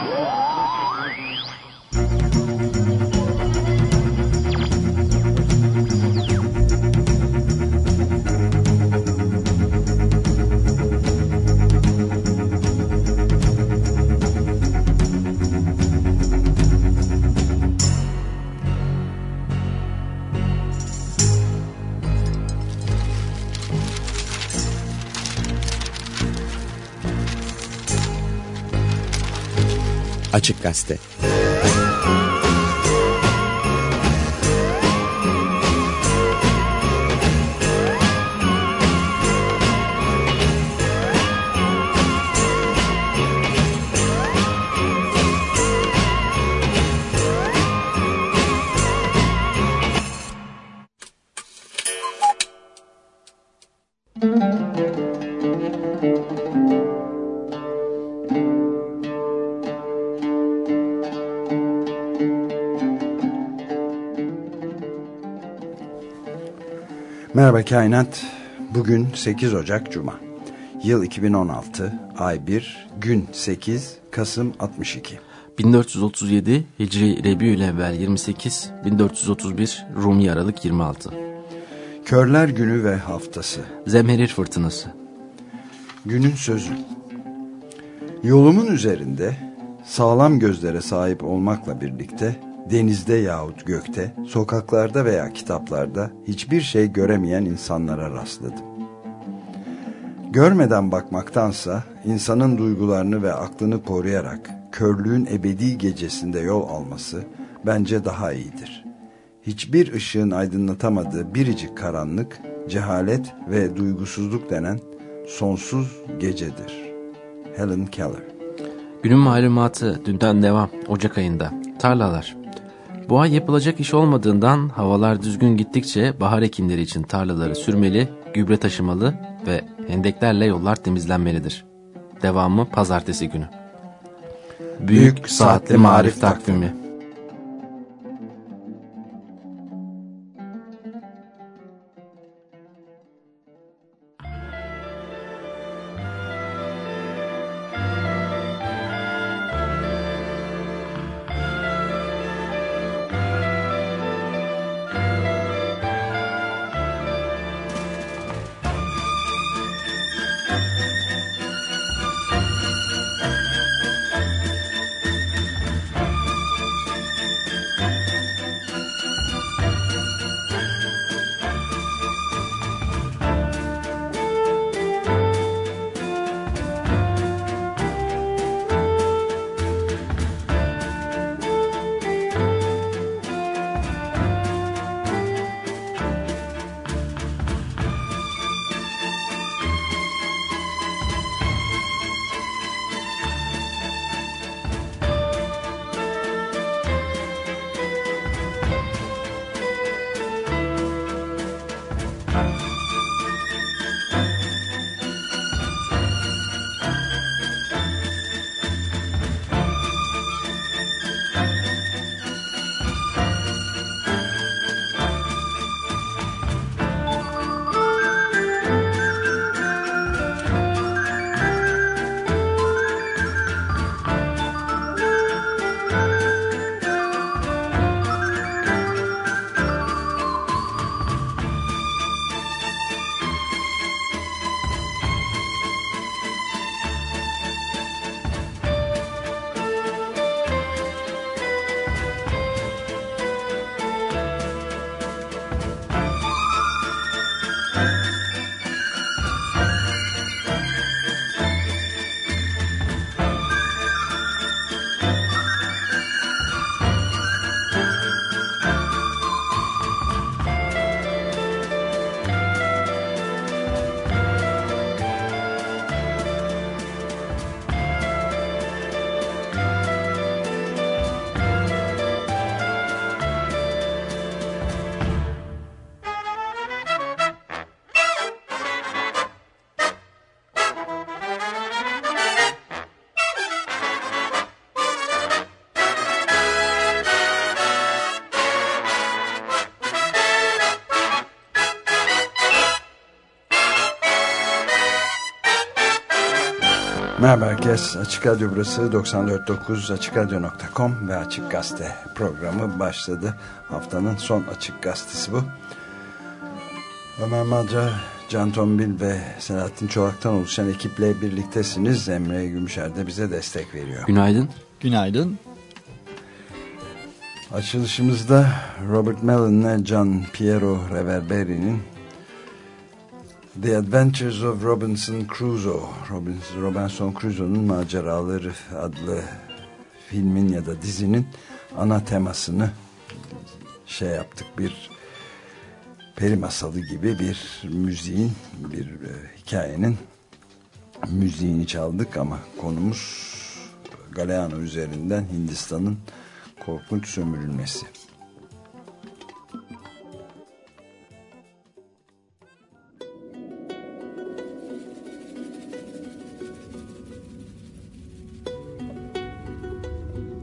Yeah. Açık Gazete Merhaba Kainat. Bugün 8 Ocak Cuma. Yıl 2016, ay 1, gün 8, Kasım 62. 1437 Hicri Rebiülevvel 28, 1431 Rumi Aralık 26. Körler Günü ve Haftası. Zemherir Fırtınası. Günün sözü. Yolumun üzerinde sağlam gözlere sahip olmakla birlikte denizde yahut gökte, sokaklarda veya kitaplarda hiçbir şey göremeyen insanlara rastladım. Görmeden bakmaktansa insanın duygularını ve aklını koruyarak körlüğün ebedi gecesinde yol alması bence daha iyidir. Hiçbir ışığın aydınlatamadığı biricik karanlık, cehalet ve duygusuzluk denen sonsuz gecedir. Helen Keller Günün malumatı dünden devam Ocak ayında. Tarlalar bu ay yapılacak iş olmadığından havalar düzgün gittikçe bahar ekinleri için tarlaları sürmeli, gübre taşımalı ve hendeklerle yollar temizlenmelidir. Devamı pazartesi günü. Büyük Saatli Marif Takvimi Merhaba herkes. Açık Radyo burası 94.9 AçıkRadyo.com ve Açık Gazete programı başladı. Haftanın son Açık Gazetesi bu. Ömer Madra, Can Tombil ve Selahattin Çolak'tan oluşan ekiple birliktesiniz. Emre Gümüşer de bize destek veriyor. Günaydın. Günaydın. Açılışımızda Robert Mellon ile Gian Piero Reverberi'nin The Adventures of Robinson Crusoe Robinson Crusoe'nun maceraları adlı filmin ya da dizinin ana temasını şey yaptık bir peri masalı gibi bir müziğin bir e, hikayenin müziğini çaldık ama konumuz Galeano üzerinden Hindistan'ın korkunç sömürülmesi.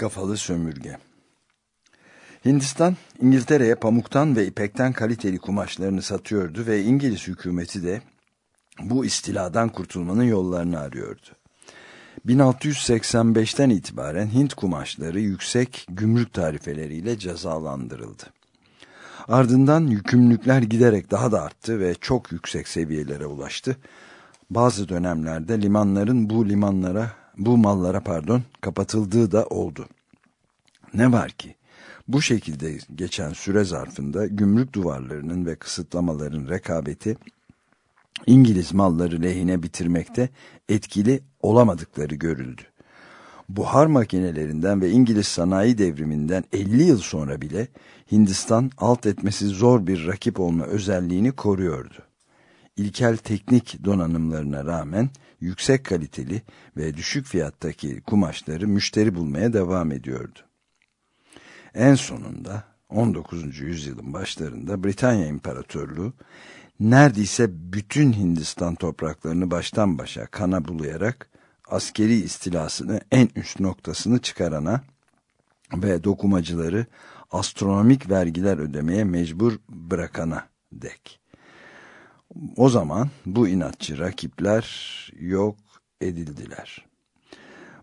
kafalı sömürge Hindistan, İngiltere'ye pamuktan ve ipekten kaliteli kumaşlarını satıyordu ve İngiliz hükümeti de bu istiladan kurtulmanın yollarını arıyordu. 1685'ten itibaren Hint kumaşları yüksek gümrük tarifeleriyle cezalandırıldı. Ardından yükümlülükler giderek daha da arttı ve çok yüksek seviyelere ulaştı. Bazı dönemlerde limanların bu limanlara, bu mallara pardon, kapatıldığı da oldu. Ne var ki bu şekilde geçen süre zarfında gümrük duvarlarının ve kısıtlamaların rekabeti İngiliz malları lehine bitirmekte etkili olamadıkları görüldü. Buhar makinelerinden ve İngiliz sanayi devriminden 50 yıl sonra bile Hindistan alt etmesi zor bir rakip olma özelliğini koruyordu. İlkel teknik donanımlarına rağmen yüksek kaliteli ve düşük fiyattaki kumaşları müşteri bulmaya devam ediyordu. En sonunda 19. yüzyılın başlarında Britanya İmparatorluğu neredeyse bütün Hindistan topraklarını baştan başa kana bulayarak askeri istilasını en üst noktasını çıkarana ve dokumacıları astronomik vergiler ödemeye mecbur bırakana dek. O zaman bu inatçı rakipler yok edildiler.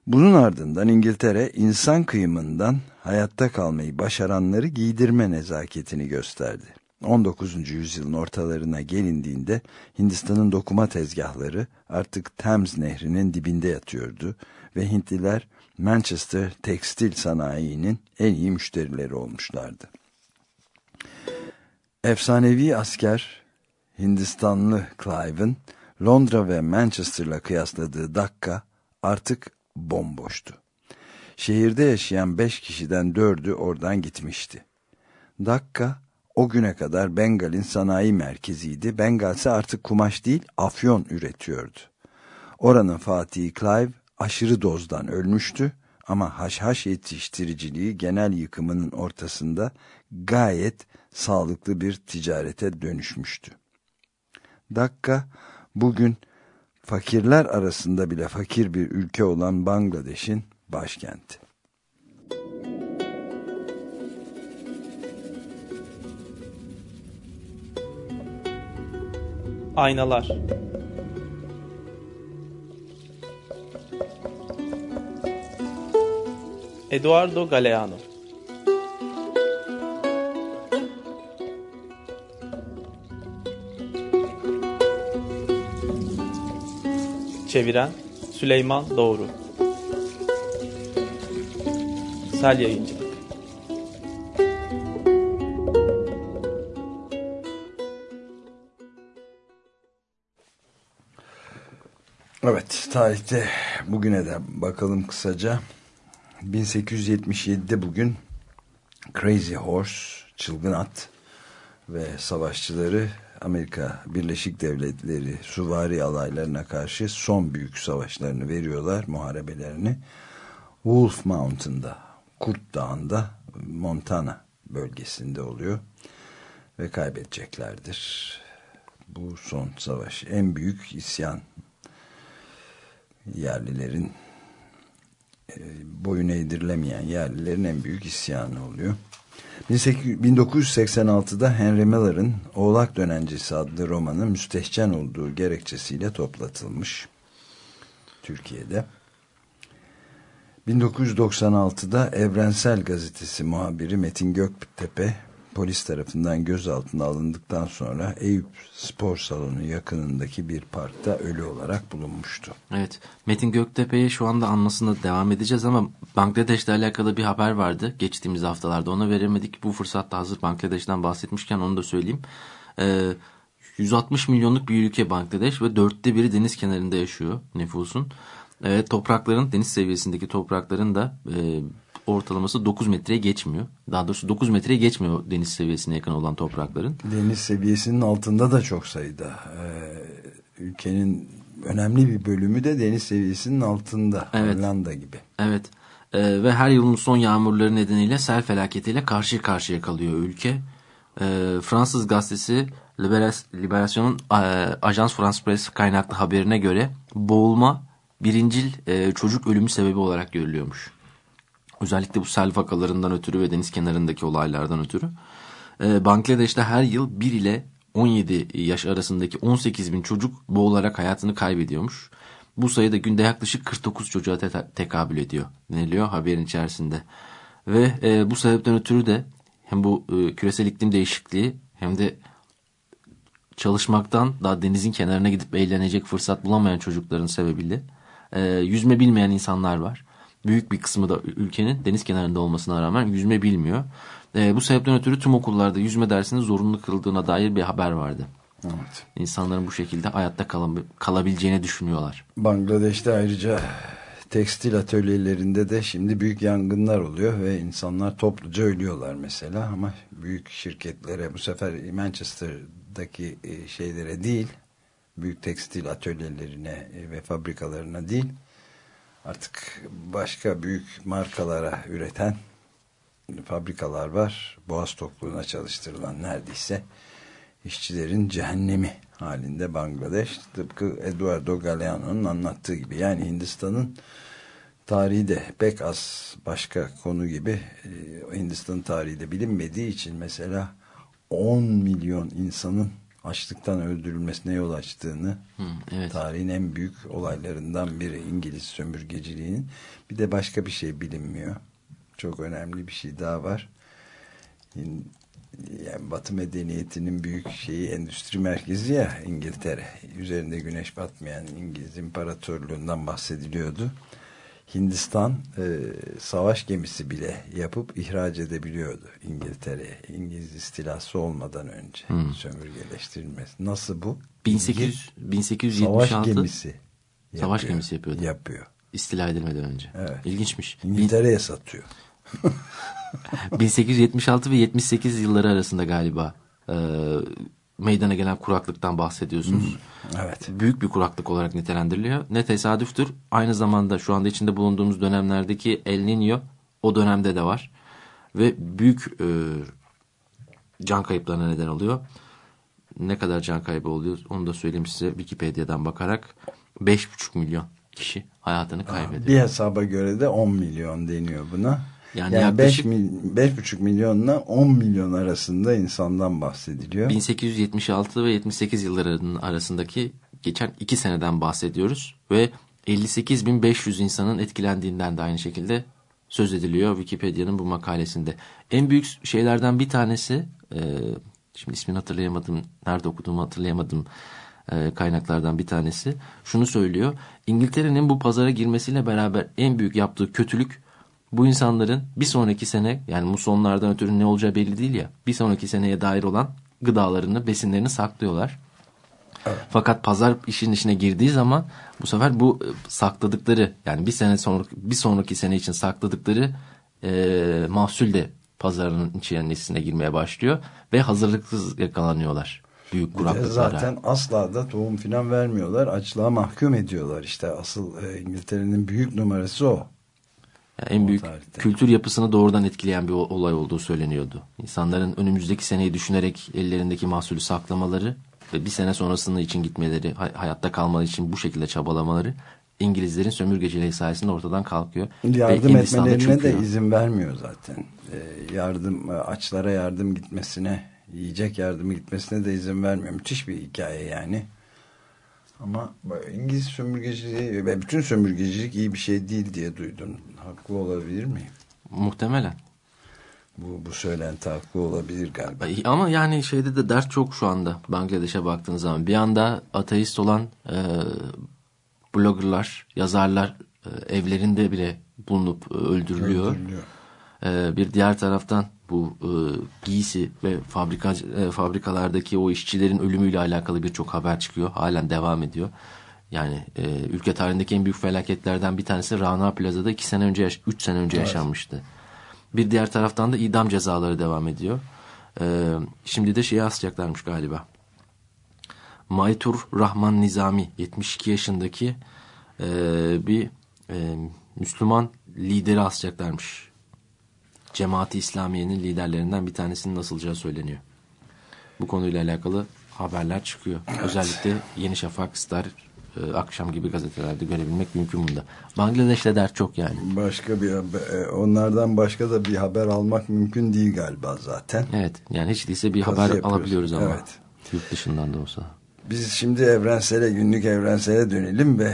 Bunun ardından İngiltere insan kıyımından hayatta kalmayı başaranları giydirme nezaketini gösterdi. 19. yüzyılın ortalarına gelindiğinde Hindistan'ın dokuma tezgahları artık Thames nehrinin dibinde yatıyordu ve Hintliler Manchester tekstil sanayinin en iyi müşterileri olmuşlardı. Efsanevi asker Hindistanlı Clive'ın Londra ve Manchester'la kıyasladığı Dakka artık bomboştu. Şehirde yaşayan beş kişiden dördü oradan gitmişti. Dakka o güne kadar Bengal'in sanayi merkeziydi. Bengal ise artık kumaş değil afyon üretiyordu. Oranın Fatih Clive aşırı dozdan ölmüştü ama haşhaş yetiştiriciliği genel yıkımının ortasında gayet sağlıklı bir ticarete dönüşmüştü. Dakika. Bugün fakirler arasında bile fakir bir ülke olan Bangladeş'in başkenti. Aynalar. Eduardo Galeano Çeviren Süleyman Doğru Sel Yayıncı Evet tarihte bugüne de bakalım kısaca. 1877'de bugün Crazy Horse, Çılgın At ve savaşçıları Amerika Birleşik Devletleri suvari alaylarına karşı son büyük savaşlarını veriyorlar, muharebelerini. Wolf Mountain'da, Kurt Dağı'nda, Montana bölgesinde oluyor ve kaybedeceklerdir. Bu son savaş en büyük isyan yerlilerin e, boyun eğdirilemeyen yerlilerin en büyük isyanı oluyor. 1986'da Henry Miller'ın Oğlak Dönencesi adlı romanı müstehcen olduğu gerekçesiyle toplatılmış Türkiye'de. 1996'da Evrensel Gazetesi muhabiri Metin Göktepe polis tarafından gözaltına alındıktan sonra Eyüp Spor Salonu yakınındaki bir parkta ölü olarak bulunmuştu. Evet Metin Göktepe'ye şu anda anmasına devam edeceğiz ama Bangladeş'le alakalı bir haber vardı geçtiğimiz haftalarda ona veremedik. Bu fırsatta hazır Bangladeş'ten bahsetmişken onu da söyleyeyim. Ee, 160 milyonluk bir ülke Bangladeş ve dörtte biri deniz kenarında yaşıyor nüfusun. Ee, toprakların deniz seviyesindeki toprakların da e, ortalaması 9 metreye geçmiyor. Daha doğrusu 9 metreye geçmiyor deniz seviyesine yakın olan toprakların. Deniz seviyesinin altında da çok sayıda. Ee, ülkenin önemli bir bölümü de deniz seviyesinin altında. Evet. Hollanda gibi. Evet. Ee, ve her yılın son yağmurları nedeniyle sel felaketiyle karşı karşıya kalıyor ülke. Ee, Fransız gazetesi Liberasyon'un e, Ajans France Press kaynaklı haberine göre boğulma birincil e, çocuk ölümü sebebi olarak görülüyormuş. Özellikle bu sel vakalarından ötürü ve deniz kenarındaki olaylardan ötürü. Ee, Bangladeş'te her yıl 1 ile 17 yaş arasındaki 18 bin çocuk boğularak hayatını kaybediyormuş. Bu sayıda günde yaklaşık 49 çocuğa te tekabül ediyor deniliyor haberin içerisinde. Ve e, bu sebepten ötürü de hem bu e, küresel iklim değişikliği hem de çalışmaktan daha denizin kenarına gidip eğlenecek fırsat bulamayan çocukların sebebiyle e, yüzme bilmeyen insanlar var büyük bir kısmı da ülkenin deniz kenarında olmasına rağmen yüzme bilmiyor. E, bu sebepten ötürü tüm okullarda yüzme dersinin zorunlu kıldığına dair bir haber vardı. Evet. İnsanların bu şekilde hayatta kal kalabileceğini düşünüyorlar. Bangladeş'te ayrıca tekstil atölyelerinde de şimdi büyük yangınlar oluyor ve insanlar topluca ölüyorlar mesela ama büyük şirketlere bu sefer Manchester'daki e, şeylere değil büyük tekstil atölyelerine e, ve fabrikalarına değil artık başka büyük markalara üreten fabrikalar var. Boğaz tokluğuna çalıştırılan neredeyse işçilerin cehennemi halinde Bangladeş. Tıpkı Eduardo Galeano'nun anlattığı gibi. Yani Hindistan'ın tarihi de pek az başka konu gibi e, Hindistan tarihi de bilinmediği için mesela 10 milyon insanın açlıktan öldürülmesine yol açtığını Hı, evet. tarihin en büyük olaylarından biri İngiliz sömürgeciliğinin. Bir de başka bir şey bilinmiyor. Çok önemli bir şey daha var. Yani Batı medeniyetinin büyük şeyi endüstri merkezi ya İngiltere. Üzerinde güneş batmayan İngiliz İmparatorluğundan bahsediliyordu Hindistan e, savaş gemisi bile yapıp ihraç edebiliyordu İngiltere'ye. İngiliz istilası olmadan önce hmm. sömürgeleştirilmesi. Nasıl bu? 1800, 1876 savaş gemisi yapıyor, savaş gemisi yapıyordu. Yapıyor. İstila edilmeden önce. Evet. İlginçmiş. İngiltere'ye satıyor. 1876 ve 78 yılları arasında galiba e, meydana gelen kuraklıktan bahsediyorsunuz. Hmm, evet. Büyük bir kuraklık olarak nitelendiriliyor. Ne tesadüftür. Aynı zamanda şu anda içinde bulunduğumuz dönemlerdeki El Niño o dönemde de var. Ve büyük e, can kayıplarına neden oluyor. Ne kadar can kaybı oluyor onu da söyleyeyim size Wikipedia'dan bakarak. 5,5 milyon kişi hayatını kaybediyor. Bir hesaba göre de 10 milyon deniyor buna. Yani, yani yaklaşık 5,5 milyonla 10 milyon arasında insandan bahsediliyor. 1876 ve 78 yıllarının arasındaki geçen 2 seneden bahsediyoruz ve 58.500 insanın etkilendiğinden de aynı şekilde söz ediliyor Wikipedia'nın bu makalesinde. En büyük şeylerden bir tanesi, e, şimdi ismini hatırlayamadım, nerede okuduğumu hatırlayamadım e, kaynaklardan bir tanesi. Şunu söylüyor, İngiltere'nin bu pazara girmesiyle beraber en büyük yaptığı kötülük bu insanların bir sonraki sene yani musonlardan ötürü ne olacağı belli değil ya bir sonraki seneye dair olan gıdalarını besinlerini saklıyorlar. Evet. Fakat pazar işin içine girdiği zaman bu sefer bu e, sakladıkları yani bir sene sonra bir sonraki sene için sakladıkları e, mahsul de pazarının içerisine girmeye başlıyor ve hazırlıksız yakalanıyorlar. büyük kuraklıklara. Zaten asla da tohum filan vermiyorlar. Açlığa mahkum ediyorlar. İşte asıl e, İngiltere'nin büyük numarası o. Yani en O büyük tarihte. kültür yapısını doğrudan etkileyen bir olay olduğu söyleniyordu. İnsanların önümüzdeki seneyi düşünerek ellerindeki mahsulü saklamaları ve bir sene sonrasını için gitmeleri, hay- hayatta kalmaları için bu şekilde çabalamaları İngilizlerin sömürgeciliği sayesinde ortadan kalkıyor. Ve Yardım Hindistan'da etmelerine de çöküyor. izin vermiyor zaten. E, yardım açlara yardım gitmesine, yiyecek yardımı gitmesine de izin vermiyor. Müthiş bir hikaye yani. Ama İngiliz sömürgeciliği ve bütün sömürgecilik iyi bir şey değil diye duydum. Haklı olabilir miyim? Muhtemelen. Bu, bu söylenti haklı olabilir galiba. Ama yani şeyde de dert çok şu anda Bangladeş'e baktığınız zaman. Bir anda ateist olan e, bloggerlar, yazarlar e, evlerinde bile bulunup e, öldürülüyor. Öldürülüyor. E, bir diğer taraftan bu e, giysi ve fabrika e, fabrikalardaki o işçilerin ölümüyle alakalı birçok haber çıkıyor. Halen devam ediyor. Yani e, ülke tarihindeki en büyük felaketlerden bir tanesi Rana Plaza'da iki sene önce, yaş- üç sene önce yaşanmıştı. Bir diğer taraftan da idam cezaları devam ediyor. E, şimdi de şeye asacaklarmış galiba. Maytur Rahman Nizami 72 yaşındaki e, bir e, Müslüman lideri asacaklarmış. Cemaati İslamiye'nin liderlerinden bir tanesinin asılacağı söyleniyor. Bu konuyla alakalı haberler çıkıyor. Özellikle Yeni Şafak, Star, e, Akşam gibi gazetelerde görebilmek mümkün bunda. Bangladeş'te dert çok yani. Başka bir e, onlardan başka da bir haber almak mümkün değil galiba zaten. Evet yani hiç değilse bir Kazı haber yapıyoruz. alabiliyoruz ama. Evet. Yurt dışından da olsa. Biz şimdi evrensele, günlük evrensele dönelim ve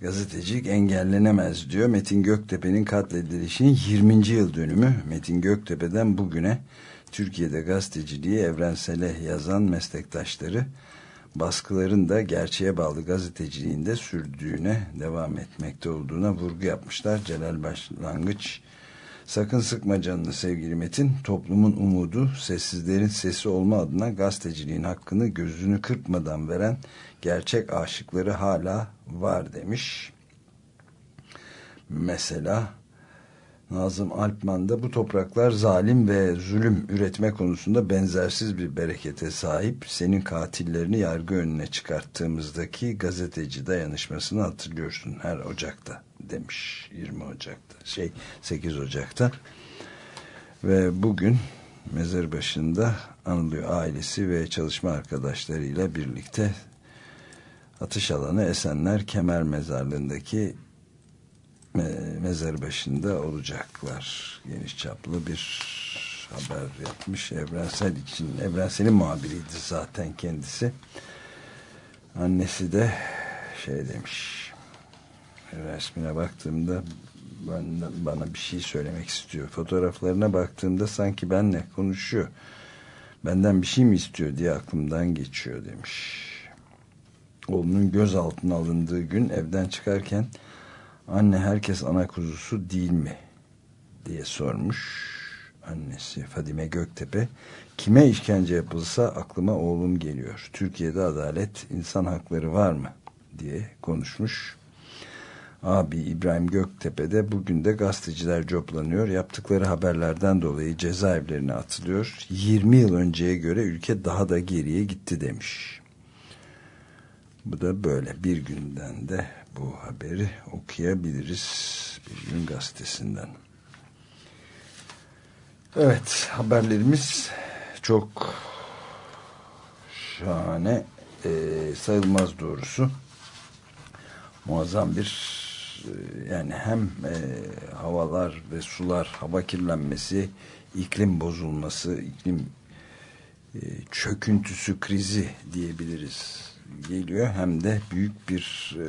gazetecilik engellenemez diyor. Metin Göktepe'nin katledilişinin 20. yıl dönümü. Metin Göktepe'den bugüne Türkiye'de gazeteciliği evrensele yazan meslektaşları baskıların da gerçeğe bağlı gazeteciliğinde sürdüğüne devam etmekte olduğuna vurgu yapmışlar. Celal Başlangıç Sakın sıkma canını sevgili Metin. Toplumun umudu, sessizlerin sesi olma adına gazeteciliğin hakkını gözünü kırpmadan veren gerçek aşıkları hala var demiş. Mesela Nazım Alpman da bu topraklar zalim ve zulüm üretme konusunda benzersiz bir berekete sahip. Senin katillerini yargı önüne çıkarttığımızdaki gazeteci dayanışmasını hatırlıyorsun her Ocak'ta demiş 20 Ocak'ta şey 8 Ocak'ta ve bugün mezar başında anılıyor ailesi ve çalışma arkadaşlarıyla birlikte atış alanı Esenler Kemer Mezarlığı'ndaki me- mezar başında olacaklar. Geniş çaplı bir haber yapmış evrensel için. Evrensel'in muhabiriydi zaten kendisi. Annesi de şey demiş. Resmine baktığımda bana, bana bir şey söylemek istiyor. Fotoğraflarına baktığımda sanki benle konuşuyor. Benden bir şey mi istiyor diye aklımdan geçiyor demiş. Oğlunun gözaltına alındığı gün evden çıkarken anne herkes ana kuzusu değil mi? diye sormuş annesi Fadime Göktepe. Kime işkence yapılsa aklıma oğlum geliyor. Türkiye'de adalet insan hakları var mı? diye konuşmuş. Abi İbrahim Göktepe de bugün de gazeteciler coplanıyor yaptıkları haberlerden dolayı cezaevlerine atılıyor. 20 yıl önceye göre ülke daha da geriye gitti demiş. Bu da böyle. Bir günden de bu haberi okuyabiliriz bir gün gazetesinden. Evet haberlerimiz çok şahane e, sayılmaz doğrusu. Muazzam bir e, yani hem e, havalar ve sular hava kirlenmesi iklim bozulması iklim e, çöküntüsü krizi diyebiliriz geliyor. Hem de büyük bir e,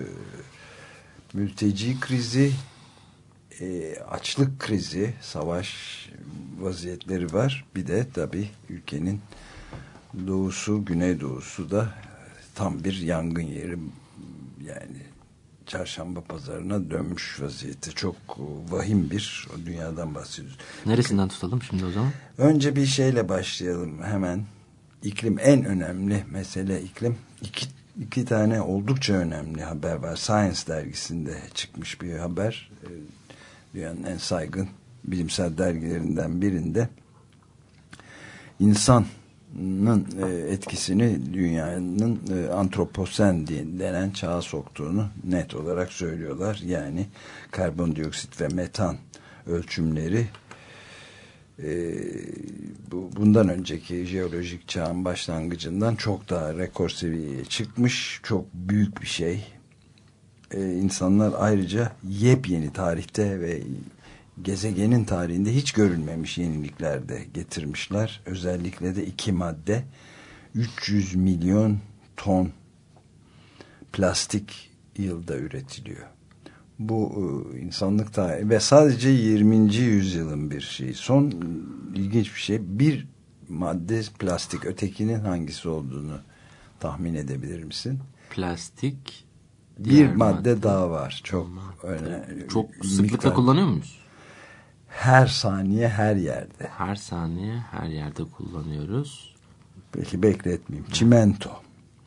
mülteci krizi e, açlık krizi savaş vaziyetleri var. Bir de tabi ülkenin doğusu güneydoğusu da tam bir yangın yeri. Yani çarşamba pazarına dönmüş vaziyette. Çok vahim bir o dünyadan bahsediyoruz. Neresinden tutalım şimdi o zaman? Önce bir şeyle başlayalım hemen. İklim en önemli mesele iklim. İki, iki tane oldukça önemli haber var. Science dergisinde çıkmış bir haber. Ee, Dünyanın en saygın bilimsel dergilerinden birinde. İnsan e, etkisini dünyanın e, antroposen denen çağa soktuğunu net olarak söylüyorlar. Yani karbondioksit ve metan ölçümleri e, bundan önceki jeolojik çağın başlangıcından çok daha rekor seviyeye çıkmış. Çok büyük bir şey. İnsanlar ayrıca yepyeni tarihte ve gezegenin tarihinde hiç görülmemiş yenilikler de getirmişler. Özellikle de iki madde 300 milyon ton plastik yılda üretiliyor. Bu e, insanlık tarihi ve sadece 20. yüzyılın bir şeyi. Son ilginç bir şey bir madde plastik ötekinin hangisi olduğunu tahmin edebilir misin? Plastik bir madde, madde daha var. Çok öyle. Çok sıklıkla miktar. kullanıyor muyuz? Her saniye her yerde. Her saniye her yerde kullanıyoruz. Peki bekletmeyeyim. Çimento.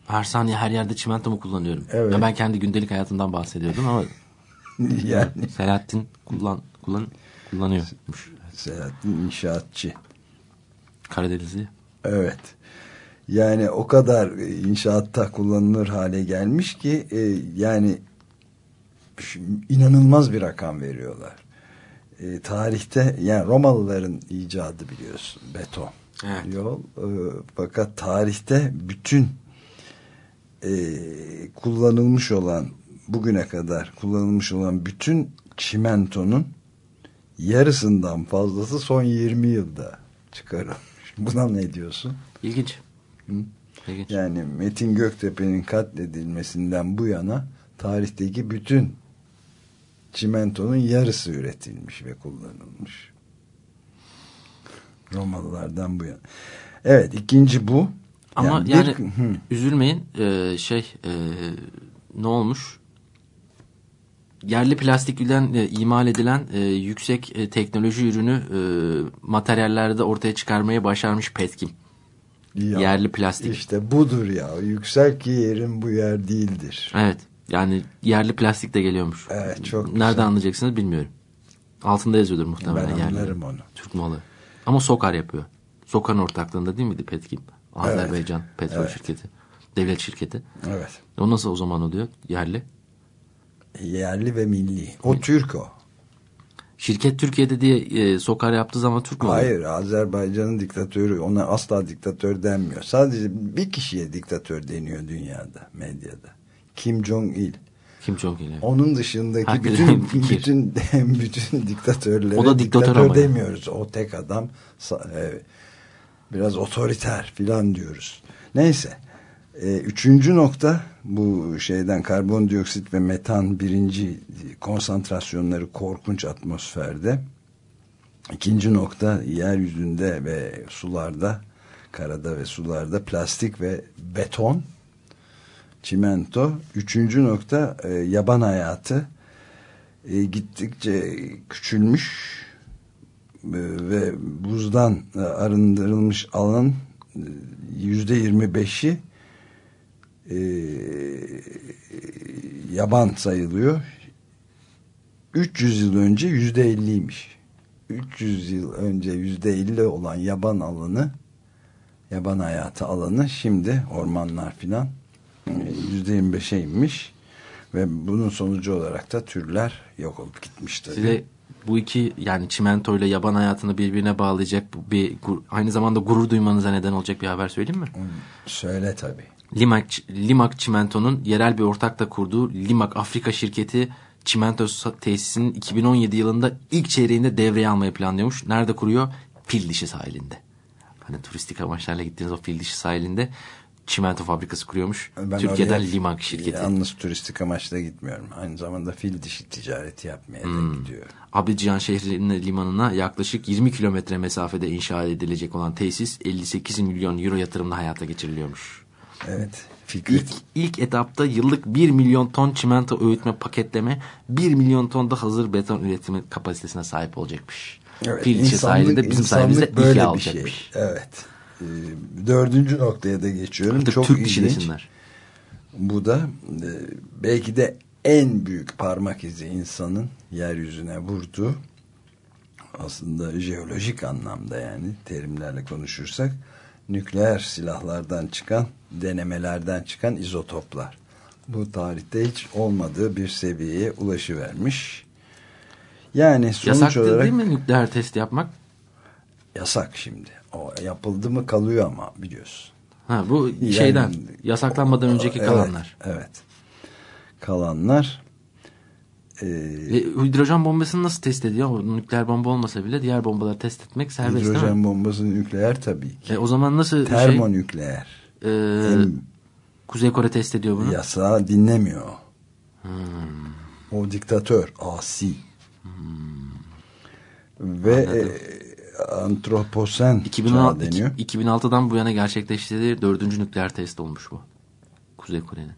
Her saniye her yerde çimento mu kullanıyorum? Evet. Ya ben kendi gündelik hayatından bahsediyordum ama yani Selahattin kullan kullan kullanıyormuş. Selahattin inşaatçı. Karadenizli. Evet. Yani o kadar inşaatta kullanılır hale gelmiş ki e, yani inanılmaz bir rakam veriyorlar e, tarihte yani Romalıların icadı biliyorsun beton evet. yol e, fakat tarihte bütün e, kullanılmış olan bugüne kadar kullanılmış olan bütün çimentonun yarısından fazlası son 20 yılda çıkarılmış. Buna ne diyorsun? İlginç. Hı? İlginç. Yani Metin Göktepe'nin katledilmesinden bu yana tarihteki bütün çimentonun yarısı üretilmiş ve kullanılmış. Romalılardan bu yana. Evet ikinci bu. Ama yani, yani bir, üzülmeyin ee, şey e, ne olmuş? Yerli plastikten e, imal edilen e, yüksek e, teknoloji ürünü e, materyallerde ortaya çıkarmaya başarmış Petkim. Ya, Yerli plastik. İşte budur ya. Yüksek yerin bu yer değildir. Evet. Yani yerli plastik de geliyormuş. Evet çok Nerede güzel. anlayacaksınız bilmiyorum. Altında yazıyordur muhtemelen. Ben anlarım yerli. onu. Türk malı. Ama Sokar yapıyor. Sokar'ın ortaklığında değil miydi Petkim? Azerbaycan evet. petrol evet. şirketi. Devlet şirketi. Evet. O nasıl o zaman oluyor? Yerli? Yerli ve milli. O Türk o. Şirket Türkiye'de diye e, Sokar yaptığı zaman Türk mü Hayır Azerbaycan'ın diktatörü ona asla diktatör denmiyor. Sadece bir kişiye diktatör deniyor dünyada medyada. Kim Jong-il. Kim Jong-il. Onun dışındaki Herkesin bütün bütün bütün diktatörlere o da diktatör, diktatör demiyoruz. Yani. O tek adam e, biraz otoriter filan diyoruz. Neyse. E, üçüncü nokta bu şeyden karbondioksit ve metan birinci konsantrasyonları korkunç atmosferde. İkinci nokta yeryüzünde ve sularda karada ve sularda plastik ve beton çimento. Üçüncü nokta e, yaban hayatı e, gittikçe küçülmüş e, ve buzdan e, arındırılmış alan e, yüzde yirmi beşi e, yaban sayılıyor. 300 yıl önce yüzde elliymiş. 300 yıl önce yüzde elli olan yaban alanı yaban hayatı alanı şimdi ormanlar filan %25'e inmiş ve bunun sonucu olarak da türler yok olup gitmiş tabii. Size bu iki yani çimento ile yaban hayatını birbirine bağlayacak bir aynı zamanda gurur duymanıza neden olacak bir haber söyleyeyim mi? Söyle tabii. Limak, Limak Çimento'nun yerel bir ortakla kurduğu Limak Afrika şirketi çimento tesisinin 2017 yılında ilk çeyreğinde devreye almayı planlıyormuş. Nerede kuruyor? Fil dişi sahilinde. Hani turistik amaçlarla gittiğiniz o fil dişi sahilinde çimento fabrikası kuruyormuş. Ben Türkiye'den Limak şirketi. Yalnız turistik amaçla gitmiyorum. Aynı zamanda fil dişi ticareti yapmaya hmm. da gidiyor. Abidjan şehrinin limanına yaklaşık 20 kilometre mesafede inşa edilecek olan tesis 58 milyon euro yatırımla hayata geçiriliyormuş. Evet. Fikret. İlk, ilk etapta yıllık 1 milyon ton çimento öğütme paketleme 1 milyon ton da hazır beton üretimi kapasitesine sahip olacakmış. Evet, Fil dişi sahilinde bizim sayemizde böyle bir alacakmış. Şey. Evet. Ee, dördüncü noktaya da geçiyorum. Artık Çok Türk ilginç. Bu da e, belki de en büyük parmak izi insanın yeryüzüne vurduğu aslında jeolojik anlamda yani terimlerle konuşursak nükleer silahlardan çıkan denemelerden çıkan izotoplar. Bu tarihte hiç olmadığı bir seviyeye ulaşıvermiş. Yani sonuç Yasak olarak değil mi nükleer test yapmak? yasak şimdi. O yapıldı mı kalıyor ama biliyorsun. Ha, bu Yani- şeyden yasaklanmadan önceki Evet, kalanlar. Evet. Kalanlar e, Ve hidrojen bombasını nasıl test ediyor? Nükleer bomba olmasa bile diğer bombaları test etmek serbest değil mi? hidrojen bombası nükleer tabii ki. E, o zaman nasıl şey, E, Hem Kuzey Kore test ediyor bunu? yasağı dinlemiyor. Hmm. O diktatör, asi. Ve e, antroposen çağı 2016, deniyor. 2006'dan bu yana gerçekleştirdiği dördüncü nükleer test olmuş bu. Kuzey Kore'nin.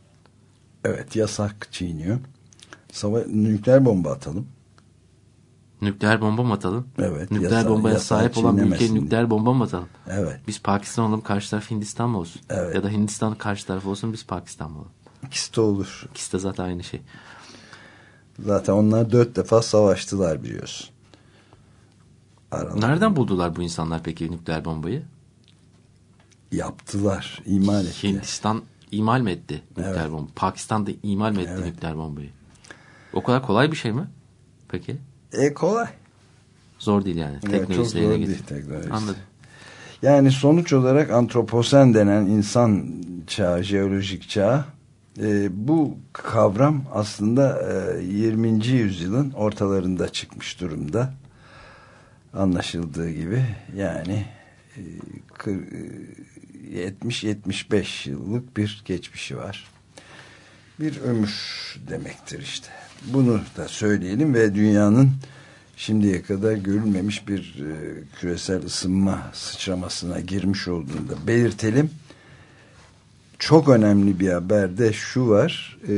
Evet yasak çiğniyor. Sava nükleer bomba atalım. Nükleer bomba mı atalım? Evet, Nükleer yasa- bombaya yasağı sahip olan bir ülkeye nükleer bomba mı atalım? Evet. Biz Pakistan olalım karşı taraf Hindistan mı olsun? Evet. Ya da Hindistan karşı taraf olsun biz Pakistan mı olalım? İkisi de olur. İkisi de zaten aynı şey. Zaten onlar dört defa savaştılar biliyorsun. Aralarında. Nereden buldular bu insanlar peki nükleer bombayı? Yaptılar, imal etti. Hindistan imal mi etti nükleer Evet. bomba? Pakistan da imal mi etti Evet. nükleer bombayı? O kadar kolay bir şey mi? Peki. E kolay. Zor değil yani. Evet, çok zor değil teknolojisi. Anladım. Yani sonuç olarak antroposen denen insan çağı, jeolojik çağ e, bu kavram aslında e, 20. yüzyılın ortalarında çıkmış durumda. Anlaşıldığı gibi yani e, kır- e, 70-75 yıllık bir geçmişi var. Bir ömür demektir işte. Bunu da söyleyelim ve dünyanın şimdiye kadar görülmemiş bir e, küresel ısınma sıçramasına girmiş olduğunu da belirtelim. Çok önemli bir haber de şu var. e,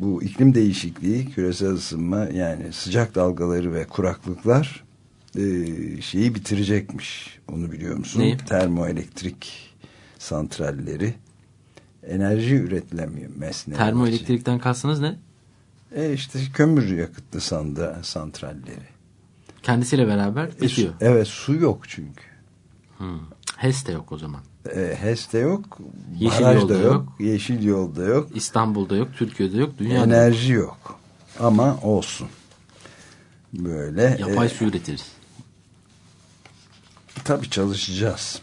bu iklim değişikliği, küresel ısınma yani sıcak dalgaları ve kuraklıklar e, şeyi bitirecekmiş. Onu biliyor musun? Neyi? Termoelektrik santralleri enerji üretilemiyor Termoelektrikten kastınız ne? E işte kömür yakıtlı sanda santralleri. Kendisiyle beraber E, su- bitiyor. evet su yok çünkü. Hmm. HES de yok o zaman. E, HES de yok. Yeşil baraj yolda da yok, yok. Yeşil yolda yok. İstanbul'da yok, Türkiye'de yok, dünyada yok. Enerji yok. Ama olsun. Böyle. Yapay e, su üretiriz. tabii çalışacağız.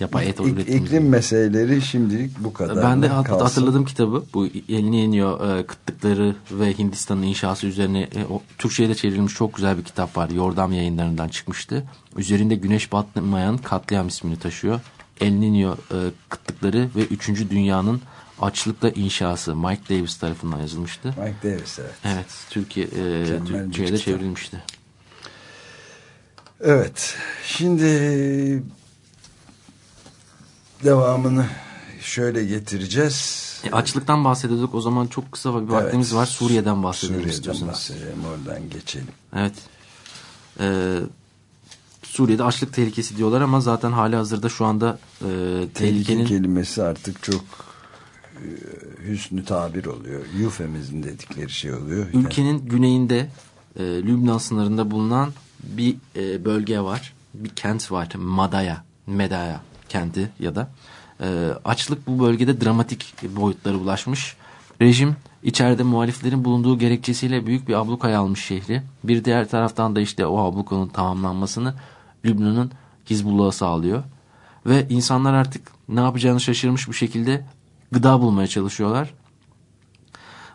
Yapay et ürettiğimiz iklim meseleleri şimdilik bu kadar. Ben de hat- kalsın. hatırladım kitabı. Bu El Niño e, kıtlıkları ve Hindistan'ın inşası üzerine e, o, Türkçe'ye de çevrilmiş çok güzel bir kitap var. Yordam yayınlarından çıkmıştı. Üzerinde güneş batmayan katliam ismini taşıyor. El Niño e, kıtlıkları ve 3. Dünyanın açlıkla inşası Mike Davis tarafından yazılmıştı. Mike Davis evet. Evet, Türkiye e, Mükemmel bir Türkçe'ye de kitap. çevrilmişti. Evet. Şimdi devamını şöyle getireceğiz. E, açlıktan bahsediyorduk. O zaman çok kısa bir vaktimiz Evet. var. Suriye'den bahsedelim Suriye'den istiyorsanız. bahsedelim. Oradan geçelim. Evet. Ee, Suriye'de açlık tehlikesi diyorlar ama zaten hali hazırda şu anda e, Tehlike tehlikenin kelimesi artık çok e, hüsnü tabir oluyor. Eufemizm dedikleri şey oluyor. ülkenin güneyinde e, Lübnan sınırında bulunan bir e, bölge var. Bir kent var. Madaya. Medaya kenti ya da e, açlık bu bölgede dramatik boyutlara ulaşmış. Rejim içeride muhaliflerin bulunduğu gerekçesiyle büyük bir ablukaya almış şehri. Bir diğer taraftan da işte o ablukanın tamamlanmasını Lübnan'ın Hizbullah'ı sağlıyor. Ve insanlar artık ne yapacağını şaşırmış bir şekilde gıda bulmaya çalışıyorlar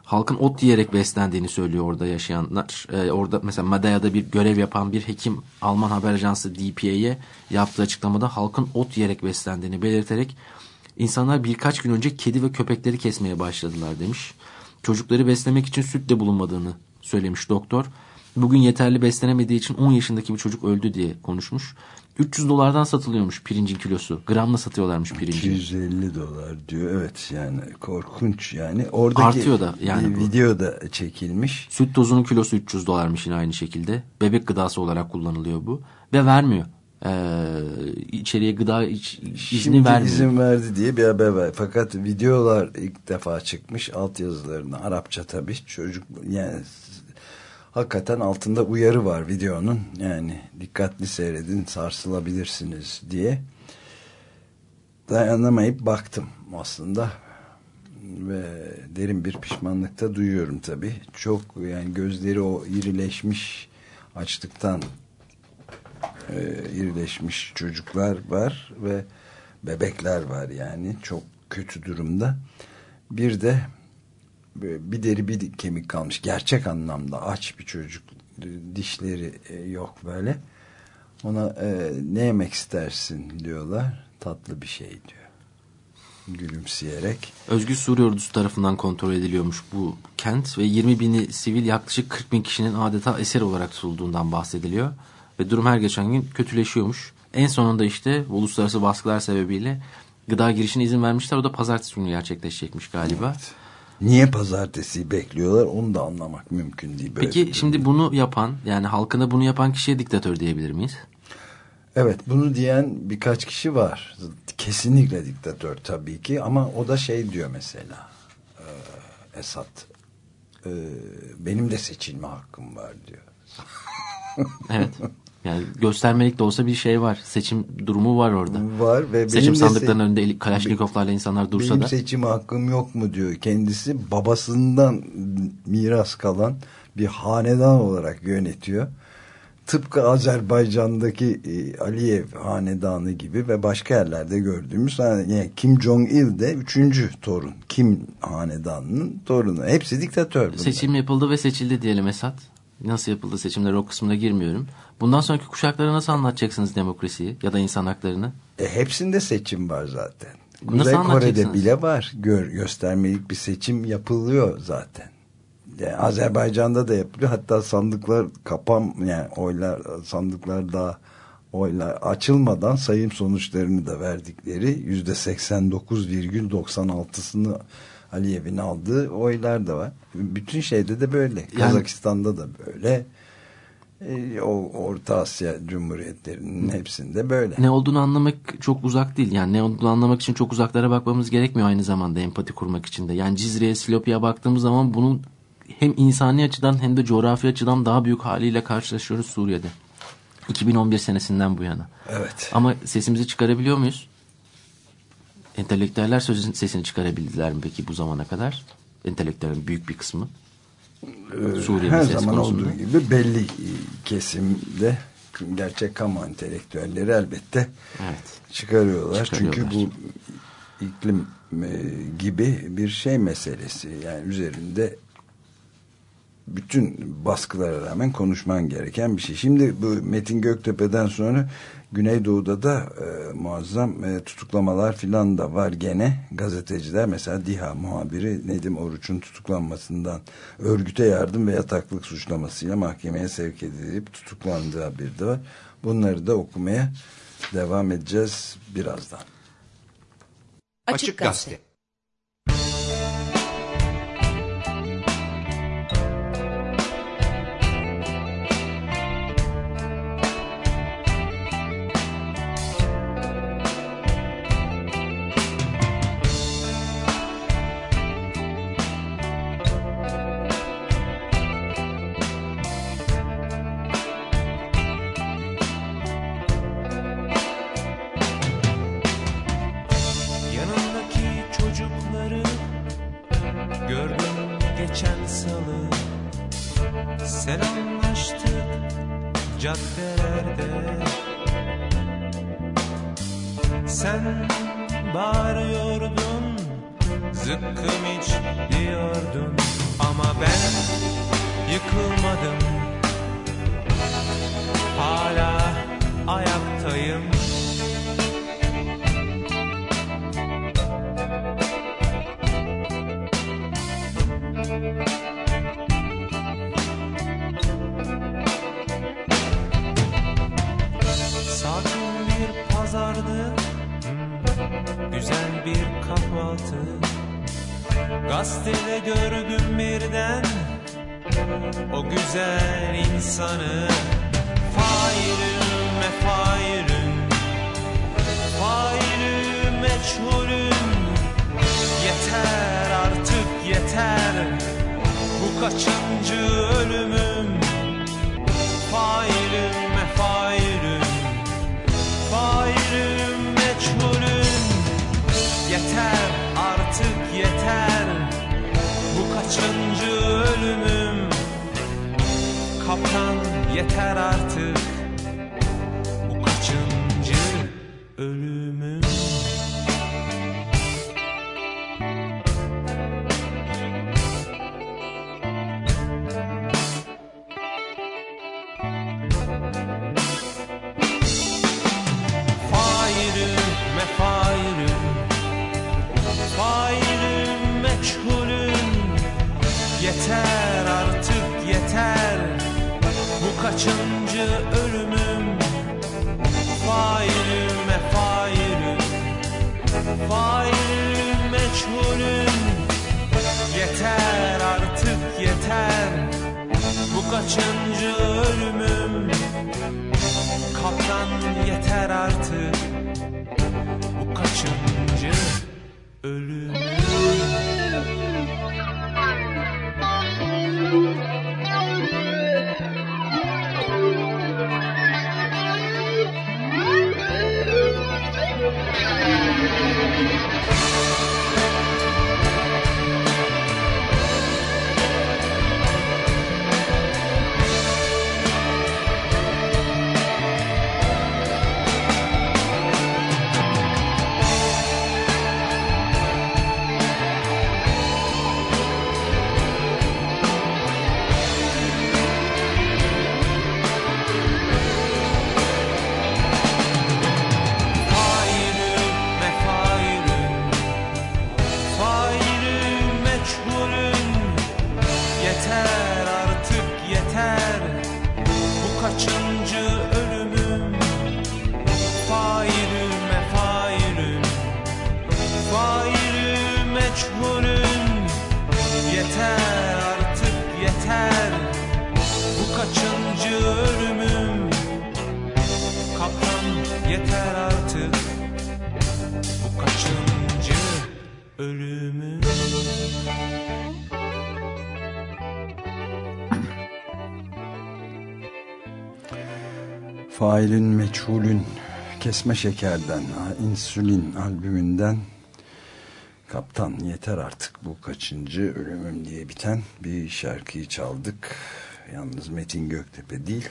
halkın ot yiyerek beslendiğini söylüyor orada yaşayanlar. Ee, orada mesela Madaya'da bir görev yapan bir hekim Alman haber ajansı DPA'ye yaptığı açıklamada halkın ot yiyerek beslendiğini belirterek insanlar birkaç gün önce kedi ve köpekleri kesmeye başladılar demiş. Çocukları beslemek için süt de bulunmadığını söylemiş doktor. Bugün yeterli beslenemediği için 10 yaşındaki bir çocuk öldü diye konuşmuş. 300 dolardan satılıyormuş pirincin kilosu. Gramla satıyorlarmış pirinci. 250 dolar diyor. Evet yani korkunç yani. Oradaki Artıyor da yani video da çekilmiş. Süt tozunun kilosu 300 dolarmış yine aynı şekilde. Bebek gıdası olarak kullanılıyor bu. Ve vermiyor. Ee, içeriye gıda iç, izni Şimdi vermiyor. izin verdi diye bir haber var. Fakat videolar ilk defa çıkmış. Altyazılarını Arapça tabii. Çocuk yani hakikaten altında uyarı var videonun. Yani dikkatli seyredin sarsılabilirsiniz diye. dayanamayıp baktım aslında ve derin bir pişmanlıkta duyuyorum tabi. Çok yani gözleri o irileşmiş açlıktan e, irileşmiş çocuklar var ve bebekler var yani çok kötü durumda. Bir de bir deri bir kemik kalmış. Gerçek anlamda aç bir çocuk. Dişleri e, yok böyle. Ona e, ne yemek istersin diyorlar. Tatlı bir şey diyor. Gülümseyerek. Özgür Suriye ordusu tarafından kontrol ediliyormuş bu kent ve 20 bini sivil yaklaşık 40 bin kişinin adeta eser olarak tutulduğundan bahsediliyor. Ve durum her geçen gün kötüleşiyormuş. En sonunda işte uluslararası baskılar sebebiyle gıda girişine izin vermişler. O da pazartesi günü gerçekleşecekmiş galiba. Evet. Niye pazartesi bekliyorlar onu da anlamak mümkün değil. Böyle Peki şimdi bunu yapan yani halkına bunu yapan kişiye diktatör diyebilir miyiz? Evet bunu diyen birkaç kişi var. Kesinlikle diktatör tabii ki ama o da şey diyor mesela e, Esat e, benim de seçilme hakkım var diyor. evet. Yani göstermelik de olsa bir şey var. Seçim durumu var orada. Var ve seçim sandıklarının se önünde Kalaşnikovlarla insanlar dursa benim da. Benim seçim hakkım yok mu diyor. Kendisi babasından miras kalan bir hanedan olarak yönetiyor. Tıpkı Azerbaycan'daki e, Aliyev hanedanı gibi ve başka yerlerde gördüğümüz yani Kim Jong-il de üçüncü torun. Kim hanedanının torunu. Hepsi diktatör. Bunlar. Seçim yapıldı ve seçildi diyelim Esat. Nasıl yapıldı seçimler o kısmına girmiyorum. Bundan sonraki kuşaklara nasıl anlatacaksınız demokrasiyi ya da insan haklarını? E, hepsinde seçim var zaten. Kuzey Kore'de bile var. Gör, göstermelik bir seçim yapılıyor zaten. Yani Azerbaycan'da da yapılıyor. Hatta sandıklar kapam yani oylar sandıklar daha oylar açılmadan sayım sonuçlarını da verdikleri yüzde 89,96'sını Aliyev'in aldığı oylar da var. Bütün şeyde de böyle. Yani, Kazakistan'da da böyle. E, o Orta Asya Cumhuriyetlerinin hepsinde böyle. Ne olduğunu anlamak çok uzak değil. Yani ne olduğunu anlamak için çok uzaklara bakmamız gerekmiyor aynı zamanda empati kurmak için de. Yani Cizre'ye, Silopi'ye baktığımız zaman bunun hem insani açıdan hem de coğrafi açıdan daha büyük haliyle karşılaşıyoruz Suriye'de. 2011 senesinden bu yana. Evet. Ama sesimizi çıkarabiliyor muyuz? Entelektüeller sözün sesini çıkarabildiler mi peki bu zamana kadar? Entelektüellerin büyük bir kısmı. Ee, Suriye Her zaman konusunda. olduğu gibi belli kesimde gerçek kamu entelektüelleri elbette evet. çıkarıyorlar. çıkarıyorlar. Çünkü bu iklim e, gibi bir şey meselesi. Yani üzerinde bütün baskılara rağmen konuşman gereken bir şey. Şimdi bu Metin Göktepe'den sonra Güneydoğu'da da e, muazzam e, tutuklamalar filan da var gene. Gazeteciler mesela DİHA muhabiri Nedim Oruç'un tutuklanmasından örgüte yardım ve yataklık suçlamasıyla mahkemeye sevk edilip tutuklandığı haberi de var. Bunları da okumaya devam edeceğiz birazdan. Açık Gazete kaçıncı ölümüm? Failüm mefailüm Failüm. Meçhulüm Yeter artık yeter. Bu kaçıncı ölümüm? Kaptan yeter artık. Bu kaçıncı ölümüm Failin Meçhulün Kesme Şeker'den insülin albümünden Kaptan yeter artık bu kaçıncı ölümüm diye biten bir şarkıyı çaldık. Yalnız Metin Göktepe değil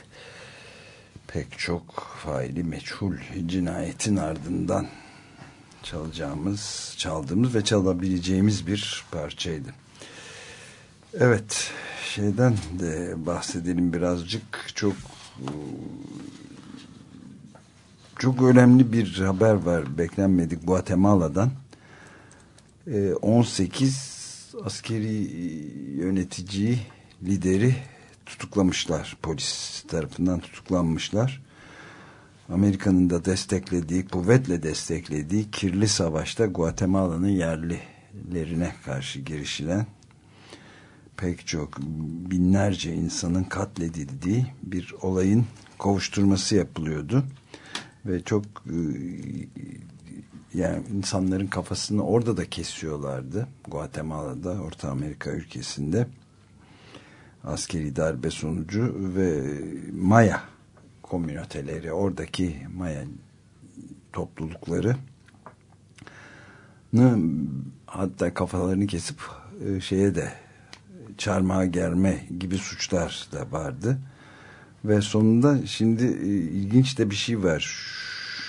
pek çok faili meçhul cinayetin ardından çalacağımız, çaldığımız ve çalabileceğimiz bir parçaydı. Evet, şeyden de bahsedelim birazcık. Çok çok önemli bir haber var beklenmedik Guatemala'dan. Ee, 18 askeri yönetici lideri tutuklamışlar. Polis tarafından tutuklanmışlar. Amerika'nın da desteklediği, kuvvetle desteklediği kirli savaşta Guatemala'nın yerlilerine karşı girişilen pek çok binlerce insanın katledildiği bir olayın kovuşturması yapılıyordu. Ve çok e, yani insanların kafasını orada da kesiyorlardı. Guatemala'da, Orta Amerika ülkesinde askeri darbe sonucu ve Maya komüniteleri, oradaki Maya toplulukları hatta kafalarını kesip e, şeye de çarmıha germe gibi suçlar da vardı. Ve sonunda şimdi e, ilginç de bir şey var.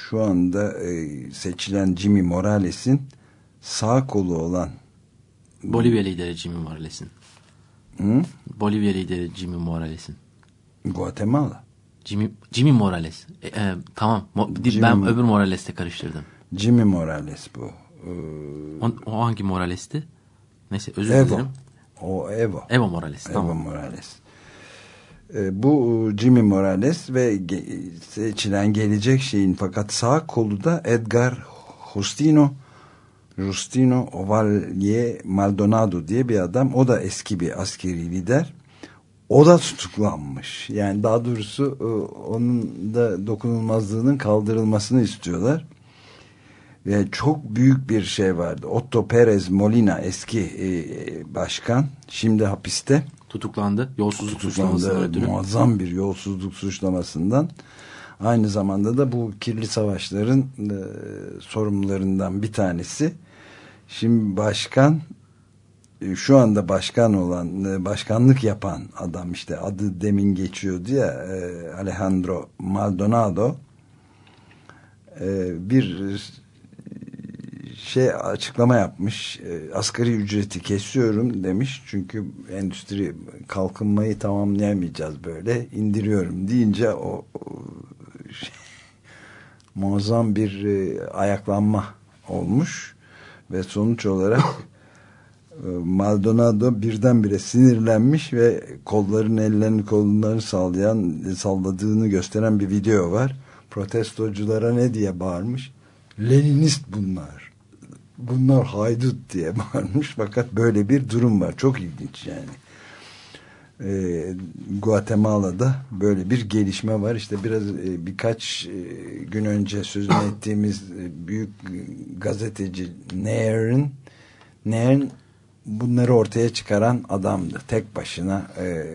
Şu anda e, seçilen Jimmy Morales'in sağ kolu olan Bolivya lideri Jimmy Morales'in. Bolivya lideri Jimmy Morales'in. Guatemala. Jimmy, Jimmy Morales. E, e, tamam. Mo, Jimmy- ben öbür Morales'te karıştırdım. Jimmy Morales bu. Ee, O, o hangi Morales'ti? Neyse özür Evo. dilerim. O Evo. Evo Morales. Evo Tamam. Morales. Ee, bu Jimmy Morales ve seçilen gelecek şeyin fakat sağ kolu da Edgar Justino Justino Ovalle Maldonado diye bir adam. O da eski bir askeri lider. O da tutuklanmış. Yani daha doğrusu e, onun da dokunulmazlığının kaldırılmasını istiyorlar. Ve çok büyük bir şey vardı. Otto Perez Molina eski e, başkan şimdi hapiste Tutuklandı. Yolsuzluk suçlamasından tutuklandı. ötürü. Muazzam bir yolsuzluk suçlamasından. Aynı zamanda da bu kirli savaşların e, sorumlularından bir tanesi. Şimdi başkan e, şu anda başkan olan e, başkanlık yapan adam işte adı demin geçiyordu ya e, Alejandro Maldonado bir şey açıklama yapmış e, asgari ücreti kesiyorum demiş. Çünkü endüstri kalkınmayı tamamlayamayacağız böyle indiriyorum deyince o, o şey, muazzam bir e, ayaklanma olmuş. Ve sonuç olarak e, Maldonado birdenbire sinirlenmiş ve kolların ellerini kollarını sallayan salladığını gösteren bir video var. Protestoculara ne diye bağırmış? Leninist bunlar bunlar haydut diye bağırmış. Fakat böyle bir durum var. Çok ilginç yani. E, Guatemala'da böyle bir gelişme var. İşte biraz e, birkaç e, gün önce sözünü ettiğimiz e, büyük gazeteci Nair'in Nair'in bunları ortaya çıkaran adamdı. Tek başına e,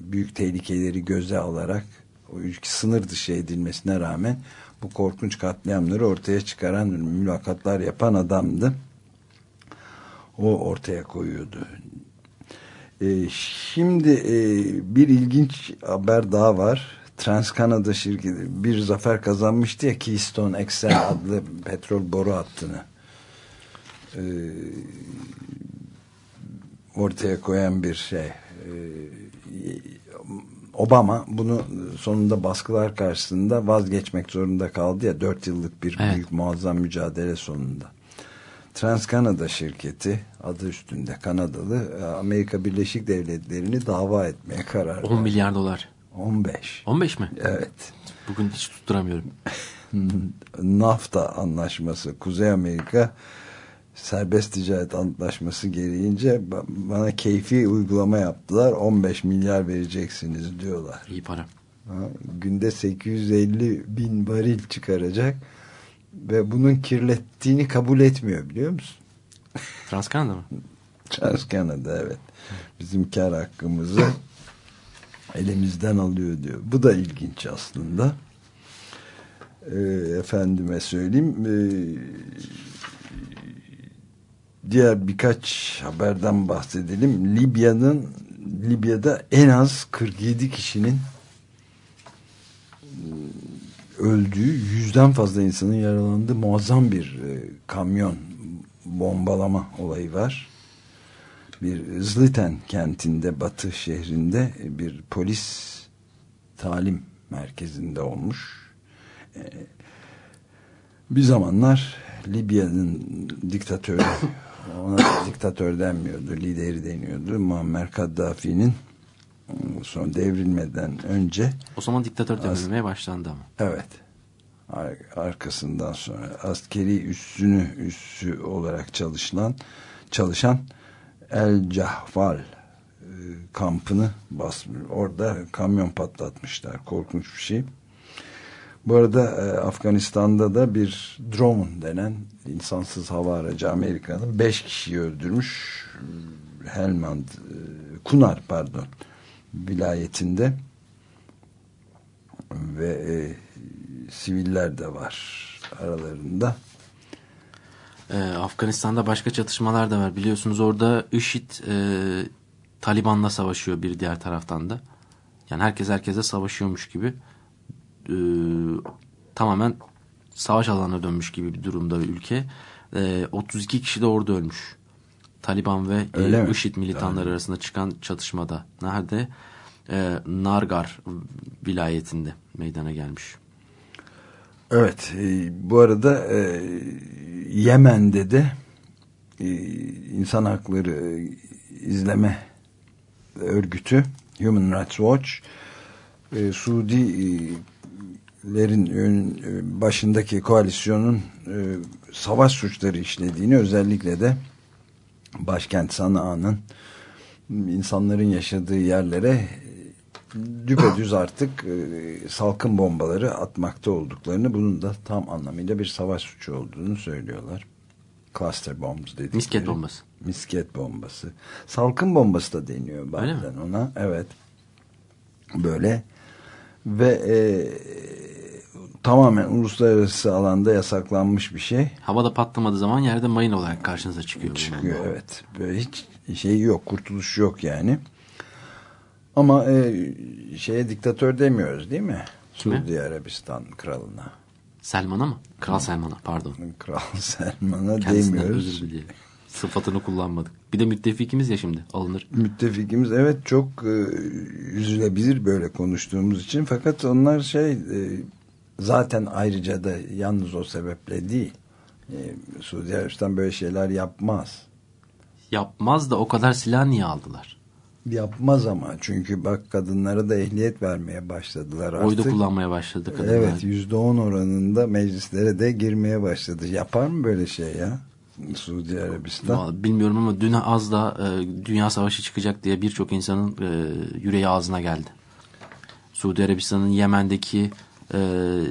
büyük tehlikeleri göze alarak o ülke sınır dışı edilmesine rağmen bu korkunç katliamları ortaya çıkaran mülakatlar yapan adamdı. O ortaya koyuyordu. Ee, şimdi e, bir ilginç haber daha var. TransCanada şirketi bir zafer kazanmıştı ya Keystone XL adlı petrol boru hattını e, ortaya koyan bir şey. E, Obama bunu sonunda baskılar karşısında vazgeçmek zorunda kaldı ya dört yıllık bir evet. büyük muazzam mücadele sonunda. TransCanada şirketi adı üstünde Kanadalı Amerika Birleşik Devletleri'ni dava etmeye karar verdi. 10 milyar dolar. 15. 15 mi? Evet. Bugün hiç tutturamıyorum. NAFTA anlaşması Kuzey Amerika serbest ticaret antlaşması gereğince bana keyfi uygulama yaptılar. 15 milyar vereceksiniz diyorlar. İyi para. Ha, günde 850 bin varil çıkaracak ve bunun kirlettiğini kabul etmiyor biliyor musun? Transkanada mı? Transkanada evet. Bizim kar hakkımızı elimizden alıyor diyor. Bu da ilginç aslında. Ee, efendime söyleyeyim. Ee, diğer birkaç haberden bahsedelim. Libya'nın Libya'da en az 47 kişinin öldüğü, yüzden fazla insanın yaralandığı muazzam bir e, kamyon bombalama olayı var. Bir Zliten kentinde, batı şehrinde bir polis talim merkezinde olmuş. E, bir zamanlar Libya'nın diktatörü ona diktatör denmiyordu, lideri deniyordu. Muammer Kaddafi'nin son devrilmeden önce o zaman diktatör devrilmeye başlandı ama. Evet. Ar arkasından sonra askeri üssünü üssü olarak çalışılan çalışan El Cahval e, kampını basmış. Orada kamyon patlatmışlar. Korkunç bir şey. Bu arada e, Afganistan'da da bir drone denen insansız hava aracı Amerika'nın beş kişiyi öldürmüş. Helmand, e, Kunar pardon vilayetinde ve e, siviller de var aralarında. Ee, Afganistan'da başka çatışmalar da var. Biliyorsunuz orada IŞİD e, Taliban'la savaşıyor bir diğer taraftan da. Yani herkes herkese savaşıyormuş gibi e, tamamen savaş alanına dönmüş gibi bir durumda bir ülke. E, 32 kişi de orada ölmüş. Taliban ve e, IŞİD militanları yani. arasında çıkan çatışmada. Nerede? E, Nargar vilayetinde meydana gelmiş. Evet. E, bu arada e, Yemen'de de e, insan hakları e, izleme örgütü Human Rights Watch e, Suudilerin e, başındaki koalisyonun e, savaş suçları işlediğini özellikle de başkent Sana'nın insanların yaşadığı yerlere düpedüz artık e, salkın bombaları atmakta olduklarını bunun da tam anlamıyla bir savaş suçu olduğunu söylüyorlar. Cluster bombs dedikleri. Misket bombası. Misket bombası. Salkın bombası da deniyor bazen ona. Evet. Böyle ve e, tamamen uluslararası alanda yasaklanmış bir şey. Havada patlamadığı zaman yerde mayın olarak karşınıza çıkıyor. Çıkıyor evet. Böyle hiç şey yok, kurtuluş yok yani. Ama e, şeye diktatör demiyoruz değil mi? Kime? Suudi Arabistan kralına. Selman'a mı? Kral Selman'a pardon. Kral Selman'a demiyoruz. özür. Sıfatını kullanmadık. Bir de müttefikimiz ya şimdi alınır. Müttefikimiz evet çok e, üzülebilir böyle konuştuğumuz için. Fakat onlar şey e, zaten ayrıca da yalnız o sebeple değil. E, Suudi Arabistan böyle şeyler yapmaz. Yapmaz da o kadar silah niye aldılar? Yapmaz ama çünkü bak kadınlara da ehliyet vermeye başladılar artık. Oy da kullanmaya başladı kadınlar. Evet yüzde on oranında meclislere de girmeye başladı. Yapar mı böyle şey ya? Suudi Arabistan. Vallahi Bilmiyorum ama dün az da e, dünya savaşı çıkacak diye birçok insanın e, yüreği ağzına geldi. Suudi Arabistan'ın Yemen'deki e,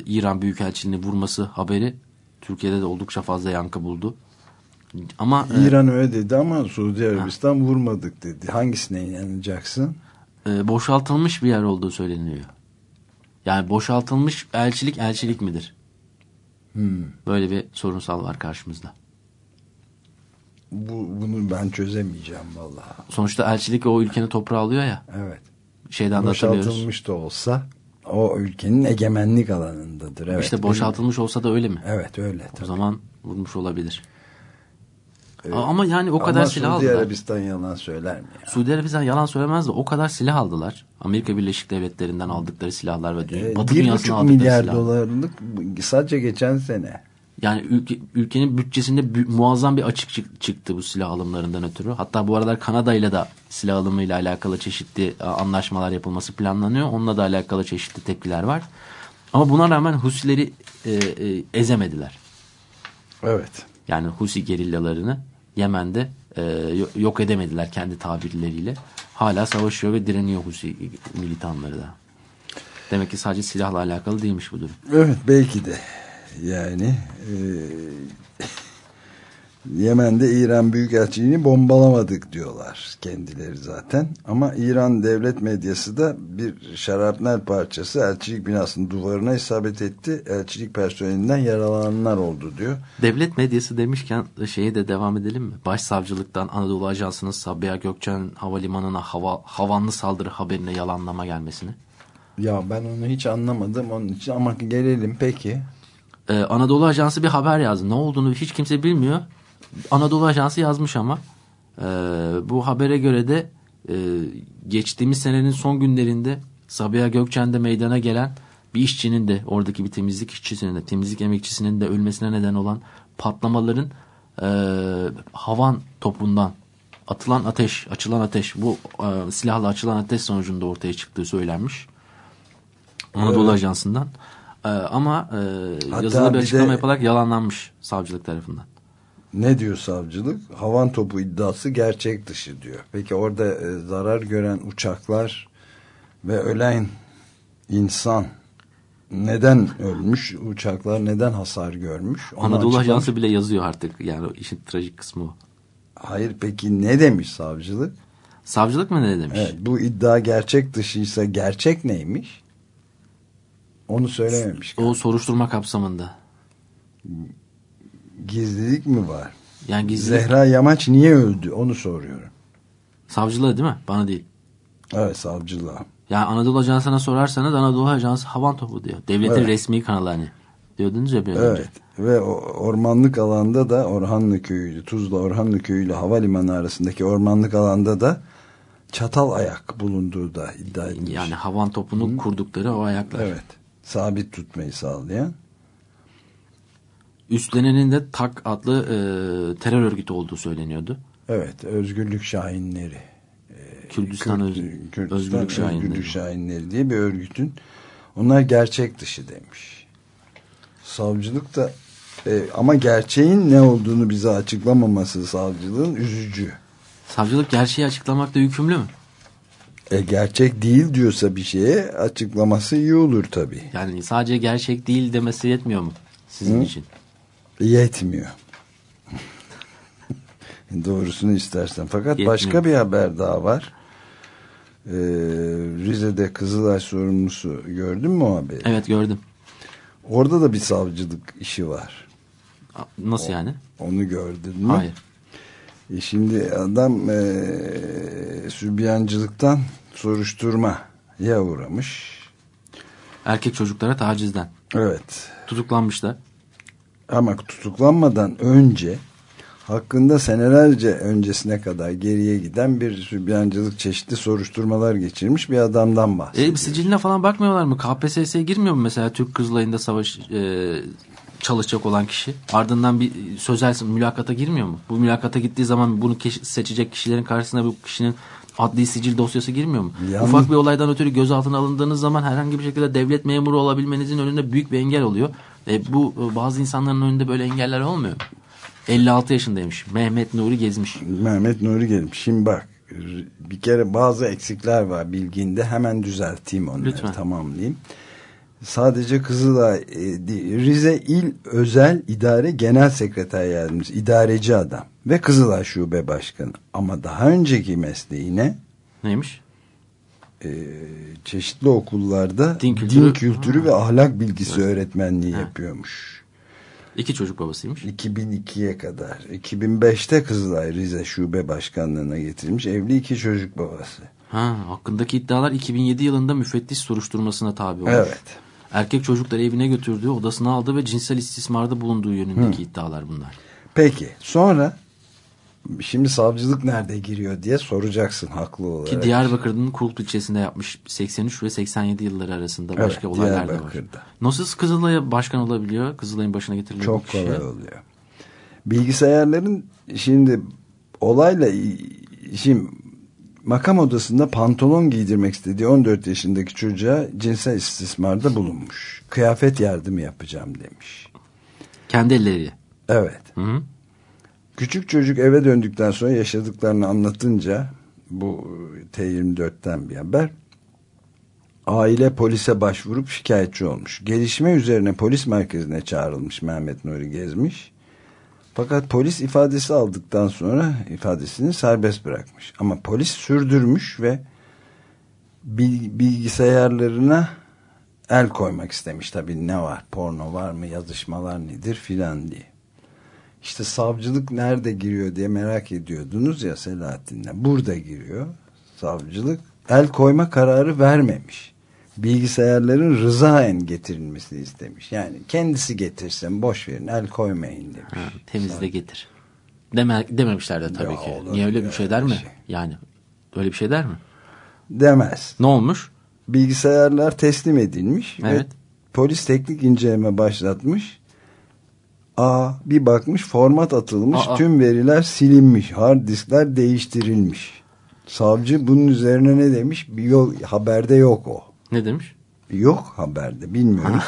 İran Büyükelçiliğini vurması haberi Türkiye'de de oldukça fazla yankı buldu. Ama e, İran öyle dedi ama Suudi Arabistan vurmadık dedi. Hangisine inanacaksın? e, boşaltılmış bir yer olduğu söyleniyor. Yani boşaltılmış elçilik elçilik midir? Hmm. Böyle bir sorunsal var karşımızda. Bu, bunu ben çözemeyeceğim vallahi. Sonuçta elçilik o ülkenin toprağı alıyor ya. Evet. Şeyden. Boşaltılmış da olsa o ülkenin egemenlik alanındadır. Evet. işte boşaltılmış olsa da öyle mi? Evet öyle. O tabii. zaman vurmuş olabilir. Evet. Ama yani o kadar Ama silah Suudi aldılar. Arabistan yalan söyler mi ya? Suudi Arabistan yalan söylemez de o kadar silah aldılar. Amerika Birleşik Devletleri'nden aldıkları silahlar ve Ee, Batı dünyasına aldıkları milyar silah. dolarlık sadece geçen sene. Yani ülke, ülkenin bütçesinde bü- muazzam bir açık çık- çıktı bu silah alımlarından ötürü. Hatta bu aralar Kanada ile de silah alımıyla alakalı çeşitli anlaşmalar yapılması planlanıyor. Onunla da alakalı çeşitli tepkiler var. Ama buna rağmen Husileri e, e, ezemediler. Evet. Yani Husi gerillalarını Yemen'de e, yo- yok edemediler kendi tabirleriyle. Hala savaşıyor ve direniyor Husi militanları da. Demek ki sadece silahla alakalı değilmiş bu durum. Evet belki de. Yani e, Yemen'de İran Büyükelçiliğini bombalamadık diyorlar kendileri zaten. Ama İran devlet medyası da bir şarapnel parçası elçilik binasının duvarına isabet etti. Elçilik personelinden yaralananlar oldu diyor. Devlet medyası demişken şeye de devam edelim mi? Başsavcılıktan Anadolu Ajansı'nın Sabiha Gökçen Havalimanı'na hava, havanlı saldırı haberine yalanlama gelmesini. Ya ben onu hiç anlamadım onun için ama gelelim peki. Ee, Anadolu Ajansı bir haber yazdı. Ne olduğunu hiç kimse bilmiyor. Anadolu Ajansı yazmış ama. Ee, bu habere göre de e, geçtiğimiz senenin son günlerinde Sabiha Gökçen'de meydana gelen bir işçinin de oradaki bir temizlik işçisinin de temizlik emekçisinin de ölmesine neden olan patlamaların e, havan topundan atılan ateş, açılan ateş bu e, silahla açılan ateş sonucunda ortaya çıktığı söylenmiş. Anadolu Evet. Ajansı'ndan. Ee, ama e, yazılı bir açıklama de- yaparak yalanlanmış savcılık tarafından. Ne diyor savcılık? Havan topu iddiası gerçek dışı diyor. Peki orada e, zarar gören uçaklar ve ölen insan neden ölmüş? Uçaklar neden hasar görmüş? Onu Anadolu açıklamış. Ajansı bile yazıyor artık. Yani işin trajik kısmı. Hayır peki ne demiş savcılık? Savcılık mı ne demiş? Evet, bu iddia gerçek dışıysa gerçek neymiş? Onu söylememiş. O soruşturma kapsamında. Gizlilik mi var? Yani gizli Zehra Yamaç niye öldü? Onu soruyorum. savcılığı değil mi? Bana değil. Evet savcılığa. Yani Anadolu Ajansı'na sorarsanız Anadolu Ajansı havan topu diyor. Devletin Evet. resmi kanalı hani. Diyordunuz ya bir önce. Evet ve ormanlık alanda da Orhanlı köyüyle Tuzla Orhanlı köyüyle havalimanı arasındaki ormanlık alanda da çatal ayak bulunduğu da iddia edilmiş. Yani havan topunu kurdukları o ayaklar. Evet. Sabit tutmayı sağlayan. Üstlenenin de TAK adlı e, terör örgütü olduğu söyleniyordu. Evet. Özgürlük Şahinleri. Kürdistan Kürt- Öz- Kürdistan Özgürlük Şahinleri. Özgürlük Şahinleri diye bir örgütün onlar gerçek dışı demiş. Savcılık da e, ama gerçeğin ne olduğunu bize açıklamaması savcılığın üzücü. Savcılık gerçeği açıklamakta yükümlü mü? E, gerçek değil diyorsa bir şeye açıklaması iyi olur tabii. Yani sadece gerçek değil demesi yetmiyor mu sizin Hı? için? Yetmiyor. Doğrusunu istersen. Fakat Yetmiyor. başka bir haber daha var. Ee, Rize'de Kızılay sorumlusu gördün mü o haberi? Evet gördüm. Orada da bir savcılık işi var. Nasıl yani? Onu gördün mü? Hayır. E şimdi adam e, sübyancılıktan soruşturmaya uğramış. Erkek çocuklara tacizden. Evet. Tutuklanmışlar. Ama tutuklanmadan önce hakkında senelerce öncesine kadar geriye giden bir sübyancılık çeşitli soruşturmalar geçirmiş bir adamdan bahsediyor. E, siciline falan bakmıyorlar mı? KPSS'ye girmiyor mu mesela Türk Kızılayı'nda savaş e, çalışacak olan kişi? Ardından bir sözel mülakata girmiyor mu? Bu mülakata gittiği zaman bunu seçecek kişilerin karşısına bu kişinin adli sicil dosyası girmiyor mu? Yalnız- Ufak bir olaydan ötürü gözaltına alındığınız zaman herhangi bir şekilde devlet memuru olabilmenizin önünde büyük bir engel oluyor. E, bu e, bazı insanların önünde böyle engeller olmuyor. 56 yaşındaymış. Mehmet Nuri gezmiş. Mehmet Nuri gelip şimdi bak bir kere bazı eksikler var bilginde hemen düzelteyim onları Lütfen. tamamlayayım. Sadece Kızılay e, Rize İl Özel İdare Genel Sekreter Yardımcısı idareci adam ve Kızılay Şube Başkanı ama daha önceki mesleği ne? Neymiş? çeşitli okullarda Din din kültürü- kültürü, ve ahlak bilgisi öğretmenliği yapıyormuş. İki çocuk babasıymış. 2002'ye kadar. 2005'te Kızılay Rize Şube Başkanlığı'na getirilmiş. Evli iki çocuk babası. Ha, hakkındaki iddialar 2007 yılında müfettiş soruşturmasına tabi olmuş. Evet. Erkek çocukları evine götürdüğü, odasına aldı ve cinsel istismarda bulunduğu yönündeki iddialar bunlar. Peki sonra şimdi savcılık nerede giriyor diye soracaksın haklı olarak. Ki Diyarbakır'ın Kulp ilçesinde yapmış 83 ve 87 yılları arasında Evet, başka olaylar da var. Diyarbakır'da. Nasıl Kızılay'a başkan olabiliyor? Kızılay'ın başına getirilir bu Çok kişi. kolay oluyor. Bilgisayarların şimdi olayla şimdi makam odasında pantolon giydirmek istediği 14 yaşındaki çocuğa cinsel istismarda bulunmuş. Kıyafet yardımı yapacağım demiş. Kendi elleriyle. Evet. Hı -hı. Küçük çocuk eve döndükten sonra yaşadıklarını anlatınca bu T24'ten bir haber. Aile polise başvurup şikayetçi olmuş. Gelişme üzerine polis merkezine çağrılmış Mehmet Nuri Gezmiş. Fakat polis ifadesi aldıktan sonra ifadesini serbest bırakmış. Ama polis sürdürmüş ve bilgisayarlarına el koymak istemiş. Tabii ne var? Porno var mı? Yazışmalar nedir? Filan diye. İşte savcılık nerede giriyor diye merak ediyordunuz ya Selahattin'le. Burada giriyor savcılık. El koyma kararı vermemiş. Bilgisayarların rızaen getirilmesini istemiş. Yani kendisi getirsin boş verin el koymayın demiş. Ha, temizle getir. Deme, dememişler de tabii Ya ki. olur Niye öyle bir şey der mi? şey. Yani öyle bir şey der mi? Demez. Ne olmuş? Bilgisayarlar teslim edilmiş Evet. ve polis teknik inceleme başlatmış. Aa bir bakmış format atılmış Aa. tüm veriler silinmiş hard diskler değiştirilmiş. Savcı bunun üzerine ne demiş? Bir yol, haberde yok o. Ne demiş? Yok haberde bilmiyorum.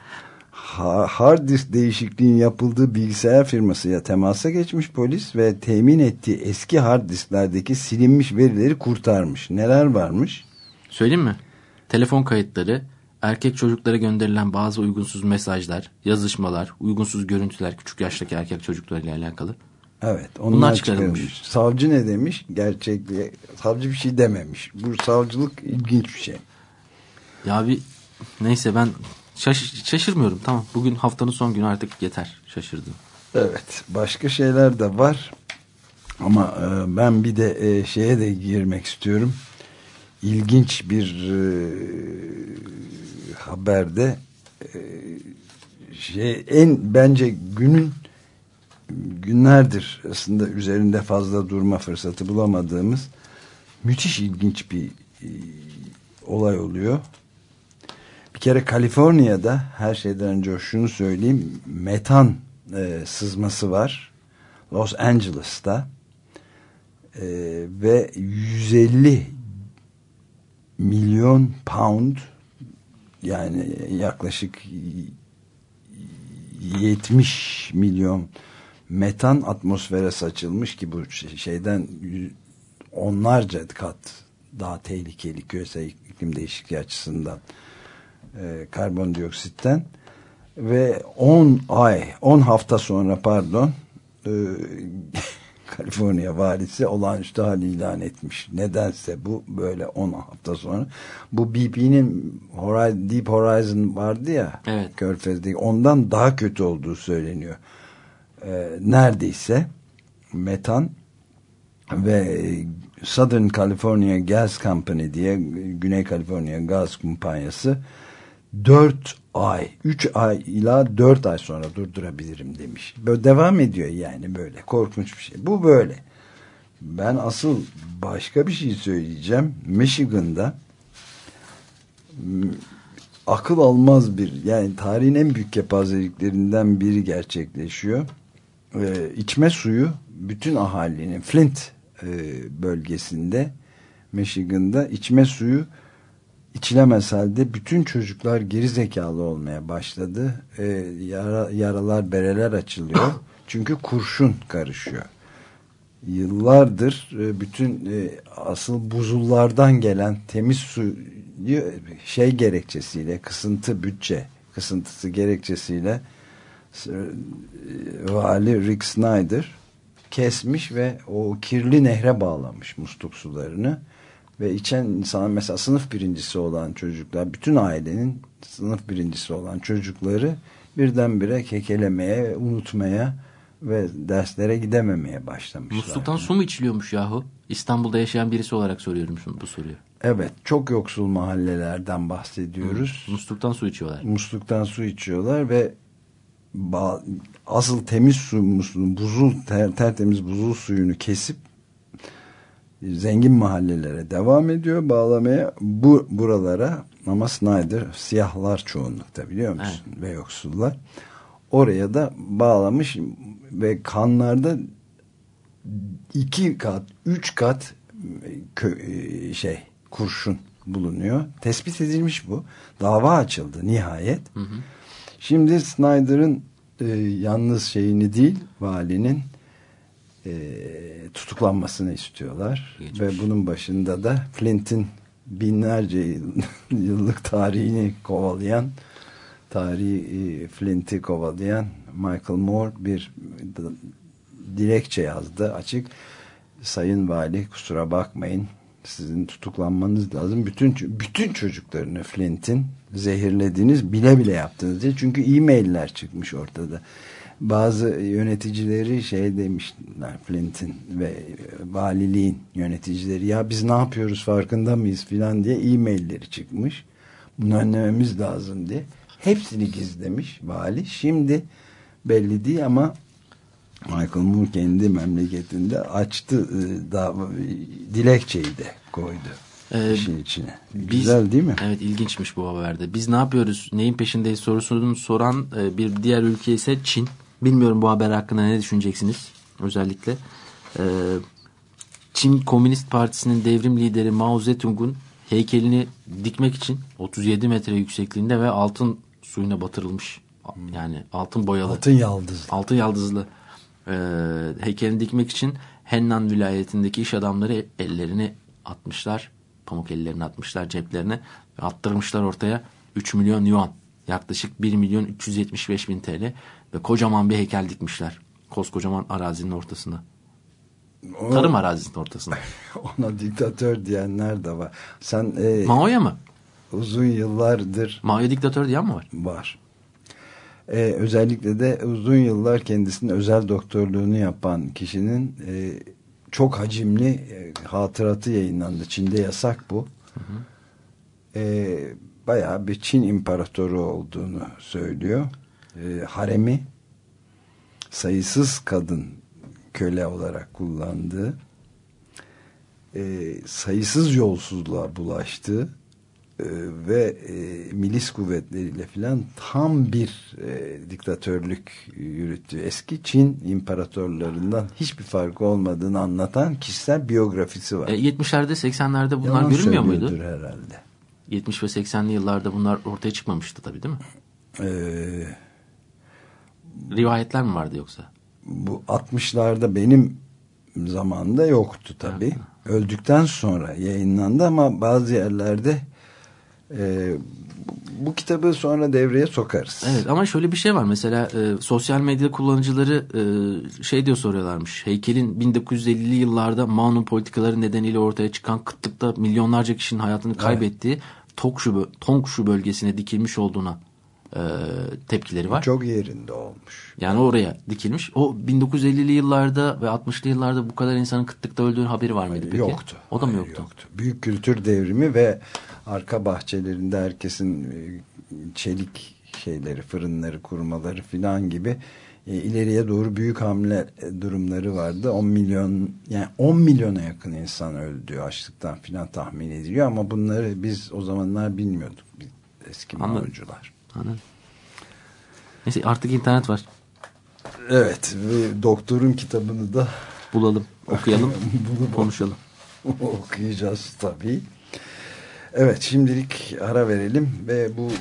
ha, hard disk değişikliğin yapıldığı bilgisayar firmasıyla temasa geçmiş polis ve temin ettiği eski hard disklerdeki silinmiş verileri kurtarmış. Neler varmış? Söyleyeyim mi? Telefon kayıtları, erkek çocuklara gönderilen bazı uygunsuz mesajlar, yazışmalar, uygunsuz görüntüler küçük yaştaki erkek çocuklarıyla alakalı. Evet. Bunlar Onlar çıkarılmış. çıkarılmış. Savcı ne demiş? Gerçekliğe. Savcı bir şey dememiş. Bu savcılık ilginç bir şey. Ya bir neyse ben şaş- şaşırmıyorum tamam. Bugün haftanın son günü artık yeter. Şaşırdım. Evet. Başka şeyler de var. Ama e, ben bir de e, şeye de girmek istiyorum. İlginç bir e, haberde e, şey en bence günün günlerdir aslında üzerinde fazla durma fırsatı bulamadığımız müthiş ilginç bir e, olay oluyor. Bir kere Kaliforniya'da her şeyden önce şunu söyleyeyim metan e, sızması var. Los Angeles'ta e, ve 150 milyon pound yani yaklaşık 70 milyon metan atmosfere saçılmış ki bu şeyden onlarca kat daha tehlikeli küresel iklim değişikliği açısından e, karbondioksitten ve 10 ay 10 hafta sonra pardon e, Kaliforniya valisi olağanüstü hal ilan etmiş. Nedense bu böyle 10 hafta sonra. Bu BP'nin Deep Horizon vardı ya Evet. Körfez'deki ondan daha kötü olduğu söyleniyor. Ee, neredeyse metan ve Southern California Gas Company diye Güney Kaliforniya Gaz Kumpanyası 4 ay, 3 ay ila 4 ay sonra durdurabilirim demiş. Böyle devam ediyor yani böyle korkunç bir şey. Bu böyle. Ben asıl başka bir şey söyleyeceğim. Michigan'da akıl almaz bir yani tarihin en büyük kepazeliklerinden biri gerçekleşiyor. Ee, içme suyu bütün ahalinin Flint e, bölgesinde Michigan'da içme suyu içilemez halde bütün çocuklar geri zekalı olmaya başladı. Ee, yara, yaralar, bereler açılıyor. Çünkü kurşun karışıyor. Yıllardır e, bütün e, asıl buzullardan gelen temiz suyu şey gerekçesiyle, kısıntı bütçe kısıntısı gerekçesiyle e, vali Rick Snyder kesmiş ve o kirli nehre bağlamış musluk sularını ve içen insan mesela sınıf birincisi olan çocuklar bütün ailenin sınıf birincisi olan çocukları birdenbire kekelemeye unutmaya ve derslere gidememeye başlamışlar. Musluktan su mu içiliyormuş yahu? İstanbul'da yaşayan birisi olarak soruyorum şunu, bu soruyu. Evet çok yoksul mahallelerden bahsediyoruz. Hı, musluktan su içiyorlar. Musluktan su içiyorlar ve asıl temiz su musluğun buzul ter, tertemiz buzul suyunu kesip zengin mahallelere devam ediyor. Bağlamaya bu buralara ama Snyder siyahlar çoğunlukta biliyor musun? Evet. ve yoksullar. Oraya da bağlamış ve kanlarda iki kat üç kat kö, şey kurşun bulunuyor. Tespit edilmiş bu. Dava açıldı nihayet. Hı hı. şimdi Snyder'ın e, yalnız şeyini değil valinin e, tutuklanmasını istiyorlar. Geçmiş. Ve bunun başında da Flint'in binlerce yıllık tarihini kovalayan tarihi e, Flint'i kovalayan Michael Moore bir dilekçe yazdı açık. Sayın Vali kusura bakmayın sizin tutuklanmanız lazım. Bütün bütün çocuklarını Flint'in zehirlediniz bile bile yaptınız diye. Çünkü e-mailler çıkmış ortada bazı yöneticileri şey demişler Flint'in ve valiliğin yöneticileri ya biz ne yapıyoruz farkında mıyız filan diye e-mailleri çıkmış. Bunu önlememiz lazım diye. Hepsini gizlemiş vali. Şimdi belli değil ama Michael Moore kendi memleketinde açtı e, dava, dilekçeyi de koydu. Ee, işin içine. Biz, Güzel değil mi? Evet ilginçmiş bu haberde. Biz ne yapıyoruz, neyin peşindeyiz sorusunu soran e, bir diğer ülke ise Çin. Bilmiyorum bu haber hakkında ne düşüneceksiniz özellikle. Ee, Çin Komünist Partisi'nin devrim lideri Mao Zedong'un heykelini dikmek için 37 metre yüksekliğinde ve altın suyuna batırılmış. Yani altın boyalı. Altın yaldızlı. Altın yaldızlı. Ee, heykelini dikmek için Hennan vilayetindeki iş adamları ellerini atmışlar. Pamuk ellerini atmışlar ceplerine ve attırmışlar ortaya 3 milyon yuan. Yaklaşık 1 milyon 375 bin TL ve kocaman bir heykel dikmişler. Koskocaman arazinin ortasında. O, Tarım arazisinin ortasında. Ona diktatör diyenler de var. Sen e, Mao'ya mı? Uzun yıllardır Mao'ya diktatör diyen mi var? Var. Ee, özellikle de uzun yıllar kendisinin özel doktorluğunu yapan kişinin e, çok hacimli e, hatıratı yayınlandı. Çin'de yasak bu. Hı hı. E, bayağı bir Çin imparatoru olduğunu söylüyor e, haremi sayısız kadın köle olarak kullandığı e, sayısız yolsuzluğa bulaştığı e, ve e, milis kuvvetleriyle filan tam bir e, diktatörlük yürüttü. Eski Çin imparatorlarından hiçbir farkı olmadığını anlatan kişisel biyografisi var. E, 70'lerde 80'lerde bunlar Yalan görünmüyor muydu? herhalde. 70 ve 80'li yıllarda bunlar ortaya çıkmamıştı tabii değil mi? Eee Rivayetler mi vardı yoksa? Bu 60'larda benim zamanında yoktu tabii. Öldükten sonra yayınlandı ama bazı yerlerde e, bu kitabı sonra devreye sokarız. Evet ama şöyle bir şey var mesela e, sosyal medya kullanıcıları e, şey diyor soruyorlarmış. Heykelin 1950'li yıllarda Mao'nun politikaları nedeniyle ortaya çıkan kıtlıkta milyonlarca kişinin hayatını kaybettiği Tongshu, Tongshu bölgesine dikilmiş olduğuna e, tepkileri var. Çok yerinde olmuş. Yani oraya dikilmiş. O 1950'li yıllarda ve 60'lı yıllarda bu kadar insanın kıtlıkta öldüğünün haberi var mıydı peki? Yoktu. O da mı Hayır, yoktu? Büyük kültür devrimi ve arka bahçelerinde herkesin e, çelik şeyleri, fırınları kurmaları filan gibi e, ileriye doğru büyük hamle e, durumları vardı. 10 milyon yani 10 milyona yakın insan öldü açlıktan filan tahmin ediliyor ama bunları biz o zamanlar bilmiyorduk. Biz eski Anladım. Neyse artık internet var. Evet ve doktorun kitabını da Bulalım, okuyalım, konuşalım. okuyacağız tabii. Evet şimdilik ara verelim ve bu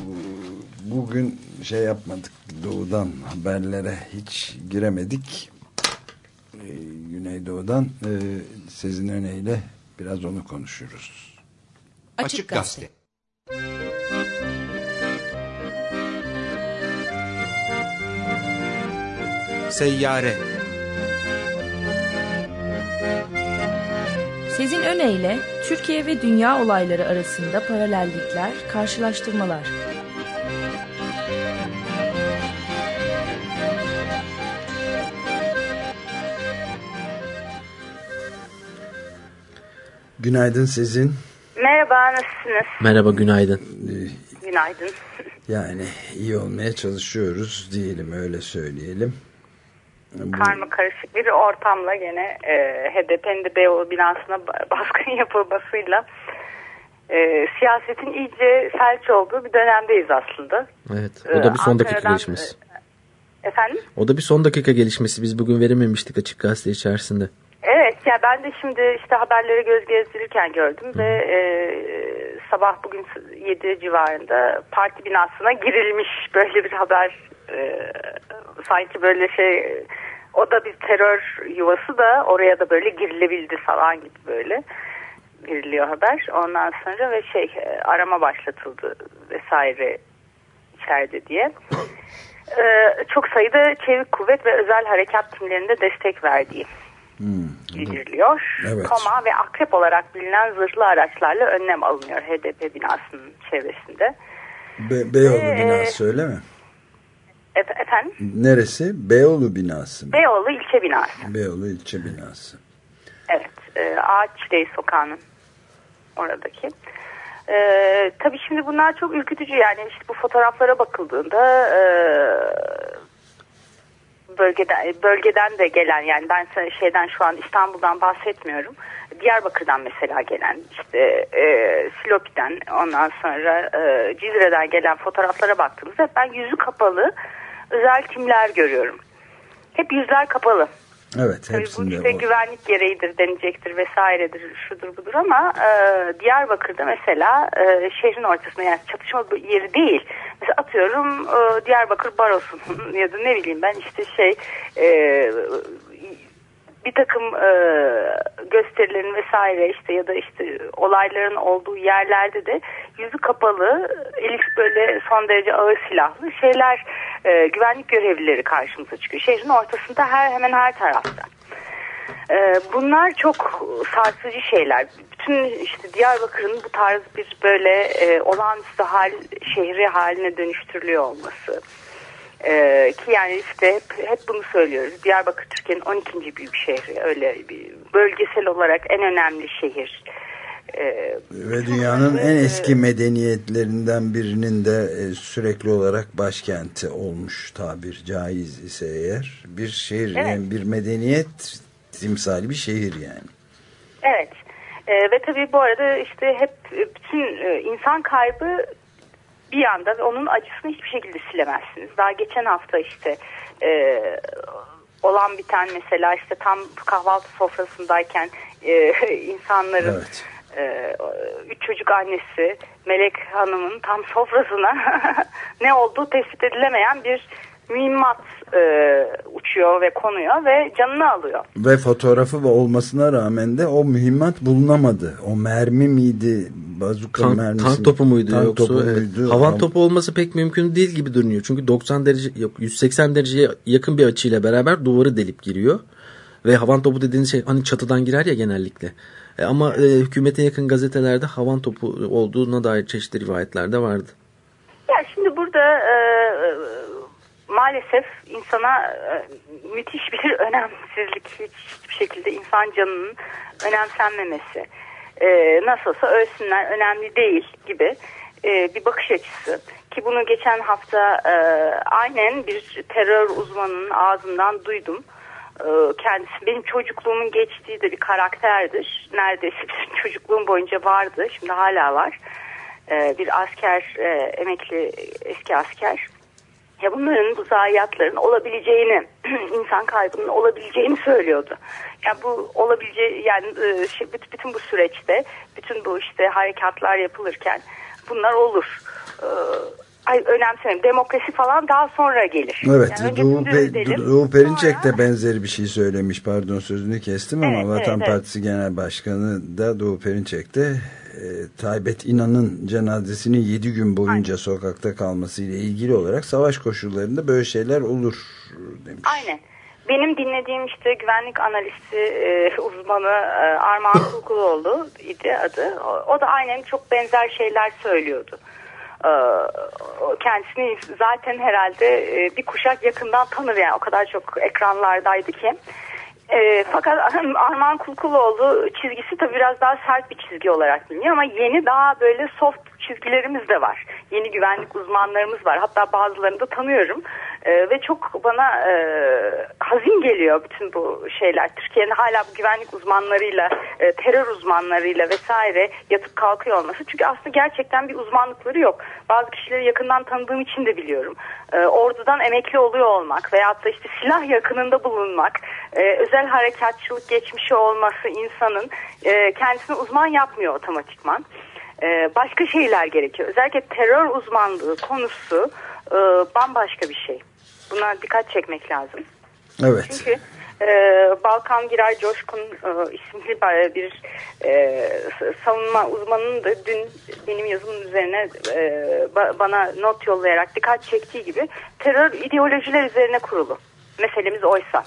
bugün şey yapmadık doğudan haberlere hiç giremedik. Ee, Güneydoğu'dan e, Sezin Öne'yle biraz onu konuşuruz. Açık Gazete. Seyyare Sezin Öne Türkiye ve dünya olayları arasında paralellikler, karşılaştırmalar. Günaydın Sezin. Merhaba, nasılsınız? Merhaba, günaydın. Günaydın. Yani iyi olmaya çalışıyoruz diyelim öyle söyleyelim. Karma karışık bir ortamla gene e, HDP'nin de Beyoğlu binasına ba- baskın yapılmasıyla e, siyasetin iyice felç olduğu bir dönemdeyiz aslında. Evet, o da bir son dakika Ankara'dan, gelişmesi. Efendim? O da bir son dakika gelişmesi. Biz bugün verememiştik açık gazete içerisinde. Evet, ya ben de şimdi işte haberlere göz gezdirirken gördüm ve e, sabah bugün 7 civarında parti binasına girilmiş böyle bir haber. E, sanki böyle şey o da bir terör yuvası da oraya da böyle girilebildi falan gibi böyle giriliyor haber. Ondan sonra ve şey e, arama başlatıldı vesaire içeride diye. E, çok sayıda çevik kuvvet ve özel harekat timlerinde destek verdiği bildiriliyor. Evet. Toma ve akrep olarak bilinen zırhlı araçlarla önlem alınıyor HDP binasının çevresinde. Be- Beyoğlu Ee, binası öyle mi? E- efendim? Neresi? Beyoğlu binası mı? Beyoğlu ilçe binası. Beyoğlu ilçe binası. Evet. E, Ağaç Çileği Sokağı'nın oradaki. E, tabii şimdi bunlar çok ürkütücü yani işte bu fotoğraflara bakıldığında e, bölgeden bölgeden de gelen yani ben şeyden şu an İstanbul'dan bahsetmiyorum. Diyarbakır'dan mesela gelen işte e, Silopi'den ondan sonra e, Cizre'den gelen fotoğraflara baktığımızda ben yüzü kapalı özel timler görüyorum. Hep yüzler kapalı. Evet Tabii bu işte o. güvenlik gereğidir denecektir vesairedir şudur budur ama e, Diyarbakır'da mesela e, şehrin ortasında yani çatışma yeri değil. Mesela atıyorum e, Diyarbakır Barosu'nun ya da ne bileyim ben işte şey e, bir takım e, gösterilerin vesaire işte ya da işte olayların olduğu yerlerde de yüzü kapalı, eli böyle son derece ağır silahlı şeyler e, güvenlik görevlileri karşımıza çıkıyor. Şehrin ortasında her hemen her tarafta. E, bunlar çok sarsıcı şeyler. Bütün işte Diyarbakır'ın bu tarz bir böyle e, olağanüstü hal şehri haline dönüştürülüyor olması. Ee, ki yani işte hep, hep bunu söylüyoruz. Diyarbakır Türkiye'nin 12. büyük şehri. Öyle bir bölgesel olarak en önemli şehir. Ee, Ve dünyanın en eski medeniyetlerinden birinin de e, sürekli olarak başkenti olmuş tabir caiz ise eğer. Bir şehir Evet. yani bir medeniyet timsali bir şehir yani. Evet. Ee, ve tabii bu arada işte hep e, bütün e, insan kaybı bir yanda ve onun acısını hiçbir şekilde silemezsiniz. Daha geçen hafta işte e, olan biten mesela işte tam kahvaltı sofrasındayken e, insanların Evet. e, üç çocuk annesi Melek Hanım'ın tam sofrasına ne olduğu tespit edilemeyen bir mühimmat e, uçuyor ve konuyor ve canını alıyor. Ve fotoğrafı ve olmasına rağmen de o mühimmat bulunamadı. O mermi miydi? Bazuka Tank, mermisi tank topu muydu tank yoksa topu evet. muydu? havan topu olması pek mümkün değil gibi görünüyor. Çünkü 90 derece yok 180 dereceye yakın bir açıyla beraber duvarı delip giriyor. Ve havan topu dediğiniz şey hani çatıdan girer ya genellikle. E, ama e, hükümete yakın gazetelerde havan topu olduğuna dair çeşitli rivayetler de vardı. Ya şimdi burada e, e, maalesef insana e, müthiş bir önemsizlik hiçbir şekilde insan canının önemsenmemesi. E, nasılsa ölsünler önemli değil gibi e, bir bakış açısı. Ki bunu geçen hafta e, aynen bir terör uzmanının ağzından duydum. E, kendisi benim çocukluğumun geçtiği de bir karakterdir. Neredeyse bütün çocukluğum boyunca vardı. Şimdi hala var. E, bir asker, emekli eski asker. Ya bunların bu zayiatların olabileceğini, insan kaybının olabileceğini söylüyordu. Ya bu olabileceği yani e, şey, bütün- bu süreçte, bütün bu işte harekatlar yapılırken bunlar olur. E, Ay önemsemem. Demokrasi falan daha sonra gelir. Evet, Yani Doğu, Pe- Doğu Perinçek sonra- de benzeri bir şey söylemiş. Pardon sözünü kestim ama Evet, Vatan evet, evet. Partisi Genel Başkanı da Doğu Perinçek de Taybet İnan'ın cenazesinin 7 gün boyunca sokakta kalmasıyla ilgili olarak savaş koşullarında böyle şeyler olur demiş. Aynen. Benim dinlediğim işte güvenlik analisti e, uzmanı e, Armağan Kulkuloğlu idi adı. O, o da aynen çok benzer şeyler söylüyordu. E, kendisini zaten herhalde e, bir kuşak yakından tanır yani o kadar çok ekranlardaydı ki. E, fakat Armağan Kulkuloğlu çizgisi tabii biraz daha sert bir çizgi olarak biliniyor ama yeni daha böyle soft çizgilerimiz de var. Yeni güvenlik uzmanlarımız var. Hatta bazılarını da tanıyorum. E, ve çok bana e, hazin geliyor bütün bu şeyler. Türkiye'nin hala bu güvenlik uzmanlarıyla, e, terör uzmanlarıyla vesaire yatıp kalkıyor olması. Çünkü aslında gerçekten bir uzmanlıkları yok. Bazı kişileri yakından tanıdığım için de biliyorum. E, ordudan emekli oluyor olmak veyahut da işte silah yakınında bulunmak, e, özel harekatçılık geçmişi olması insanın e, kendisini uzman yapmıyor otomatikman. E, başka şeyler gerekiyor. Özellikle terör uzmanlığı konusu e, bambaşka bir şey. Buna dikkat çekmek lazım. Evet. Çünkü e, Balkan Giray Coşkun e, isimli bir- e, savunma uzmanının da dün benim yazımın üzerine e, ba- bana not yollayarak dikkat çektiği gibi terör ideolojiler üzerine kurulu. Meselemiz oysa.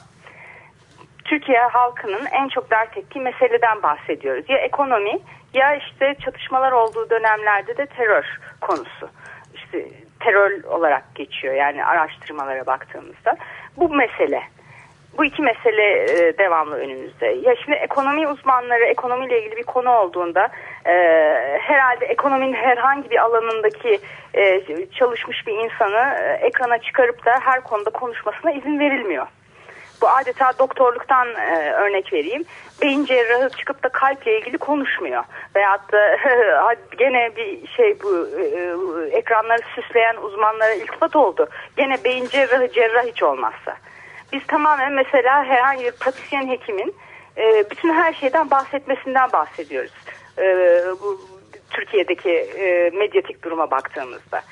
Türkiye halkının en çok dert ettiği meseleden bahsediyoruz. Ya ekonomi ya işte çatışmalar olduğu dönemlerde de terör konusu. İşte terör olarak geçiyor yani araştırmalara baktığımızda. Bu mesele. Bu iki mesele e, devamlı önümüzde. Ya şimdi ekonomi uzmanları ekonomiyle ilgili bir konu olduğunda e, herhalde ekonominin herhangi bir alanındaki e, çalışmış bir insanı e, ekrana çıkarıp da her konuda konuşmasına izin verilmiyor. Bu adeta doktorluktan e, örnek vereyim. Beyin cerrahı çıkıp da kalple ilgili konuşmuyor. Veyahut da gene bir şey bu e, e, ekranları süsleyen uzmanlara iltifat oldu. Gene beyin cerrahı cerrah hiç olmazsa. Biz tamamen mesela herhangi bir pratisyen hekimin e, bütün her şeyden bahsetmesinden bahsediyoruz. E, bu Türkiye'deki e, medyatik duruma baktığımızda.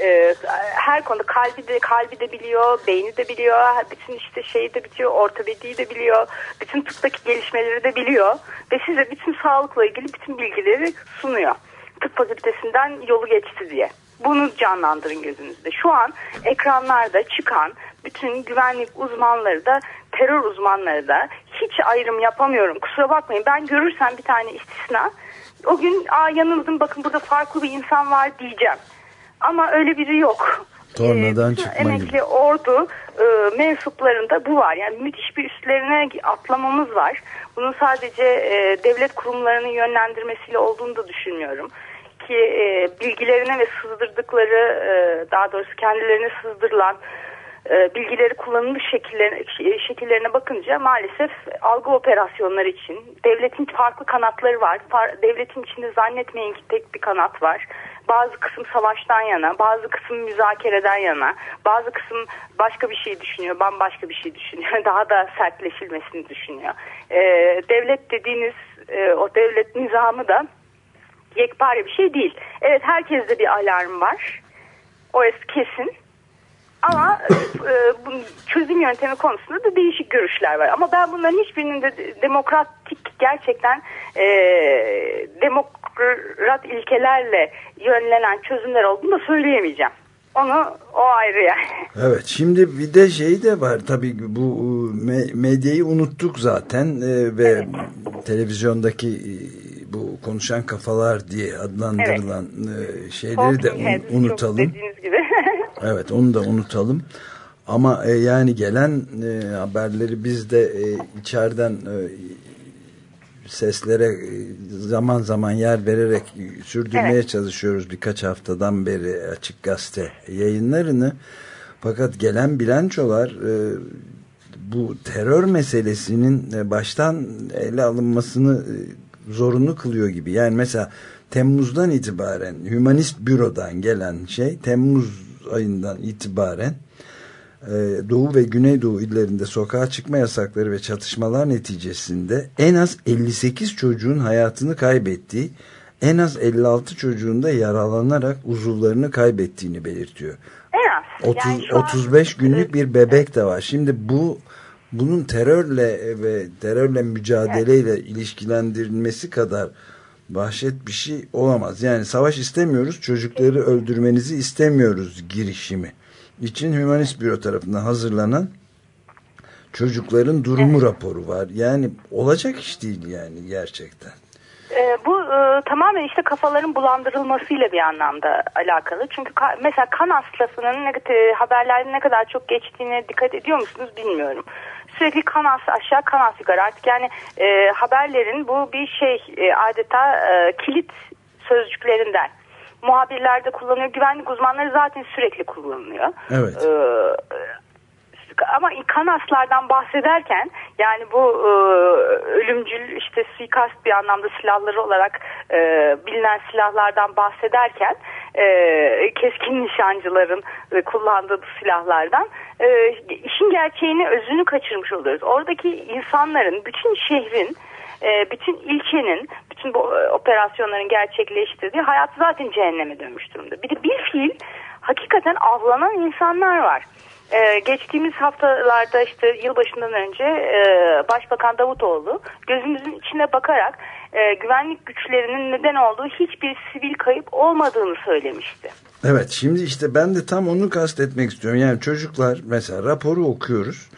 E, her konuda kalbi de kalbi de biliyor, beyni de biliyor, bütün işte şeyi de biliyor, ortopediyi de biliyor, bütün tıptaki gelişmeleri de biliyor ve size bütün sağlıkla ilgili bütün bilgileri sunuyor. Tıp fakültesinden yolu geçti diye. Bunu canlandırın gözünüzde. Şu an ekranlarda çıkan bütün güvenlik uzmanları da terör uzmanları da hiç ayrım yapamıyorum. Kusura bakmayın ben görürsem bir tane istisna o gün aa yanıldım bakın burada farklı bir insan var diyeceğim. Ama öyle biri yok. Ee, bütün çıkma emekli gibi. ordu e, mensuplarında bu var. Yani müthiş bir üstlerine atlamamız var. Bunun sadece e, devlet kurumlarının yönlendirmesiyle olduğunu da düşünmüyorum. Ki e, bilgilerine ve sızdırdıkları e, daha doğrusu kendilerine sızdırılan e, bilgileri kullanılmış şekillerine, şekillerine bakınca maalesef algı operasyonları için devletin farklı kanatları var. Devletin içinde zannetmeyin ki tek bir kanat var. Bazı kısım savaştan yana, bazı kısım müzakereden yana, bazı kısım başka bir şey düşünüyor, bambaşka bir şey düşünüyor. Daha da sertleşilmesini düşünüyor. E, devlet dediğiniz e, o devlet nizamı da yekpare bir şey değil. Evet herkeste bir alarm var. O es kesin. Ama e, bu çözüm yöntemi konusunda da değişik görüşler var. Ama ben bunların hiçbirinin de demokratik gerçekten e, demokrat ilkelerle yönlenen çözümler olduğunu da söyleyemeyeceğim. Onu o ayrı yani. Evet şimdi bir de şey de var tabii bu me- medyayı unuttuk zaten e, ve televizyondaki e, bu konuşan kafalar diye adlandırılan e, şeyleri de un- unutalım. Çok dediğiniz gibi. Evet onu da unutalım. Ama e, yani gelen e, haberleri biz de e, içeriden e, seslere e, zaman zaman yer vererek sürdürmeye Evet. çalışıyoruz birkaç haftadan beri açık gazete yayınlarını. Fakat gelen bilançolar e, bu terör meselesinin e, baştan ele alınmasını e, zorunlu kılıyor gibi. Yani mesela Temmuz'dan itibaren Hümanist Büro'dan gelen şey Temmuz ayından itibaren Doğu ve Güneydoğu illerinde sokağa çıkma yasakları ve çatışmalar neticesinde en az 58 çocuğun hayatını kaybettiği, en az 56 çocuğun da yaralanarak uzuvlarını kaybettiğini belirtiyor. En az. 30, Yani şu an- 35 günlük bir bebek de var. Şimdi bu bunun terörle ve terörle mücadeleyle ilişkilendirilmesi kadar vahşet bir şey olamaz. Yani savaş istemiyoruz, çocukları öldürmenizi istemiyoruz girişimi. İçin Hümanist Büro tarafından hazırlanan çocukların durumu raporu var. Yani olacak iş değil yani gerçekten. Ee, bu e, tamamen işte kafaların bulandırılmasıyla bir anlamda alakalı. Çünkü ka- mesela Kanas lafının ne, haberlerde ne kadar çok geçtiğine dikkat ediyor musunuz bilmiyorum. Sürekli Kanas aşağı Kanas yukarı artık yani e, haberlerin bu bir şey e, adeta e, kilit sözcüklerinden. Muhabirlerde kullanıyor. Güvenlik uzmanları zaten sürekli kullanılıyor. Evet. Ee, ama kanaslardan bahsederken yani bu e, ölümcül işte suikast bir anlamda silahları olarak e, bilinen silahlardan bahsederken e, keskin nişancıların e, kullandığı bu silahlardan e, işin gerçeğini özünü kaçırmış oluyoruz. Oradaki insanların bütün şehrin e, bütün ilçenin, bütün bu e, operasyonların gerçekleştirdiği hayatı zaten cehenneme dönmüş durumda. Bir de bir fiil hakikaten avlanan insanlar var. Ee, geçtiğimiz haftalarda işte yılbaşından önce e, Başbakan Davutoğlu gözümüzün içine bakarak e, güvenlik güçlerinin neden olduğu hiçbir sivil kayıp olmadığını söylemişti. Evet şimdi işte ben de tam onu kastetmek istiyorum. Yani çocuklar mesela raporu okuyoruz.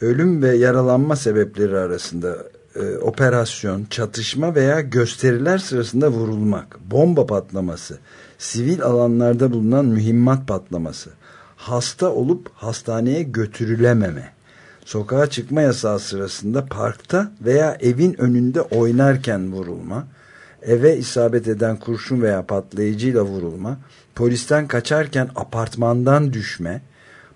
Ölüm ve yaralanma sebepleri arasında e, operasyon, çatışma veya gösteriler sırasında vurulmak, bomba patlaması, sivil alanlarda bulunan mühimmat patlaması, hasta olup hastaneye götürülememe, sokağa çıkma yasağı sırasında parkta veya evin önünde oynarken vurulma, eve isabet eden kurşun veya patlayıcıyla vurulma, polisten kaçarken apartmandan düşme,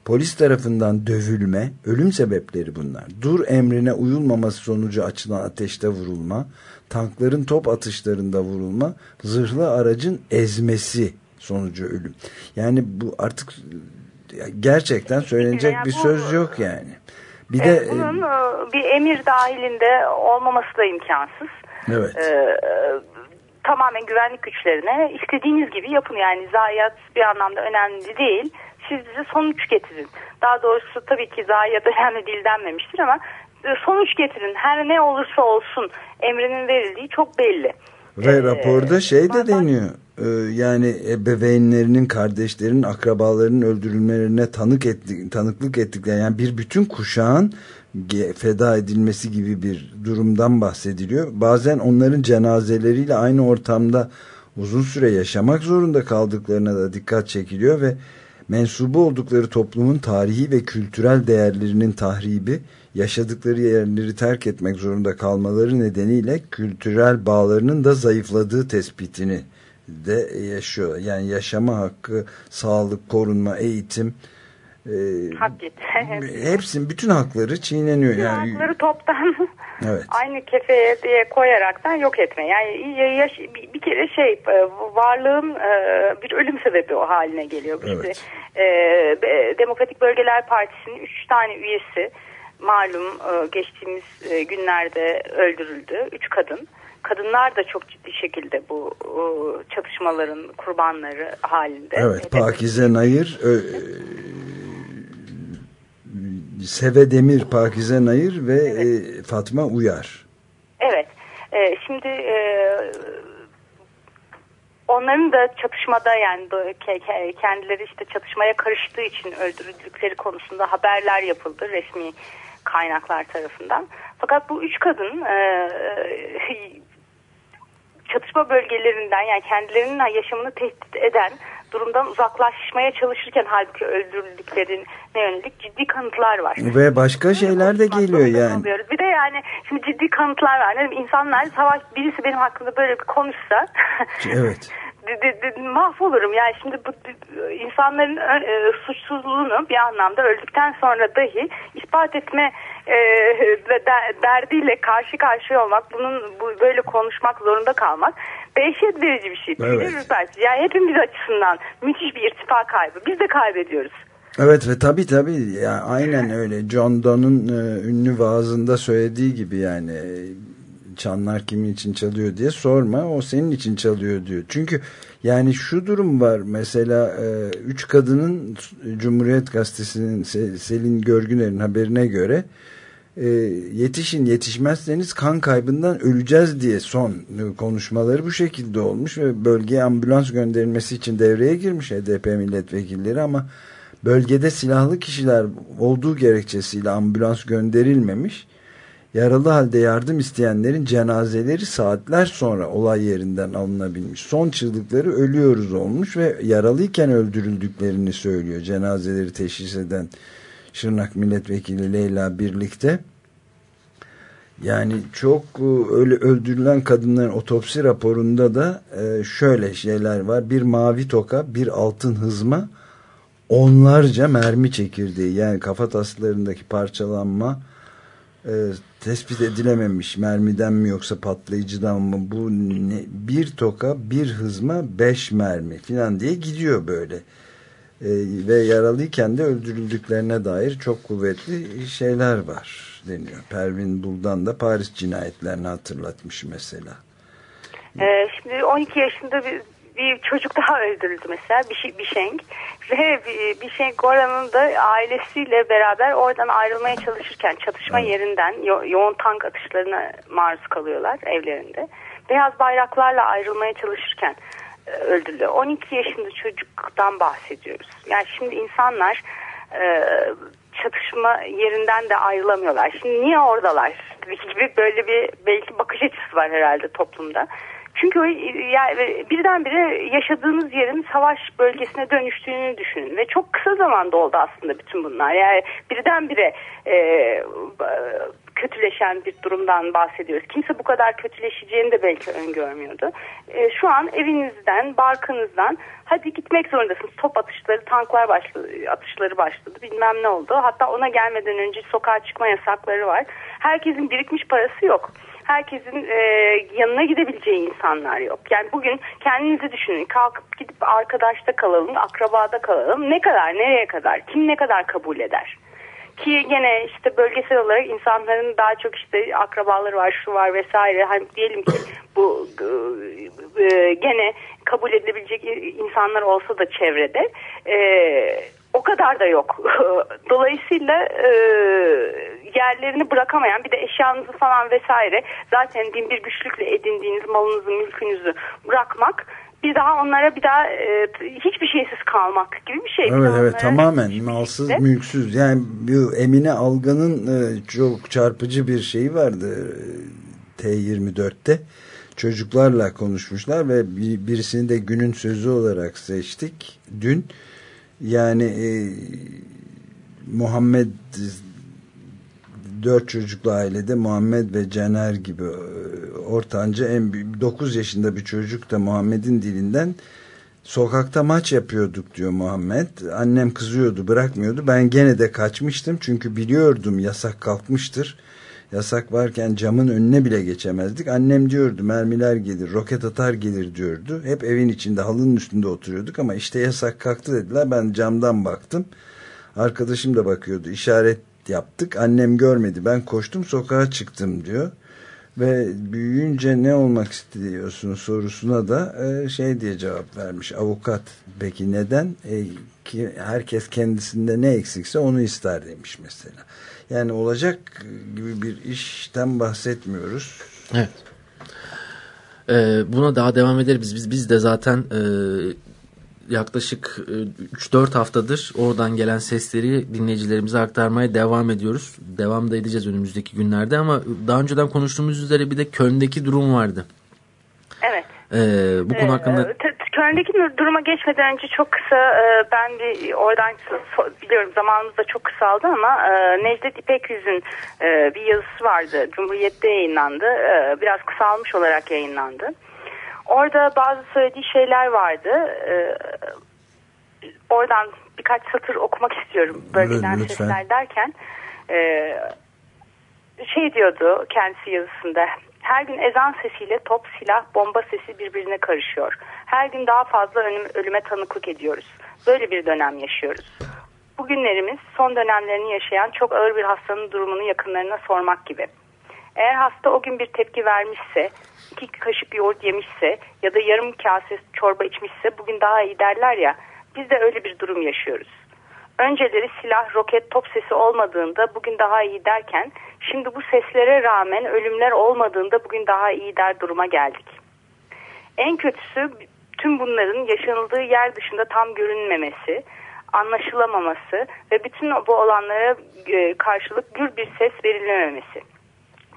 polis tarafından dövülme, ölüm sebepleri bunlar. Dur emrine uyulmaması sonucu açılan ateşte vurulma, tankların top atışlarında vurulma, zırhlı aracın ezmesi sonucu ölüm. Yani bu artık gerçekten söylenecek Yani bir bu- söz yok yani. Bir Ee, de bunun e, bir emir dahilinde olmaması da imkansız. evet. Ee, tamamen güvenlik güçlerine istediğiniz gibi yapın yani zayiat bir anlamda önemli değil. Siz bize sonuç getirin. Daha doğrusu tabii ki zayiat önemli değil denmemiştir ama sonuç getirin. Her ne olursa olsun emrinin verildiği çok belli. Ve Ee, raporda şey de deniyor. e, Yani ebeveynlerinin, kardeşlerinin, akrabalarının öldürülmelerine tanık etti, tanıklık ettikleri yani bir bütün kuşağın feda edilmesi gibi bir durumdan bahsediliyor. Bazen onların cenazeleriyle aynı ortamda uzun süre yaşamak zorunda kaldıklarına da dikkat çekiliyor ve mensubu oldukları toplumun tarihi ve kültürel değerlerinin tahribi, yaşadıkları yerleri terk etmek zorunda kalmaları nedeniyle kültürel bağlarının da zayıfladığı tespitini de yaşıyor. Yani yaşama hakkı, sağlık, korunma, eğitim e, Hak hepsinin bütün hakları çiğneniyor. Bütün Yani hakları toptan Evet. aynı kefeye diye koyaraktan yok etme. Yani ya- yaş- bir, kere şey e, varlığın e, bir ölüm sebebi o haline geliyor. İşte, Evet. e, e, Demokratik Bölgeler Partisi'nin üç tane üyesi malum geçtiğimiz günlerde öldürüldü. Üç kadın. Kadınlar da çok ciddi şekilde bu çatışmaların kurbanları halinde. Evet, Pakize Nayır, Seve Demir, Pakize Nayır ve e, Fatma Uyar. Evet. E, şimdi e, onların da çatışmada yani kendileri işte çatışmaya karıştığı için öldürüldükleri konusunda haberler yapıldı resmi kaynaklar tarafından. Fakat bu üç kadın e, çatışma bölgelerinden yani kendilerinin yaşamını tehdit eden durumdan uzaklaşmaya çalışırken halbuki öldürüldüklerine yönelik ciddi kanıtlar var. Ve başka şeyler de geliyor yani. kalıyoruz. Bir de yani şimdi ciddi kanıtlar var. Yani insanlar savaş birisi benim hakkında böyle bir konuşsa Evet. Mahvolurum. Yani şimdi bu insanların e, suçsuzluğunu bir anlamda öldükten sonra dahi ispat etme e, de- de- derdiyle karşı karşıya olmak, bunun bu, böyle konuşmak zorunda kalmak dehşet verici bir şey. Evet. Tüyler ürpertici. Yani hepimiz açısından müthiş bir irtifa kaybı. Biz de kaybediyoruz. Evet ve tabii tabii ya aynen öyle John Donne'un e, ünlü vaazında söylediği gibi yani e, çanlar kimin için çalıyor diye sorma o senin için çalıyor diyor. Çünkü yani şu durum var mesela e, üç kadının Cumhuriyet Gazetesi'nin Se- Selin Görgüner'in haberine göre e, yetişin yetişmezseniz kan kaybından öleceğiz diye son konuşmaları bu şekilde olmuş ve bölgeye ambulans gönderilmesi için devreye girmiş HDP milletvekilleri ama bölgede silahlı kişiler olduğu gerekçesiyle ambulans gönderilmemiş. Yaralı halde yardım isteyenlerin cenazeleri saatler sonra olay yerinden alınabilmiş. Son çığlıkları ölüyoruz olmuş ve yaralıyken öldürüldüklerini söylüyor cenazeleri teşhis eden Şırnak Milletvekili Leyla birlikte. Yani çok e, öyle öldürülen kadınların otopsi raporunda da e, şöyle şeyler var. Bir mavi toka, bir altın hızma, onlarca mermi çekirdeği yani kafataslarındaki parçalanma e, tespit edilememiş mermiden mi yoksa patlayıcıdan mı bu ne, bir toka bir hızma beş mermi falan diye gidiyor böyle E, ve yaralıyken de öldürüldüklerine dair çok kuvvetli şeyler var deniyor. Pervin Buldan da Paris cinayetlerini hatırlatmış mesela. Ee, şimdi 12 yaşında bir, bir çocuk daha öldürüldü mesela bir şey Bişeng ve bir- Bişeng Goran'ın da ailesiyle beraber oradan ayrılmaya çalışırken çatışma yerinden yo- yoğun tank atışlarına maruz kalıyorlar evlerinde. Beyaz bayraklarla ayrılmaya çalışırken e, öldürülüyor. 12 yaşında çocuktan bahsediyoruz. Yani şimdi insanlar e, çatışma yerinden de ayrılamıyorlar. Şimdi niye oradalar gibi böyle bir belki bakış açısı var herhalde toplumda. Çünkü o, yani birdenbire yaşadığınız yerin savaş bölgesine dönüştüğünü düşünün ve çok kısa zamanda oldu aslında bütün bunlar. Yani birdenbire e, kötüleşen bir durumdan bahsediyoruz. Kimse bu kadar kötüleşeceğini de belki öngörmüyordu. E, şu an evinizden, barkınızdan hadi gitmek zorundasınız. Top atışları, tanklar başladı, atışları başladı. Bilmem ne oldu. Hatta ona gelmeden önce sokağa çıkma yasakları var. Herkesin birikmiş parası yok. Herkesin e, yanına gidebileceği insanlar yok. Yani bugün kendinizi düşünün. Kalkıp gidip arkadaşta kalalım, akrabada kalalım. Ne kadar, nereye kadar, kim ne kadar kabul eder? Ki gene işte bölgesel olarak insanların daha çok işte akrabaları var, şu var vesaire. Hani diyelim ki bu e, gene kabul edilebilecek insanlar olsa da çevrede e, o kadar da yok. Dolayısıyla e, yerlerini bırakamayan bir de eşyanızı falan vesaire zaten bin bir güçlükle edindiğiniz malınızı, mülkünüzü bırakmak bir daha onlara bir daha e, hiçbir şeysiz kalmak gibi bir şey. Evet evet tamamen malsız şekilde- mülksüz yani bu Emine Algan'ın e, çok çarpıcı bir şeyi vardı e, T24'te çocuklarla konuşmuşlar ve bir- birisini de günün sözü olarak seçtik dün yani e, Muhammed dört çocuklu ailede Muhammed ve Caner gibi e, ortanca en büyük 9 yaşında bir çocuk da Muhammed'in dilinden sokakta maç yapıyorduk diyor Muhammed. Annem kızıyordu bırakmıyordu. Ben gene de kaçmıştım çünkü biliyordum yasak kalkmıştır. Yasak varken camın önüne bile geçemezdik. Annem diyordu mermiler gelir, roket atar gelir diyordu. Hep evin içinde halının üstünde oturuyorduk ama işte yasak kalktı dediler. Ben camdan baktım. Arkadaşım da bakıyordu. İşaret yaptık. Annem görmedi. Ben koştum sokağa çıktım diyor. Ve büyüyünce ne olmak istiyorsun sorusuna da e, şey diye cevap vermiş avukat. Peki neden? E, ki herkes kendisinde ne eksikse onu ister demiş mesela. Yani olacak gibi bir işten bahsetmiyoruz. Evet. Ee, buna daha devam ederiz. Biz biz de zaten e, yaklaşık e, 3-4 haftadır oradan gelen sesleri dinleyicilerimize aktarmaya devam ediyoruz. Devam da edeceğiz önümüzdeki günlerde ama daha önceden konuştuğumuz üzere bir de Köln'deki durum vardı. Evet. Ee, bu konu hakkında Ee, Köln'deki duruma geçmeden önce çok kısa e, ben bir oradan biliyorum zamanımız da çok kısaldı ama e, Necdet İpekyüz'ün e, bir yazısı vardı. Cumhuriyet'te yayınlandı. E, biraz kısalmış olarak yayınlandı. Orada bazı söylediği şeyler vardı. E, oradan birkaç satır okumak istiyorum. Bölgeden Lütfen. sesler derken e, şey diyordu kendisi yazısında. Her gün ezan sesiyle top, silah, bomba sesi birbirine karışıyor. Her gün daha fazla ölüm- ölüme tanıklık ediyoruz. Böyle bir dönem yaşıyoruz. Bugünlerimiz son dönemlerini yaşayan çok ağır bir hastanın durumunu yakınlarına sormak gibi. Eğer hasta o gün bir tepki vermişse, iki kaşık yoğurt yemişse ya da yarım kase çorba içmişse bugün daha iyi derler ya, biz de öyle bir durum yaşıyoruz. Önceleri silah, roket, top sesi olmadığında bugün daha iyi derken, şimdi bu seslere rağmen ölümler olmadığında bugün daha iyi der duruma geldik. En kötüsü tüm bunların yaşanıldığı yer dışında tam görünmemesi, anlaşılamaması ve bütün bu olanlara e, karşılık gür bir ses verilememesi.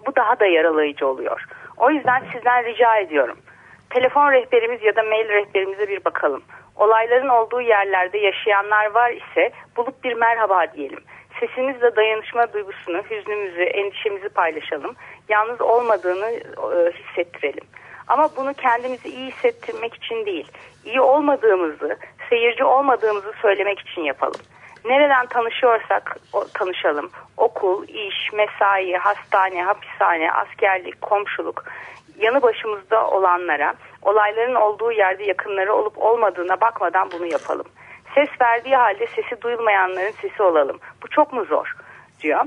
Bu daha da yaralayıcı oluyor. O yüzden sizden rica ediyorum. Telefon rehberimiz ya da mail rehberimize bir bakalım. Olayların olduğu yerlerde yaşayanlar var ise bulup bir merhaba diyelim. Sesimizle dayanışma duygusunu, hüznümüzü, endişemizi paylaşalım. Yalnız olmadığını e, hissettirelim. Ama bunu kendimizi iyi hissettirmek için değil, iyi olmadığımızı, seyirci olmadığımızı söylemek için yapalım. Nereden tanışıyorsak o, tanışalım. Okul, iş, mesai, hastane, hapishane, askerlik, komşuluk, yanı başımızda olanlara, olayların olduğu yerde yakınları olup olmadığına bakmadan bunu yapalım. Ses verdiği halde sesi duyulmayanların sesi olalım. Bu çok mu zor? diyor.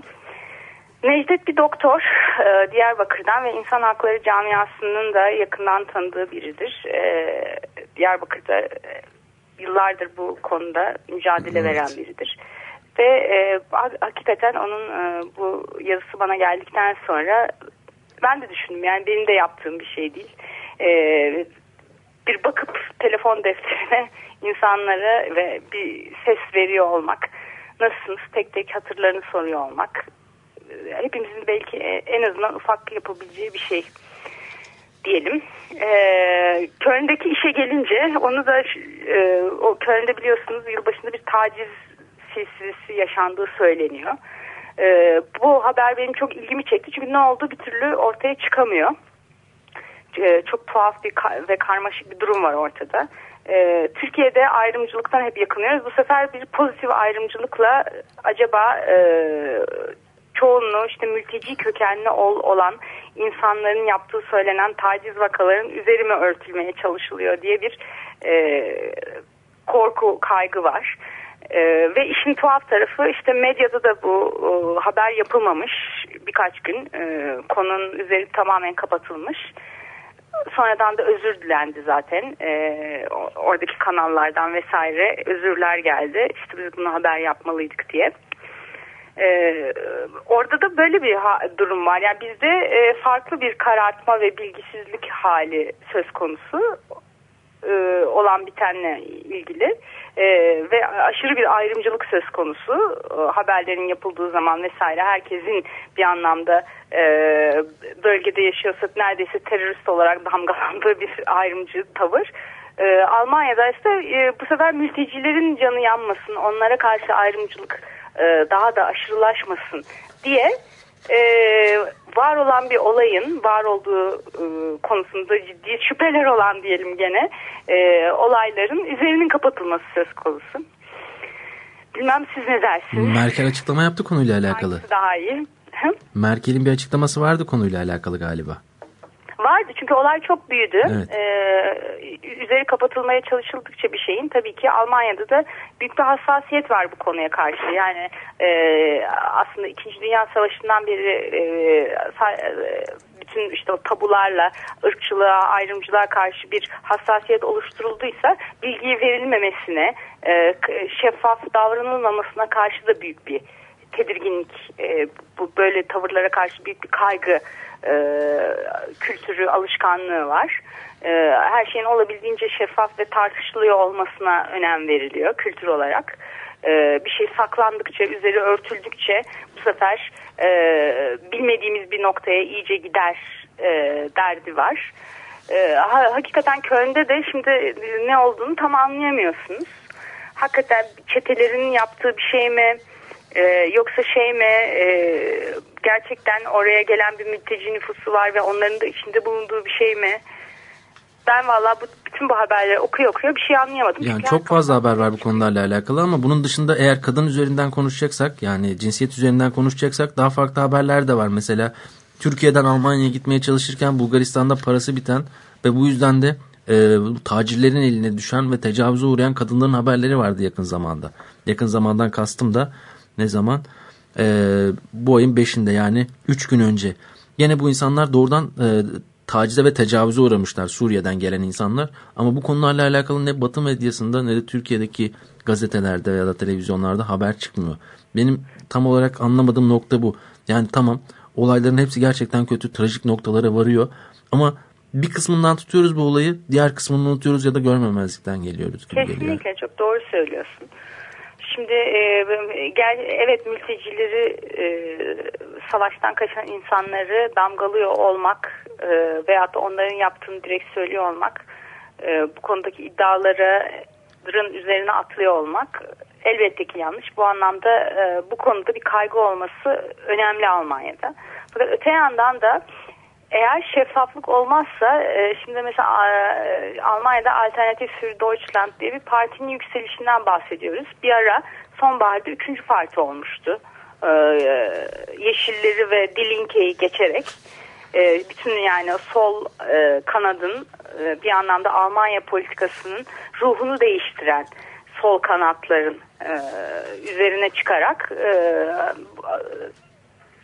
Necdet bir doktor e, Diyarbakır'dan ve insan hakları camiasının da yakından tanıdığı biridir. E, Diyarbakır'da e, yıllardır bu konuda mücadele veren biridir. Ve e, ha- hakikaten onun e, bu yazısı bana geldikten sonra ben de düşündüm yani benim de yaptığım bir şey değil. E, bir bakıp telefon defterine insanlara ve bir ses veriyor olmak, nasılsınız tek tek hatırlarını soruyor olmak, e, hepimizin belki e, en azından ufak yapabileceği bir şey diyelim. Ee, Köln'deki işe gelince onu da e, o Köln'de biliyorsunuz yılbaşında bir taciz silsilesi yaşandığı söyleniyor. Ee, bu haber benim çok ilgimi çekti çünkü ne oldu bir türlü ortaya çıkamıyor. Ee, çok tuhaf bir ka- ve karmaşık bir durum var ortada. Ee, Türkiye'de ayrımcılıktan hep yakınıyoruz. Bu sefer bir pozitif ayrımcılıkla acaba e, çoğunluğu işte mülteci kökenli ol, olan insanların yaptığı söylenen taciz vakaların üzerime örtülmeye çalışılıyor diye bir e, korku, kaygı var. E, ve işin tuhaf tarafı işte medyada da bu e, haber yapılmamış birkaç gün. E, konunun üzeri tamamen kapatılmış. Sonradan da özür dilendi zaten. Ee, o- oradaki kanallardan vesaire özürler geldi. İşte biz bunu haber yapmalıydık diye. Ee, orada da böyle bir durum var. Yani bizde e, farklı bir karartma ve bilgisizlik hali söz konusu e, olan bitenle ilgili E, ve aşırı bir ayrımcılık söz konusu E, haberlerin yapıldığı zaman vesaire herkesin bir anlamda e, bölgede yaşıyorsa neredeyse terörist olarak damgalandığı bir ayrımcı tavır. E, Almanya'da ise e, bu sefer mültecilerin canı yanmasın, onlara karşı ayrımcılık e, daha da aşırılaşmasın diye e, var olan bir olayın var olduğu e, konusunda ciddi şüpheler olan diyelim gene e, olayların üzerinin kapatılması söz konusu. Bilmem siz ne dersiniz? Merkel açıklama yaptı konuyla alakalı. Hangisi daha iyi? Merkel'in bir açıklaması vardı konuyla alakalı galiba. Vardı çünkü olay çok büyüdü. Evet. Ee, üzeri kapatılmaya çalışıldıkça bir şeyin tabii ki Almanya'da da büyük bir hassasiyet var bu konuya karşı. Yani e, aslında 2. Dünya Savaşı'ndan beri e, e, bütün işte o tabularla ırkçılığa, ayrımcılığa karşı bir hassasiyet oluşturulduysa bilgiyi verilmemesine, e, şeffaf davranılmamasına karşı da büyük bir tedirginlik, e, bu böyle tavırlara karşı büyük bir kaygı e, kültürü, alışkanlığı var. E, her şeyin olabildiğince şeffaf ve tartışılıyor olmasına önem veriliyor kültür olarak. E, bir şey saklandıkça, üzeri örtüldükçe bu sefer e, bilmediğimiz bir noktaya iyice gider e, derdi var. E, ha- hakikaten Köln'de de şimdi ne olduğunu tam anlayamıyorsunuz. Hakikaten çetelerin yaptığı bir şey mi? Ee, yoksa şey mi e, gerçekten oraya gelen bir mülteci nüfusu var ve onların da içinde bulunduğu bir şey mi? Ben valla bu, bütün bu haberleri okuyor okuyor bir şey anlayamadım. Yani Çünkü çok fazla haber var bu konularla alakalı ama bunun dışında eğer kadın üzerinden konuşacaksak yani cinsiyet üzerinden konuşacaksak daha farklı haberler de var. Mesela Türkiye'den Almanya'ya gitmeye çalışırken Bulgaristan'da parası biten ve bu yüzden de e, tacirlerin eline düşen ve tecavüze uğrayan kadınların haberleri vardı yakın zamanda. Yakın zamandan kastım da ne zaman? E, bu ayın 5'inde yani 3 gün önce. Yine bu insanlar doğrudan e, tacize ve tecavüze uğramışlar Suriye'den gelen insanlar. Ama bu konularla alakalı ne Batı medyasında ne de Türkiye'deki gazetelerde ya da televizyonlarda haber çıkmıyor. Benim tam olarak anlamadığım nokta bu. Yani tamam olayların hepsi gerçekten kötü, trajik noktalara varıyor. Ama bir kısmından tutuyoruz bu olayı, diğer kısmını unutuyoruz ya da görmemezlikten geliyoruz gibi geliyor. Kesinlikle çok doğru söylüyorsun. Şimdi e, gel evet mültecileri e, savaştan kaçan insanları damgalıyor olmak e, veyahut da onların yaptığını direkt söylüyor olmak e, bu konudaki iddiaların üzerine atlıyor olmak elbette ki yanlış. Bu anlamda e, bu konuda bir kaygı olması önemli Almanya'da. Fakat öte yandan da eğer şeffaflık olmazsa e, şimdi mesela e, Almanya'da Alternatif für Deutschland diye bir partinin yükselişinden bahsediyoruz. Bir ara sonbaharda üçüncü parti olmuştu. E, Yeşilleri ve Die Linke'yi geçerek e, bütün yani sol e, kanadın e, bir anlamda Almanya politikasının ruhunu değiştiren sol kanatların e, üzerine çıkarak e,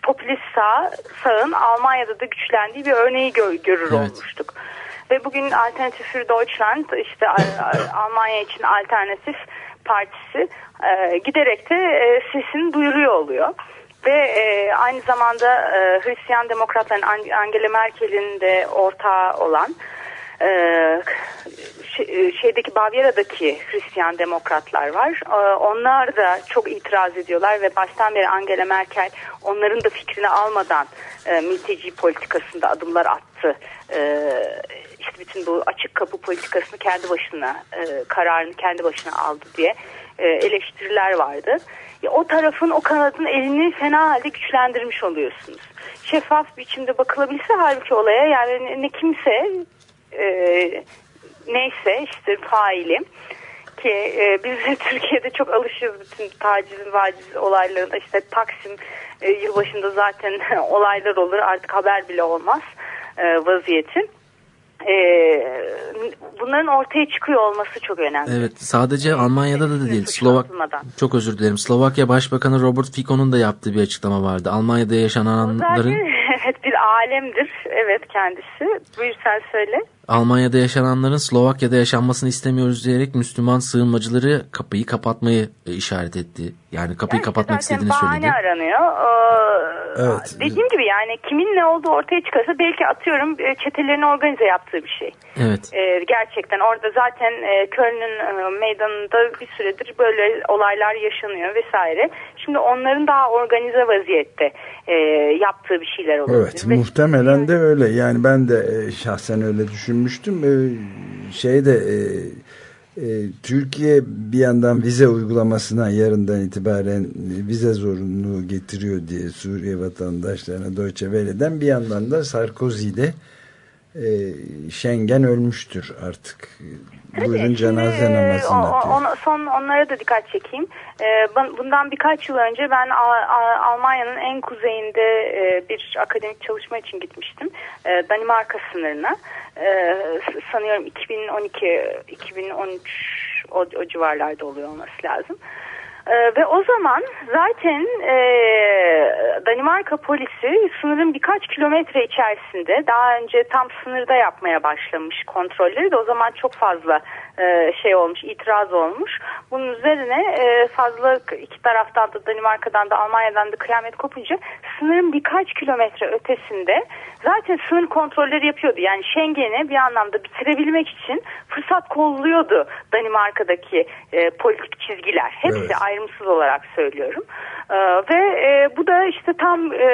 popülist sağ, sağın Almanya'da da güçlendiği bir örneği gö- görür Evet. olmuştuk. Ve bugün Alternatif für Deutschland işte Almanya için alternatif partisi e, giderek de e, sesini duyuruyor oluyor. Ve e, aynı zamanda e, Hristiyan Demokratların An- Angela Merkel'in de ortağı olan e, şey- e, şeydeki Bavyera'daki Hristiyan demokratlar var. E, Onlar da çok itiraz ediyorlar ve baştan beri Angela Merkel onların da fikrini almadan e, mülteci politikasında adımlar attı. E, işte bütün bu açık kapı politikasını kendi başına e, kararını kendi başına aldı diye e, eleştiriler vardı. Ya o tarafın o kanadın elini fena halde güçlendirmiş oluyorsunuz. Şeffaf biçimde bakılabilse halbuki olaya yani ne kimse e, neyse işte failim ki e, biz de Türkiye'de çok alışıyoruz bütün tacizin vaciz olaylarına işte Taksim e, yılbaşında zaten olaylar olur artık haber bile olmaz e, vaziyeti. E, bunların ortaya çıkıyor olması çok önemli. Evet sadece Almanya'da da değil Slovak çok özür dilerim Slovakya Başbakanı Robert Fico'nun da yaptığı bir açıklama vardı. Almanya'da yaşananların Zaten evet bir alemdir evet kendisi. Buyur sen söyle. Almanya'da yaşananların Slovakya'da yaşanmasını istemiyoruz diyerek Müslüman sığınmacıları kapıyı kapatmayı e, işaret etti. Yani kapıyı Yani işte kapatmak istediğini bahane söyledi. aranıyor. Ee, Evet. Dediğim gibi yani kimin ne olduğu ortaya çıkarsa belki atıyorum e, çetelerin organize yaptığı bir şey. Evet. Ee, gerçekten orada zaten e, Köln'ün e, meydanında bir süredir böyle olaylar yaşanıyor vesaire. Şimdi onların daha organize vaziyette e, yaptığı bir şeyler olabilir. Evet Ve- muhtemelen de öyle yani ben de şahsen öyle düşünmüştüm. E, şeyde e, e, Türkiye bir yandan vize uygulamasına yarından itibaren vize zorunluluğu getiriyor diye Suriye vatandaşlarına Deutsche Welle'den bir yandan da Sarkozy'de e, Schengen ölmüştür artık buyurun Şimdi, cenaze e, namazına o- diyor. ona- son onlara da dikkat çekeyim. E, ban- bundan birkaç yıl önce ben Almanya'nın en kuzeyinde e, bir akademik çalışma için gitmiştim. E, Danimarka sınırına. Sanıyorum 2012 2013 o, o civarlarda oluyor olması lazım. Ee, ve o zaman zaten e, Danimarka polisi sınırın birkaç kilometre içerisinde daha önce tam sınırda yapmaya başlamış kontrolleri de o zaman çok fazla e, şey olmuş itiraz olmuş. Bunun üzerine e, fazla iki taraftan da Danimarka'dan da Almanya'dan da kıyamet kopunca sınırın birkaç kilometre ötesinde zaten sınır kontrolleri yapıyordu. Yani Schengen'i bir anlamda bitirebilmek için fırsat kolluyordu Danimarka'daki e, politik çizgiler. Hepsi Evet. ayrımsız olarak söylüyorum. E, ve e, bu da işte tam e,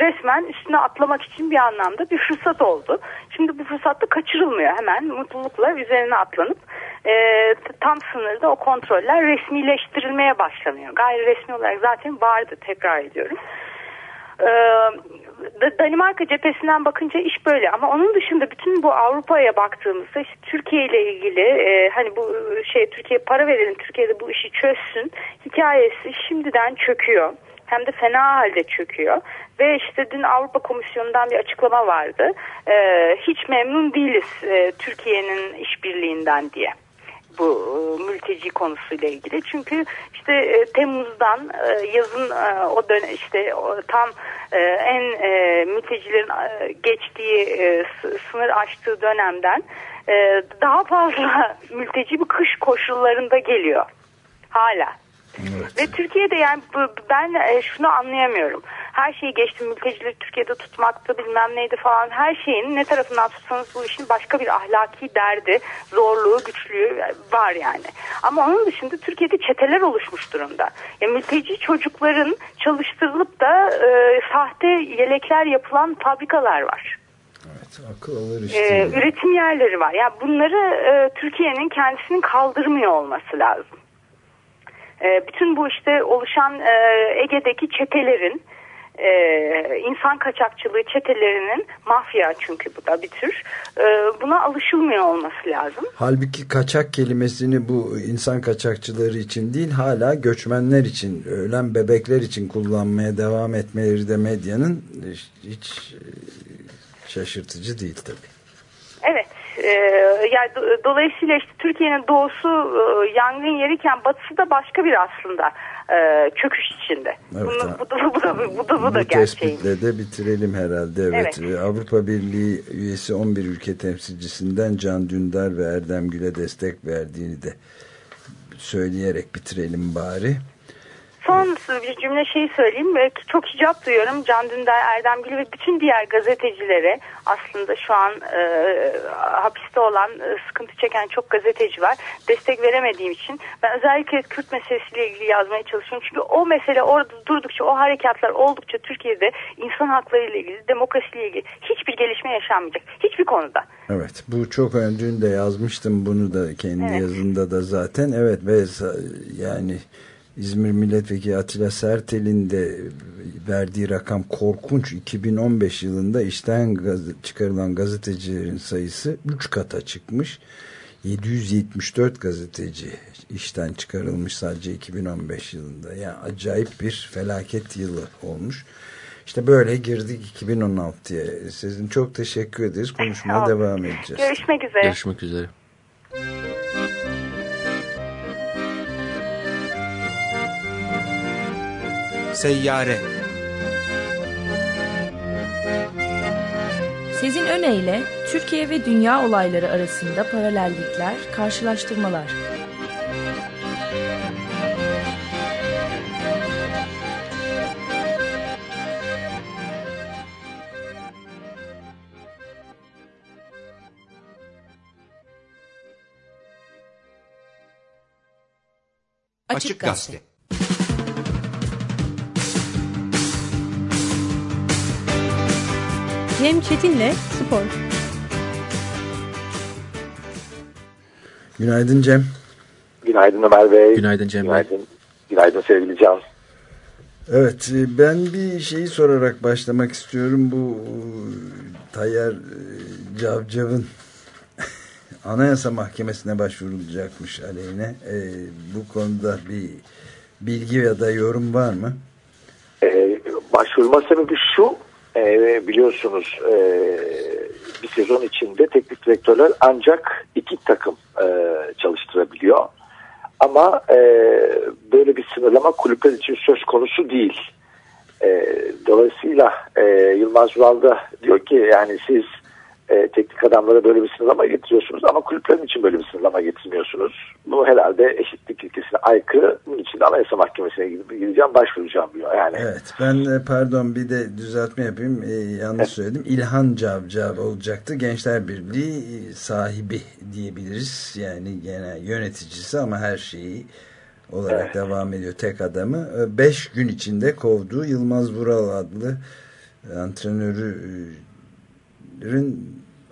resmen üstüne atlamak için bir anlamda bir fırsat oldu. Şimdi bu fırsat da kaçırılmıyor. Hemen mutlulukla üzerine atlanıp e, tam sınırda o kontroller resmileştirilmeye başlanıyor. Gayri resmi olarak zaten vardı tekrar ediyorum. Da- Danimarka cephesinden bakınca iş böyle ama onun dışında bütün bu Avrupa'ya baktığımızda işte Türkiye ile ilgili e, hani bu e, şey Türkiye para verelim Türkiye'de bu işi çözsün hikayesi şimdiden çöküyor. Hem de fena halde çöküyor. Ve işte dün Avrupa Komisyonu'ndan bir açıklama vardı. Ee, hiç memnun değiliz e, Türkiye'nin işbirliğinden diye bu e, mülteci konusuyla ilgili. Çünkü işte e, Temmuz'dan e, yazın e, o dönem işte o tam e, en e, mültecilerin e, geçtiği e, sınır aştığı dönemden e, daha fazla mülteci bu kış koşullarında geliyor. Hala. Ve Türkiye'de yani ben e, şunu anlayamıyorum. Her şeyi geçtim mültecileri Türkiye'de tutmakta bilmem neydi falan her şeyin ne tarafından tutsanız bu işin başka bir ahlaki derdi, zorluğu, güçlüğü var yani. Ama onun dışında Türkiye'de çeteler oluşmuş durumda. Ya mülteci çocukların çalıştırılıp da e, sahte yelekler yapılan fabrikalar var. Evet, akıl alır Ee, işte. üretim yerleri var. Yani bunları e, Türkiye'nin kendisinin kaldırmıyor olması lazım. E, bütün bu işte oluşan e, Ege'deki çetelerin e, insan kaçakçılığı çetelerinin mafya çünkü bu da bir tür e, buna alışılmıyor olması lazım. Halbuki kaçak kelimesini bu insan kaçakçıları için değil hala göçmenler için, ölen bebekler için kullanmaya devam etmeleri de medyanın hiç e, şaşırtıcı değil tabii. Evet. E, yani do- dolayısıyla işte Türkiye'nin doğusu e, yangın yeriyken batısı da başka bir aslında e, çöküş içinde. Evet, Bunu- bu, da, bu, da, bu da, bu da Bu gerçeğin. tespitle de bitirelim herhalde. Evet. Evet. Ee, Avrupa Birliği üyesi 11 ülke temsilcisinden Can Dündar ve Erdem Gül'e destek verdiğini de söyleyerek bitirelim bari. Son bir cümle şey söyleyeyim. Çok hicap duyuyorum Can Dündar, Erdem Gül ve bütün diğer gazetecilere aslında şu an e, hapiste olan, e, sıkıntı çeken çok gazeteci var. Destek veremediğim için ben özellikle Kürt meselesiyle ilgili yazmaya çalışıyorum. Çünkü o mesele orada durdukça, o harekatlar oldukça Türkiye'de insan hakları ile ilgili, demokrasiyle ilgili hiçbir gelişme yaşanmayacak. Hiçbir konuda. Evet bu çok önemli. Dün de yazmıştım bunu da kendi Evet. yazımda da zaten. Evet ve yani İzmir Milletvekili Atilla Sertel'in de verdiği rakam korkunç. 2015 yılında işten gaz- çıkarılan gazetecilerin sayısı 3 kata çıkmış. 774 gazeteci işten çıkarılmış sadece 2015 yılında. Yani acayip bir felaket yılı olmuş. İşte böyle girdik 2016'ya. Sizin çok teşekkür ederiz. Konuşmaya devam edeceğiz. Görüşmek üzere. Görüşmek üzere. Seyyare Sezin Öne Türkiye ve dünya olayları arasında paralellikler, karşılaştırmalar. Açık Gazete. Cem Çetin'le Spor. Günaydın Cem. Günaydın Ömer Bey. Günaydın Cem Bey. Günaydın. Günaydın sevgili Can. Evet e, ben bir şeyi sorarak başlamak istiyorum. Bu e, Tayyar e, Cavcav'ın Anayasa Mahkemesi'ne başvurulacakmış aleyhine. E, bu konuda bir bilgi ya da yorum var mı? Ee, başvurma sebebi şu. E, biliyorsunuz e, bir sezon içinde teknik direktörler ancak iki takım e, çalıştırabiliyor. Ama e, böyle bir sınırlama kulüpler için söz konusu değil. E, dolayısıyla e, Yılmaz Vural da diyor ki yani siz e, teknik adamlara böyle bir sınırlama getiriyorsunuz ama kulüplerin için böyle bir sınırlama getirmiyorsunuz. Bu herhalde eşitlik ilkesine aykırı. Bunun için de Anayasa Mahkemesi'ne gideceğim, başvuracağım diyor. Yani. Evet, ben e, pardon bir de düzeltme yapayım. E, yanlış evet. söyledim. İlhan Cavcav olacaktı. Gençler Birliği e, sahibi diyebiliriz. Yani gene yöneticisi ama her şeyi olarak evet. devam ediyor tek adamı. E, beş gün içinde kovduğu Yılmaz Vural adlı antrenörü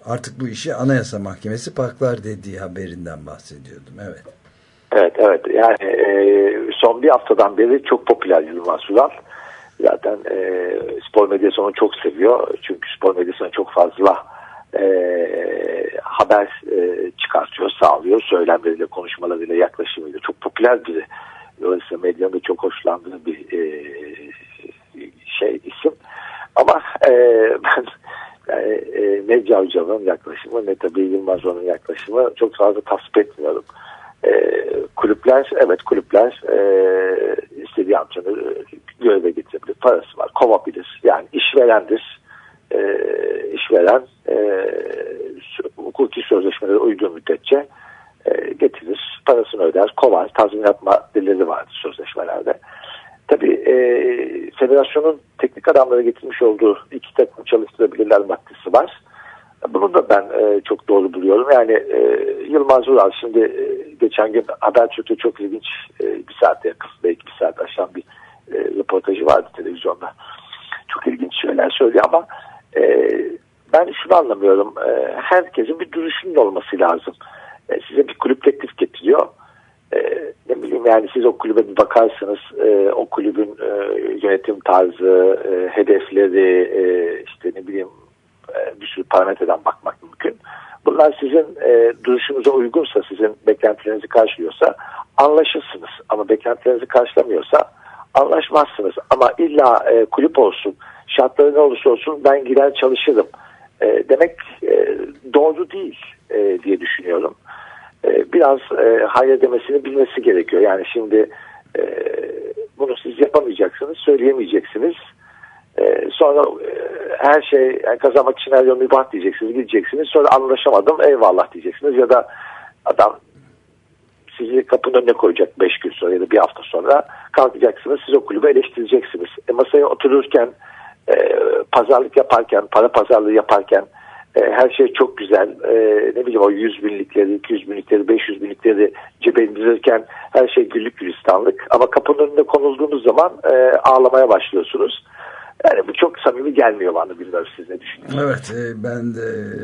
artık bu işi Anayasa Mahkemesi paklar dediği haberinden bahsediyordum. Evet. Evet evet yani e, son bir haftadan beri çok popüler Yılmaz Ural. Zaten e, spor medyası onu çok seviyor. Çünkü spor medyasına çok fazla e, haber e, çıkartıyor, sağlıyor. Söylemleriyle, konuşmalarıyla, yaklaşımıyla çok popüler biri. Dolayısıyla medyanın da çok hoşlandığı bir e, şey isim. Ama e, ben yani, e, ne Cavcav'ın yaklaşımı ne tabii Yılmaz yaklaşımı çok fazla tasvip etmiyorum. E, kulüpler, evet kulüpler e, istediği antrenörü göreve getirebilir. Parası var, kovabilir. Yani işverendir. E, işveren e, hukuki sözleşmelere uyduğu müddetçe e, getirir. Parasını öder, kovar. Tazminat maddeleri vardır sözleşmelerde. Tabii e, federasyonun teknik adamlara getirmiş olduğu iki takım çalıştırabilirler maddesi var. Bunu da ben e, çok doğru buluyorum. Yani e, Yılmaz Ural şimdi e, geçen gün Habertürk'te çok ilginç e, bir saate yakın belki bir saat aşan bir e, röportajı vardı televizyonda. Çok ilginç şeyler söylüyor ama e, ben şunu anlamıyorum. E, herkesin bir duruşunun olması lazım. E, size bir kulüp teklif getiriyor e, ne bileyim yani siz o kulübe bir bakarsınız e, o kulübün e, yönetim tarzı, e, hedefleri e, işte ne bileyim e, bir sürü parametreden bakmak mümkün. Bunlar sizin e, duruşunuza uygunsa, sizin beklentilerinizi karşılıyorsa anlaşırsınız. Ama beklentilerinizi karşılamıyorsa anlaşmazsınız. Ama illa e, kulüp olsun, şartları ne olursa olsun ben gider çalışırım e, demek e, doğru değil e, diye düşünüyorum. E, biraz e, hayır demesini bilmesi gerekiyor. Yani şimdi e, bunu siz yapamayacaksınız, söyleyemeyeceksiniz. E, sonra e, her şey yani kazanmak için her yol mübah diyeceksiniz, gideceksiniz. Sonra anlaşamadım eyvallah diyeceksiniz ya da adam sizi kapının önüne koyacak 5 gün sonra ya da bir hafta sonra kalkacaksınız. Siz o kulübü eleştireceksiniz. E, masaya otururken e, pazarlık yaparken, para pazarlığı yaparken e, her şey çok güzel. E, ne bileyim o 100 binlikleri, 200 binlikleri, 500 binlikleri cebe her şey güllük gülistanlık. Ama kapının önünde konulduğunuz zaman e, ağlamaya başlıyorsunuz. Yani bu çok samimi gelmiyor bana bilmiyorum siz ne düşünüyorsunuz? Evet e, ben de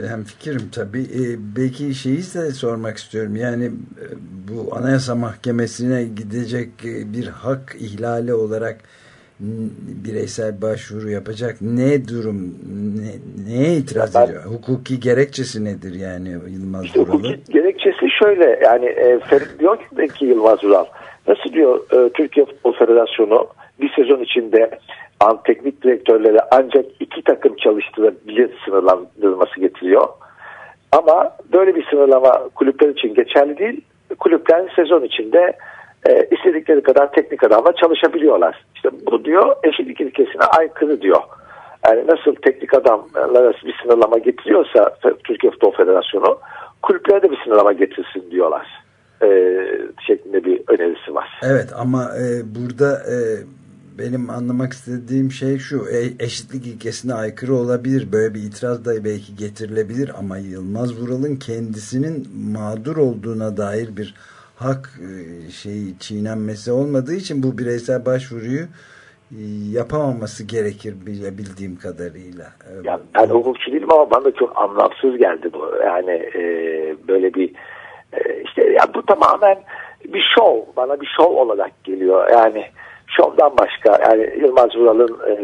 hem fikrim tabii. E, belki şeyi de sormak istiyorum. Yani e, bu Anayasa Mahkemesi'ne gidecek e, bir hak ihlali olarak bireysel başvuru yapacak ne durum ne, neye itiraz ben, ediyor? Hukuki gerekçesi nedir yani Yılmaz işte Vural'ın? Hukuki gerekçesi şöyle yani e, diyor ki Yılmaz Vural nasıl diyor e, Türkiye Futbol Federasyonu bir sezon içinde an teknik direktörleri ancak iki takım çalıştırabilir sınırlandırılması getiriyor. Ama böyle bir sınırlama kulüpler için geçerli değil. Kulüpler sezon içinde e, istedikleri kadar teknik adamla çalışabiliyorlar. İşte bu diyor eşitlik ilkesine aykırı diyor. Yani nasıl teknik adamlara bir sınırlama getiriyorsa Türkiye Futbol Federasyonu kulüplere de bir sınırlama getirsin diyorlar. E, şeklinde bir önerisi var. Evet ama e, burada e, benim anlamak istediğim şey şu e, eşitlik ilkesine aykırı olabilir böyle bir itiraz da belki getirilebilir ama Yılmaz Vural'ın kendisinin mağdur olduğuna dair bir hak e, şeyi çiğnenmesi olmadığı için bu bireysel başvuruyu e, yapamaması gerekir bildiğim kadarıyla. Ya, ben hukukçu değilim ama bana çok anlamsız geldi bu. Yani e, böyle bir e, işte ya bu tamamen bir şov. Bana bir şov olarak geliyor. Yani şovdan başka yani Yılmaz Vural'ın e,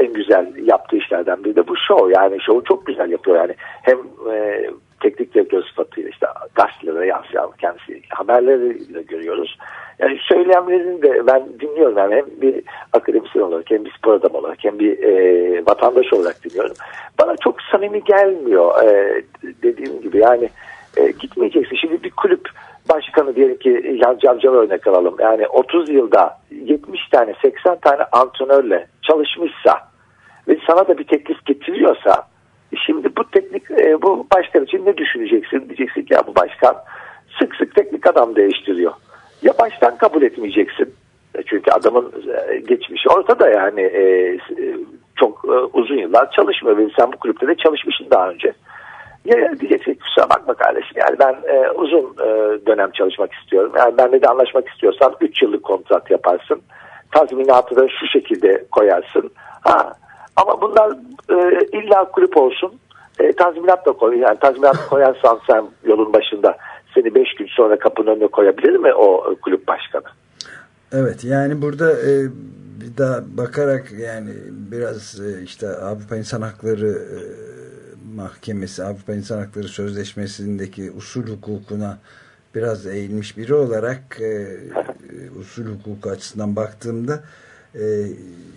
en güzel yaptığı işlerden biri de bu şov. Yani şovu çok güzel yapıyor. Yani hem e, teknik direktör sıfatıyla işte gazetelere yansıyan kendisi haberleri de görüyoruz. Yani söylemlerini de ben dinliyorum yani hem bir akademisyen olarak hem bir spor adamı olarak hem bir e, vatandaş olarak dinliyorum. Bana çok samimi gelmiyor e, dediğim gibi yani e, gitmeyeceksin. Şimdi bir kulüp başkanı diyelim ki İlhan Cavcav'ı örnek alalım. Yani 30 yılda 70 tane 80 tane antrenörle çalışmışsa ve sana da bir teklif getiriyorsa şimdi bu teknik e, bu başkan için ne düşüneceksin? Diyeceksin ki ya bu başkan sık sık teknik adam değiştiriyor. Ya baştan kabul etmeyeceksin. E, Çünkü adamın e, geçmişi ortada yani e, e, çok e, uzun yıllar çalışmıyor sen bu kulüpte de çalışmışsın daha önce. Ya diyeceksin kusura bakma kardeşim yani ben e, uzun e, dönem çalışmak istiyorum. Yani benimle de anlaşmak istiyorsan 3 yıllık kontrat yaparsın. Tazminatı da şu şekilde koyarsın. Ha, ama bunlar e, illa kulüp olsun. E, tazminat da koy. Yani tazminat koyarsan sen yolun başında seni 5 gün sonra kapının önüne koyabilir mi o e, kulüp başkanı? Evet yani burada e, bir daha bakarak yani biraz e, işte Avrupa İnsan Hakları e, Mahkemesi, Avrupa İnsan Hakları Sözleşmesi'ndeki usul hukukuna biraz eğilmiş biri olarak e, usul hukuku açısından baktığımda e,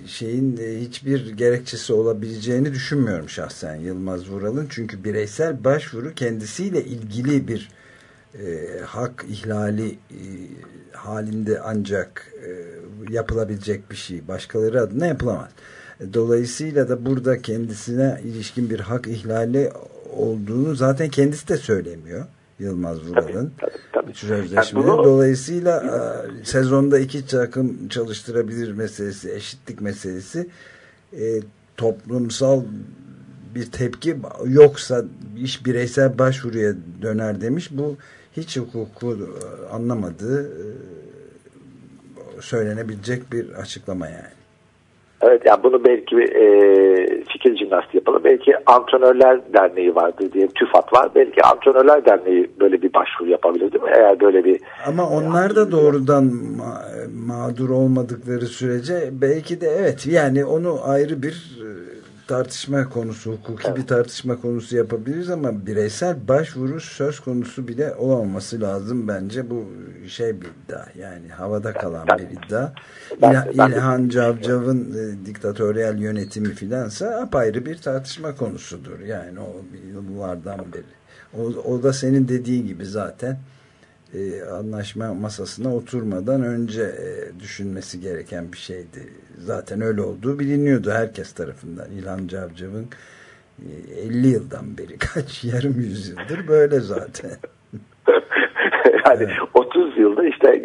şeyin hiçbir gerekçesi olabileceğini düşünmüyorum şahsen Yılmaz Vural'ın. Çünkü bireysel başvuru kendisiyle ilgili bir e, hak ihlali e, halinde ancak e, yapılabilecek bir şey. Başkaları adına yapılamaz. Dolayısıyla da burada kendisine ilişkin bir hak ihlali olduğunu zaten kendisi de söylemiyor. Yılmaz Vural'ın sözleşme. Yani bunu- Dolayısıyla e, sezonda iki takım çalıştırabilir meselesi, eşitlik meselesi e, toplumsal bir tepki yoksa iş bireysel başvuruya döner demiş. Bu hiç hukuku e, anlamadığı e, söylenebilecek bir açıklama yani. Evet yani bunu belki e, fikir jimnastiği yapalım. Belki antrenörler derneği vardır diye TÜFAT var. Belki antrenörler derneği böyle bir başvuru yapabilir değil mi? Eğer böyle bir Ama onlar da doğrudan ma- mağdur olmadıkları sürece belki de evet yani onu ayrı bir e, tartışma konusu, hukuki bir tartışma konusu yapabiliriz ama bireysel başvuru söz konusu bile olamaması lazım bence. Bu şey bir iddia yani havada kalan bir iddia. Ben- İlha- ben de- İlhan Cavcav'ın e, diktatöryel yönetimi filansa apayrı bir tartışma konusudur. Yani o yıllardan beri. O, o da senin dediğin gibi zaten e, anlaşma masasına oturmadan önce e, düşünmesi gereken bir şeydi. Zaten öyle olduğu biliniyordu herkes tarafından. İlhan Cavcav'ın e, 50 yıldan beri kaç yarım yüzyıldır böyle zaten. yani 30 yılda işte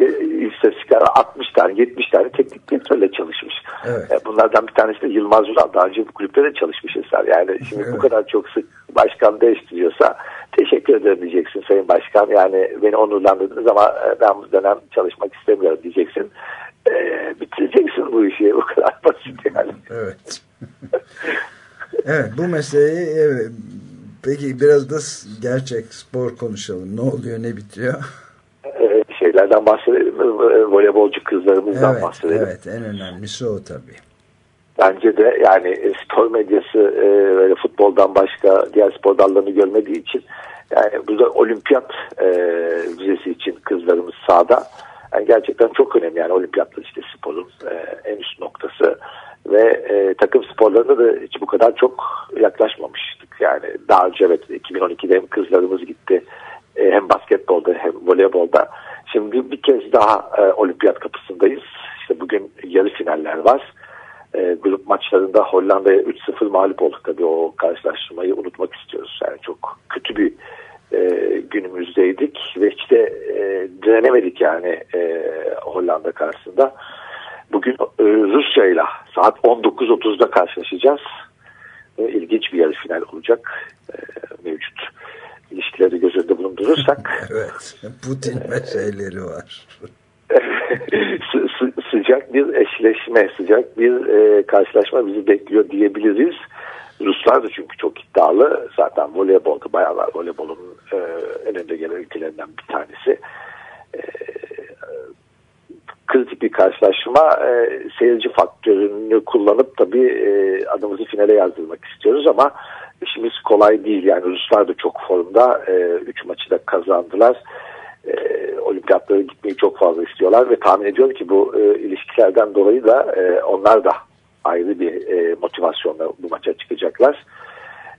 istatistikler 60 tane 70 tane teknik direktörle çalışmış. Evet. E, Bunlardan bir tanesi de Yılmaz Ural. Daha önce bu kulüpte de çalışmış eser. Yani şimdi bu Evet. kadar çok sık başkan değiştiriyorsa teşekkür ederim diyeceksin Sayın Başkan. Yani beni onurlandırdınız ama e, ben bu dönem çalışmak istemiyorum diyeceksin. E, bitireceksin bu işi. Bu kadar basit yani. Evet. evet bu meseleyi evet. Peki biraz da gerçek spor konuşalım. Ne oluyor ne bitiyor? Şeylerden bahsedelim mi? E, Voleybolcu kızlarımızdan Evet, bahsedelim. evet en önemlisi o tabii. Bence de yani e, spor medyası e, böyle futboldan başka diğer spor dallarını görmediği için yani burada olimpiyat e, vizesi için kızlarımız sahada yani gerçekten çok önemli yani olimpiyatlar işte sporun e, en üst noktası ve e, takım sporlarında da hiç bu kadar çok yaklaşmamıştık yani daha önce evet 2012'de hem kızlarımız gitti e, hem basketbolda hem voleybolda şimdi bir kez daha e, olimpiyat kapısındayız işte bugün yarı finaller var e, grup maçlarında Hollanda'ya 3-0 mağlup olduk tabii o karşılaşmayı unutmak istiyoruz. Yani çok kötü bir e, günümüzdeydik ve işte e, direnemedik yani e, Hollanda karşısında. Bugün e, Rusya ile saat 19.30'da karşılaşacağız. E, ilginç bir yarı final olacak. E, mevcut ilişkileri göz önünde bulundurursak Evet. Putin meseleleri var. sı- sı- sıcak bir eşleşme, sıcak bir e, karşılaşma bizi bekliyor diyebiliriz. Ruslar da çünkü çok iddialı. Zaten voleybolda bayağı voleybolun e, en önde gelen ülkelerinden bir tanesi. E, kritik bir karşılaşma. E, seyirci faktörünü kullanıp tabii e, adımızı finale yazdırmak istiyoruz ama işimiz kolay değil. Yani Ruslar da çok formda. E, üç maçı da kazandılar. E, olimpiyatlara gitmeyi çok fazla istiyorlar ve tahmin ediyorum ki bu e, ilişkilerden dolayı da e, onlar da ayrı bir e, motivasyonla bu maça çıkacaklar.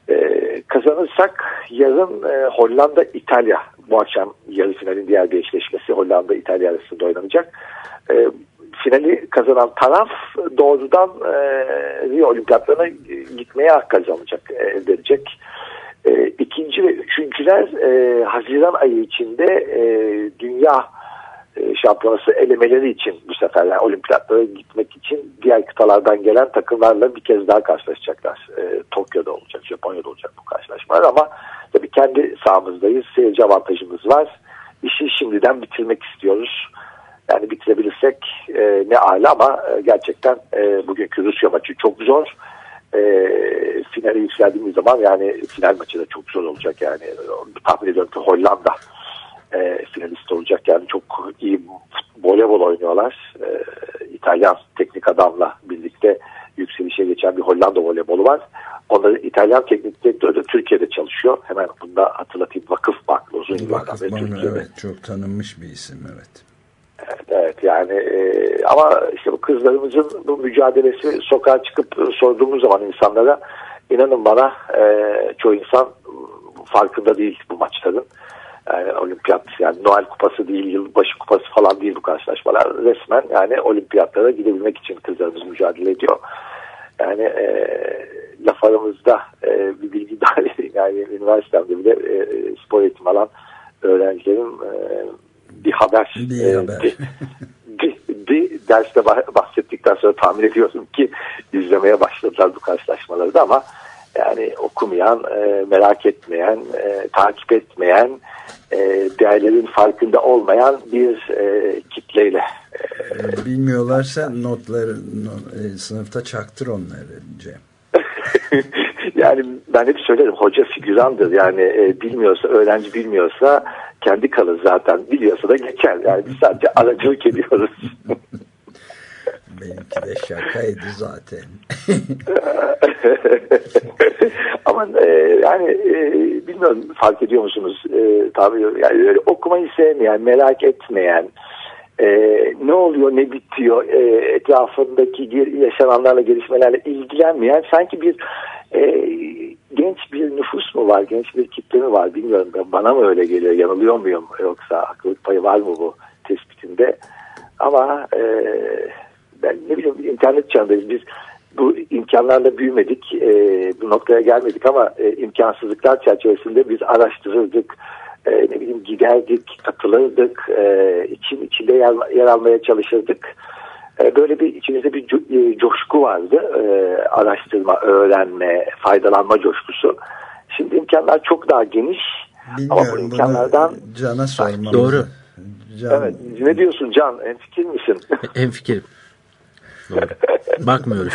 E, kazanırsak yarın e, Hollanda İtalya bu akşam yarı finalin diğer bir eşleşmesi Hollanda İtalya arasında oynanacak. E, finali kazanan taraf doğrudan e, Rio Olimpiyatlarına gitmeye hak kazanacak, elde edecek. E, ikinci ve üçüncüler e, Haziran ayı içinde e, dünya e, şampiyonası elemeleri için bu sefer yani olimpiyatlara gitmek için diğer kıtalardan gelen takımlarla bir kez daha karşılaşacaklar. E, Tokyo'da olacak, Japonya'da olacak bu karşılaşmalar ama tabii kendi sahamızdayız. Seyirci avantajımız var. İşi şimdiden bitirmek istiyoruz. Yani bitirebilirsek e, ne ala ama e, gerçekten e, bugünkü Rusya maçı çok zor. E, finale yükseldiğimiz zaman yani final maçı da çok zor olacak yani. Tahmin ediyorum ki Hollanda e, finalist olacak. Yani çok iyi voleybol oynuyorlar. E, İtalyan teknik adamla birlikte yükselişe geçen bir Hollanda voleybolu var. Onların İtalyan teknik direktörü de Türkiye'de çalışıyor. Hemen bunda hatırlatayım Vakıf Bank uzun yıllardan beri Türkiye'de. Evet, çok tanınmış bir isim evet. Evet, yani e, ama işte bu kızlarımızın bu mücadelesi sokağa çıkıp sorduğumuz zaman insanlara inanın bana e, çoğu insan farkında değil bu maçların. Yani olimpiyat yani Noel kupası değil, yılbaşı kupası falan değil bu karşılaşmalar. Resmen yani olimpiyatlara gidebilmek için kızlarımız mücadele ediyor. Yani e, laf aramızda e, bir bilgi daha yani üniversitemde bile e, spor eğitimi alan öğrencilerim e, bir haber, bir e, haber. Bir, bir derste bahsettikten sonra tahmin ediyorum ki izlemeye başladılar bu karşılaşmaları da ama yani okumayan, e, merak etmeyen, e, takip etmeyen, e, değerlerin farkında olmayan bir e, kitleyle. E, Bilmiyorlarsa notları not, e, sınıfta çaktır onları Cem. yani ben hep söylerim hoca figürandır yani e, bilmiyorsa öğrenci bilmiyorsa kendi kalır zaten biliyorsa da geçer yani biz sadece aracılık ediyoruz. Benimki de şakaydı zaten. Ama e, yani e, bilmiyorum fark ediyor musunuz? E, tabii yani öyle okumayı sevmeyen, merak etmeyen, e, ne oluyor, ne bitiyor, e, etrafındaki yaşananlarla, gelişmelerle ilgilenmeyen sanki bir e, genç bir nüfus mu var, genç bir kitle mi var bilmiyorum. Bana mı öyle geliyor, yanılıyor muyum yoksa akıllık payı var mı bu tespitinde? Ama e, ben ne bileyim internet çağındayız. Biz bu imkanlarla büyümedik, e, bu noktaya gelmedik ama e, imkansızlıklar çerçevesinde biz araştırırdık, e, ne bileyim giderdik, katılırdık, e, için içinde yer, yer almaya çalışırdık. E, böyle bir içimizde bir e, coşku vardı, e, araştırma, öğrenme, faydalanma coşkusu. Şimdi imkanlar çok daha geniş. Bilmiyorum, ama bu imkanlardan Can'a sormamız. Doğru. Can... Evet. Ne diyorsun Can? En fikir misin? En fikir. Bakmıyoruz.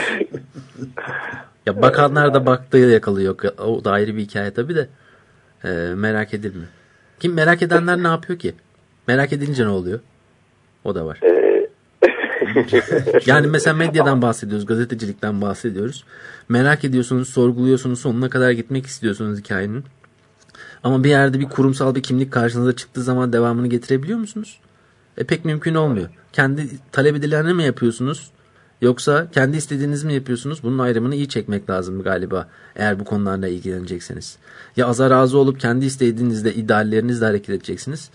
Ya bakanlar da baktığı yakalıyor. O da ayrı bir hikaye tabii de. E, merak edilmiyor. Kim merak edenler ne yapıyor ki? Merak edince ne oluyor? O da var. yani mesela medyadan bahsediyoruz, gazetecilikten bahsediyoruz. Merak ediyorsunuz, sorguluyorsunuz, sonuna kadar gitmek istiyorsunuz hikayenin. Ama bir yerde bir kurumsal bir kimlik karşınıza çıktığı zaman devamını getirebiliyor musunuz? E pek mümkün olmuyor. Kendi talep edilenleri mi yapıyorsunuz? Yoksa kendi istediğiniz mi yapıyorsunuz? Bunun ayrımını iyi çekmek lazım galiba. Eğer bu konularla ilgilenecekseniz. Ya aza razı olup kendi istediğinizde ideallerinizle hareket edeceksiniz.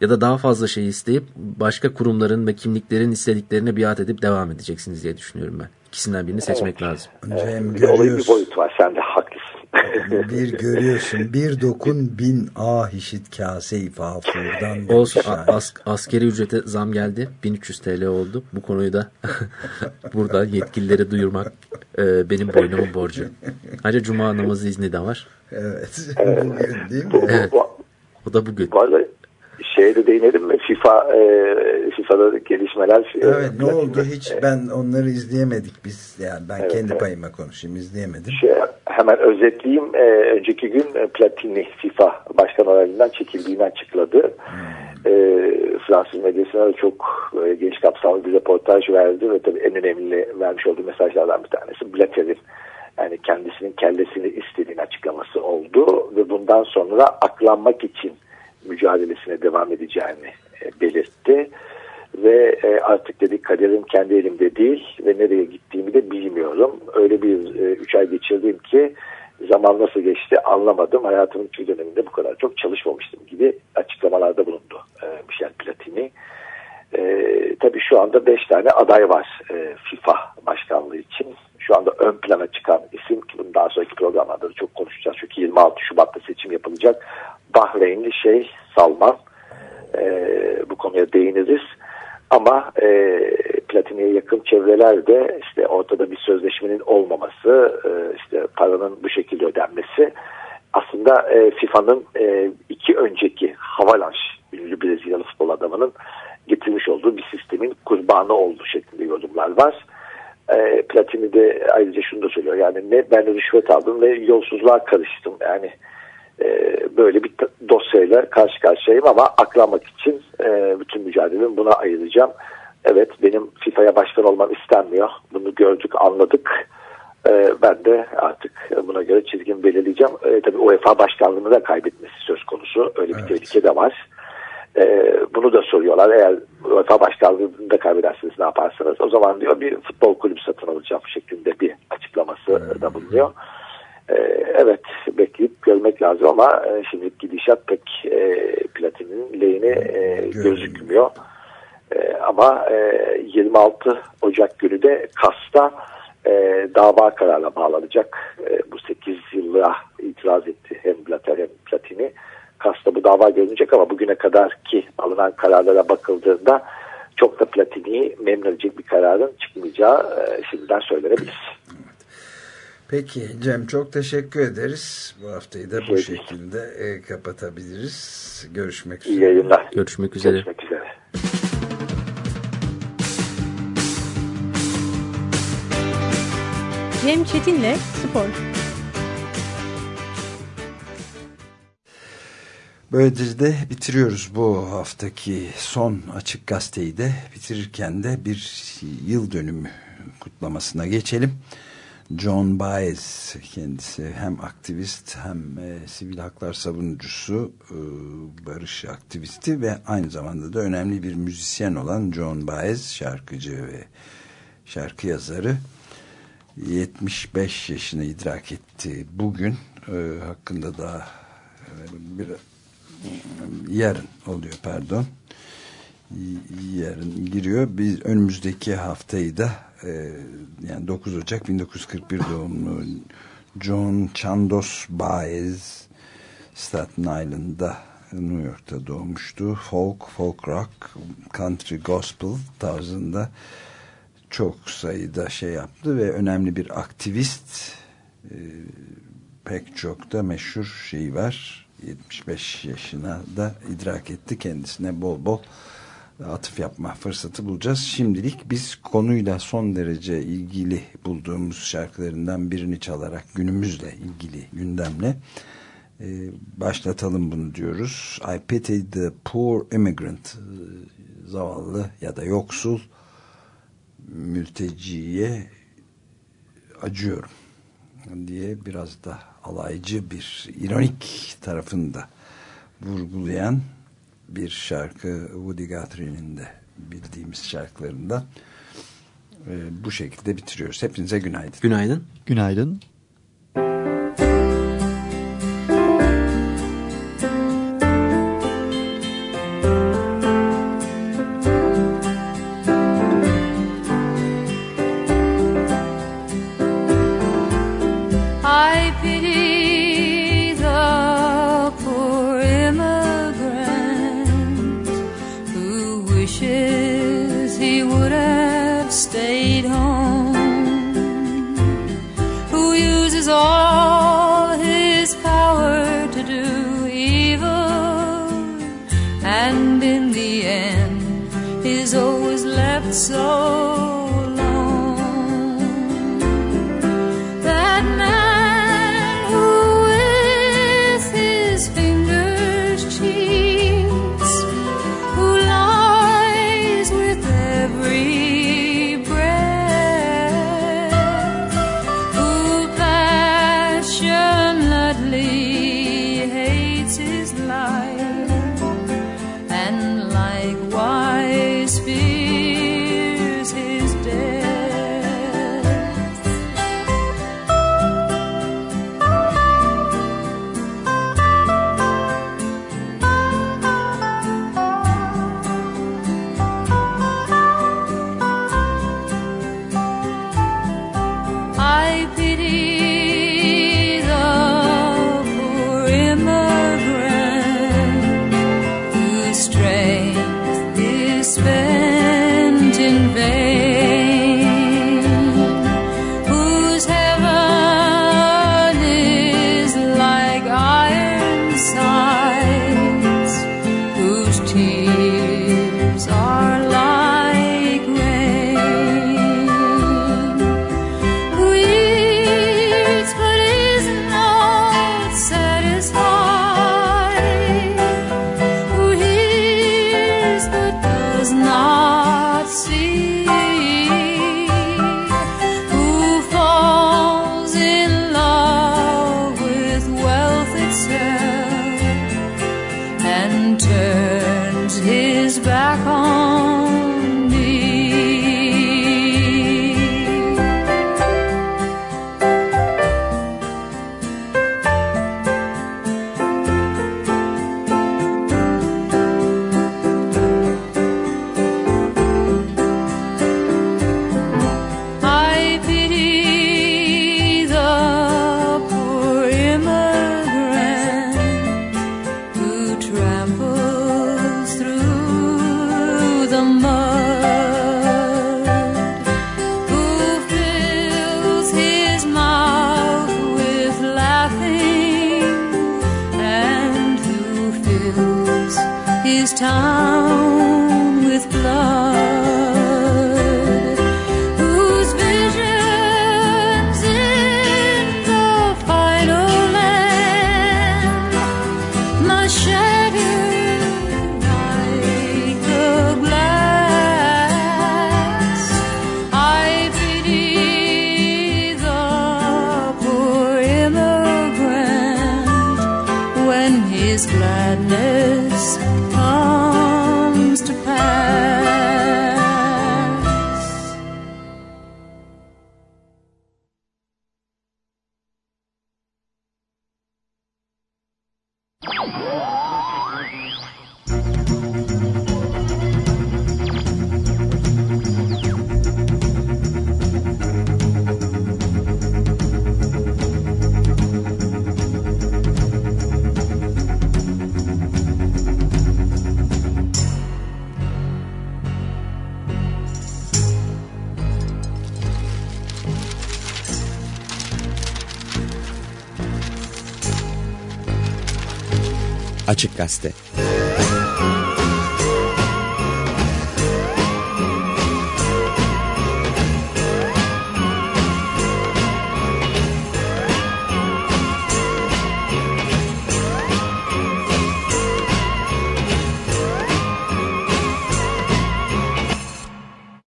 Ya da daha fazla şey isteyip başka kurumların ve kimliklerin istediklerine biat edip devam edeceksiniz diye düşünüyorum ben. İkisinden birini seçmek evet. lazım. Cem görüyorsun. bir boyut var. Sen de haklısın. bir görüyorsun. Bir dokun bin ah işit kase-i fafurdan. Olsun. As, askeri ücrete zam geldi. 1300 TL oldu. Bu konuyu da burada yetkililere duyurmak e, benim boynumun borcu. Ayrıca cuma namazı izni de var. Evet. Bugün değil mi? Evet. O da bugün. Vallahi şeye de değinelim mi? FIFA e, FIFA'da gelişmeler. E, evet ne oldu hiç ben onları izleyemedik biz. Yani ben evet, kendi evet. payıma konuşayım izleyemedim. Şey, hemen özetleyeyim. E, önceki gün e, Platini FIFA başkan adayından çekildiğini açıkladı. Hmm. E, Fransız medyasına da çok e, geniş kapsamlı bir röportaj verdi ve tabii en önemli vermiş olduğu mesajlardan bir tanesi Blatter'in yani kendisinin kellesini istediğini açıklaması oldu ve bundan sonra aklanmak için mücadelesine devam edeceğini e, belirtti. Ve e, artık dedik kaderim kendi elimde değil ve nereye gittiğimi de bilmiyorum. Öyle bir 3 e, ay geçirdim ki zaman nasıl geçti anlamadım. Hayatımın hiçbir döneminde bu kadar çok çalışmamıştım gibi açıklamalarda bulundu Michel Platini. E, tabii şu anda 5 tane aday var e, FIFA başkanlığı için. Şu anda ön plana çıkan isim ki bunu daha sonraki programlarda da çok konuşacağız. Çünkü 26 Şubat'ta seçim yapılacak. Bahreynli Şeyh Salman e, bu konuya değiniriz. Ama e, Platini'ye yakın çevrelerde işte ortada bir sözleşmenin olmaması, e, işte paranın bu şekilde ödenmesi aslında e, FIFA'nın e, iki önceki Havalanş ünlü Brezilyalı futbol adamının getirmiş olduğu bir sistemin kurbanı oldu şeklinde yorumlar var. E, Platini de ayrıca şunu da söylüyor yani ne ben rüşvet aldım ve yolsuzluğa karıştım yani e, böyle bir dosyayla karşı karşıyayım ama aklamak için e, bütün mücadelemi buna ayıracağım. Evet benim FIFA'ya başkan olmam istenmiyor. Bunu gördük anladık. E, ben de artık buna göre çizgimi belirleyeceğim. E, tabii UEFA başkanlığını da kaybetmesi söz konusu. Öyle bir evet. tehlike de var. E, bunu da soruyorlar. Eğer UEFA başkanlığını da kaybedersiniz ne yaparsınız? O zaman diyor bir futbol kulübü satın alacağım şeklinde bir açıklaması da bulunuyor. Ee, evet bekleyip görmek lazım ama e, şimdi gidişat pek e, platinin lehine e, gözükmüyor. E, ama e, 26 Ocak günü de Kas'ta e, dava kararına bağlanacak. E, bu 8 yıllığa itiraz etti hem Blatter hem Platini. Kas'ta bu dava görünecek ama bugüne kadar ki alınan kararlara bakıldığında çok da Platini'yi memnun edecek bir kararın çıkmayacağı e, şimdiden söylenebilir. Peki Cem çok teşekkür ederiz. Bu haftayı da bu şekilde e, kapatabiliriz. Görüşmek üzere. İyi yayınlar. Görüşmek üzere. Görüşmek üzere. Cem Çetin'le Spor. Böylece de bitiriyoruz bu haftaki son açık gazeteyi de. Bitirirken de bir yıl dönümü kutlamasına geçelim. John Baez kendisi hem aktivist hem e, sivil haklar savunucusu e, barış aktivisti ve aynı zamanda da önemli bir müzisyen olan John Baez şarkıcı ve şarkı yazarı. 75 yaşını idrak etti bugün. E, hakkında da e, bir yarın oluyor pardon. Yarın giriyor. Biz önümüzdeki haftayı da e, yani 9 Ocak 1941 doğumlu John Chandos Baez Staten Island'da New York'ta doğmuştu. Folk, folk rock, country gospel tarzında çok sayıda şey yaptı ve önemli bir aktivist e, pek çok da meşhur şey var 75 yaşına da idrak etti kendisine bol bol atıf yapma fırsatı bulacağız. Şimdilik biz konuyla son derece ilgili bulduğumuz şarkılarından birini çalarak günümüzle ilgili gündemle e, başlatalım bunu diyoruz. I pity the poor immigrant zavallı ya da yoksul mülteciye acıyorum diye biraz da alaycı bir ironik tarafında vurgulayan bir şarkı Woody Guthrie'nin de bildiğimiz şarkılarından e, bu şekilde bitiriyoruz. Hepinize günaydın. Günaydın. Günaydın. softly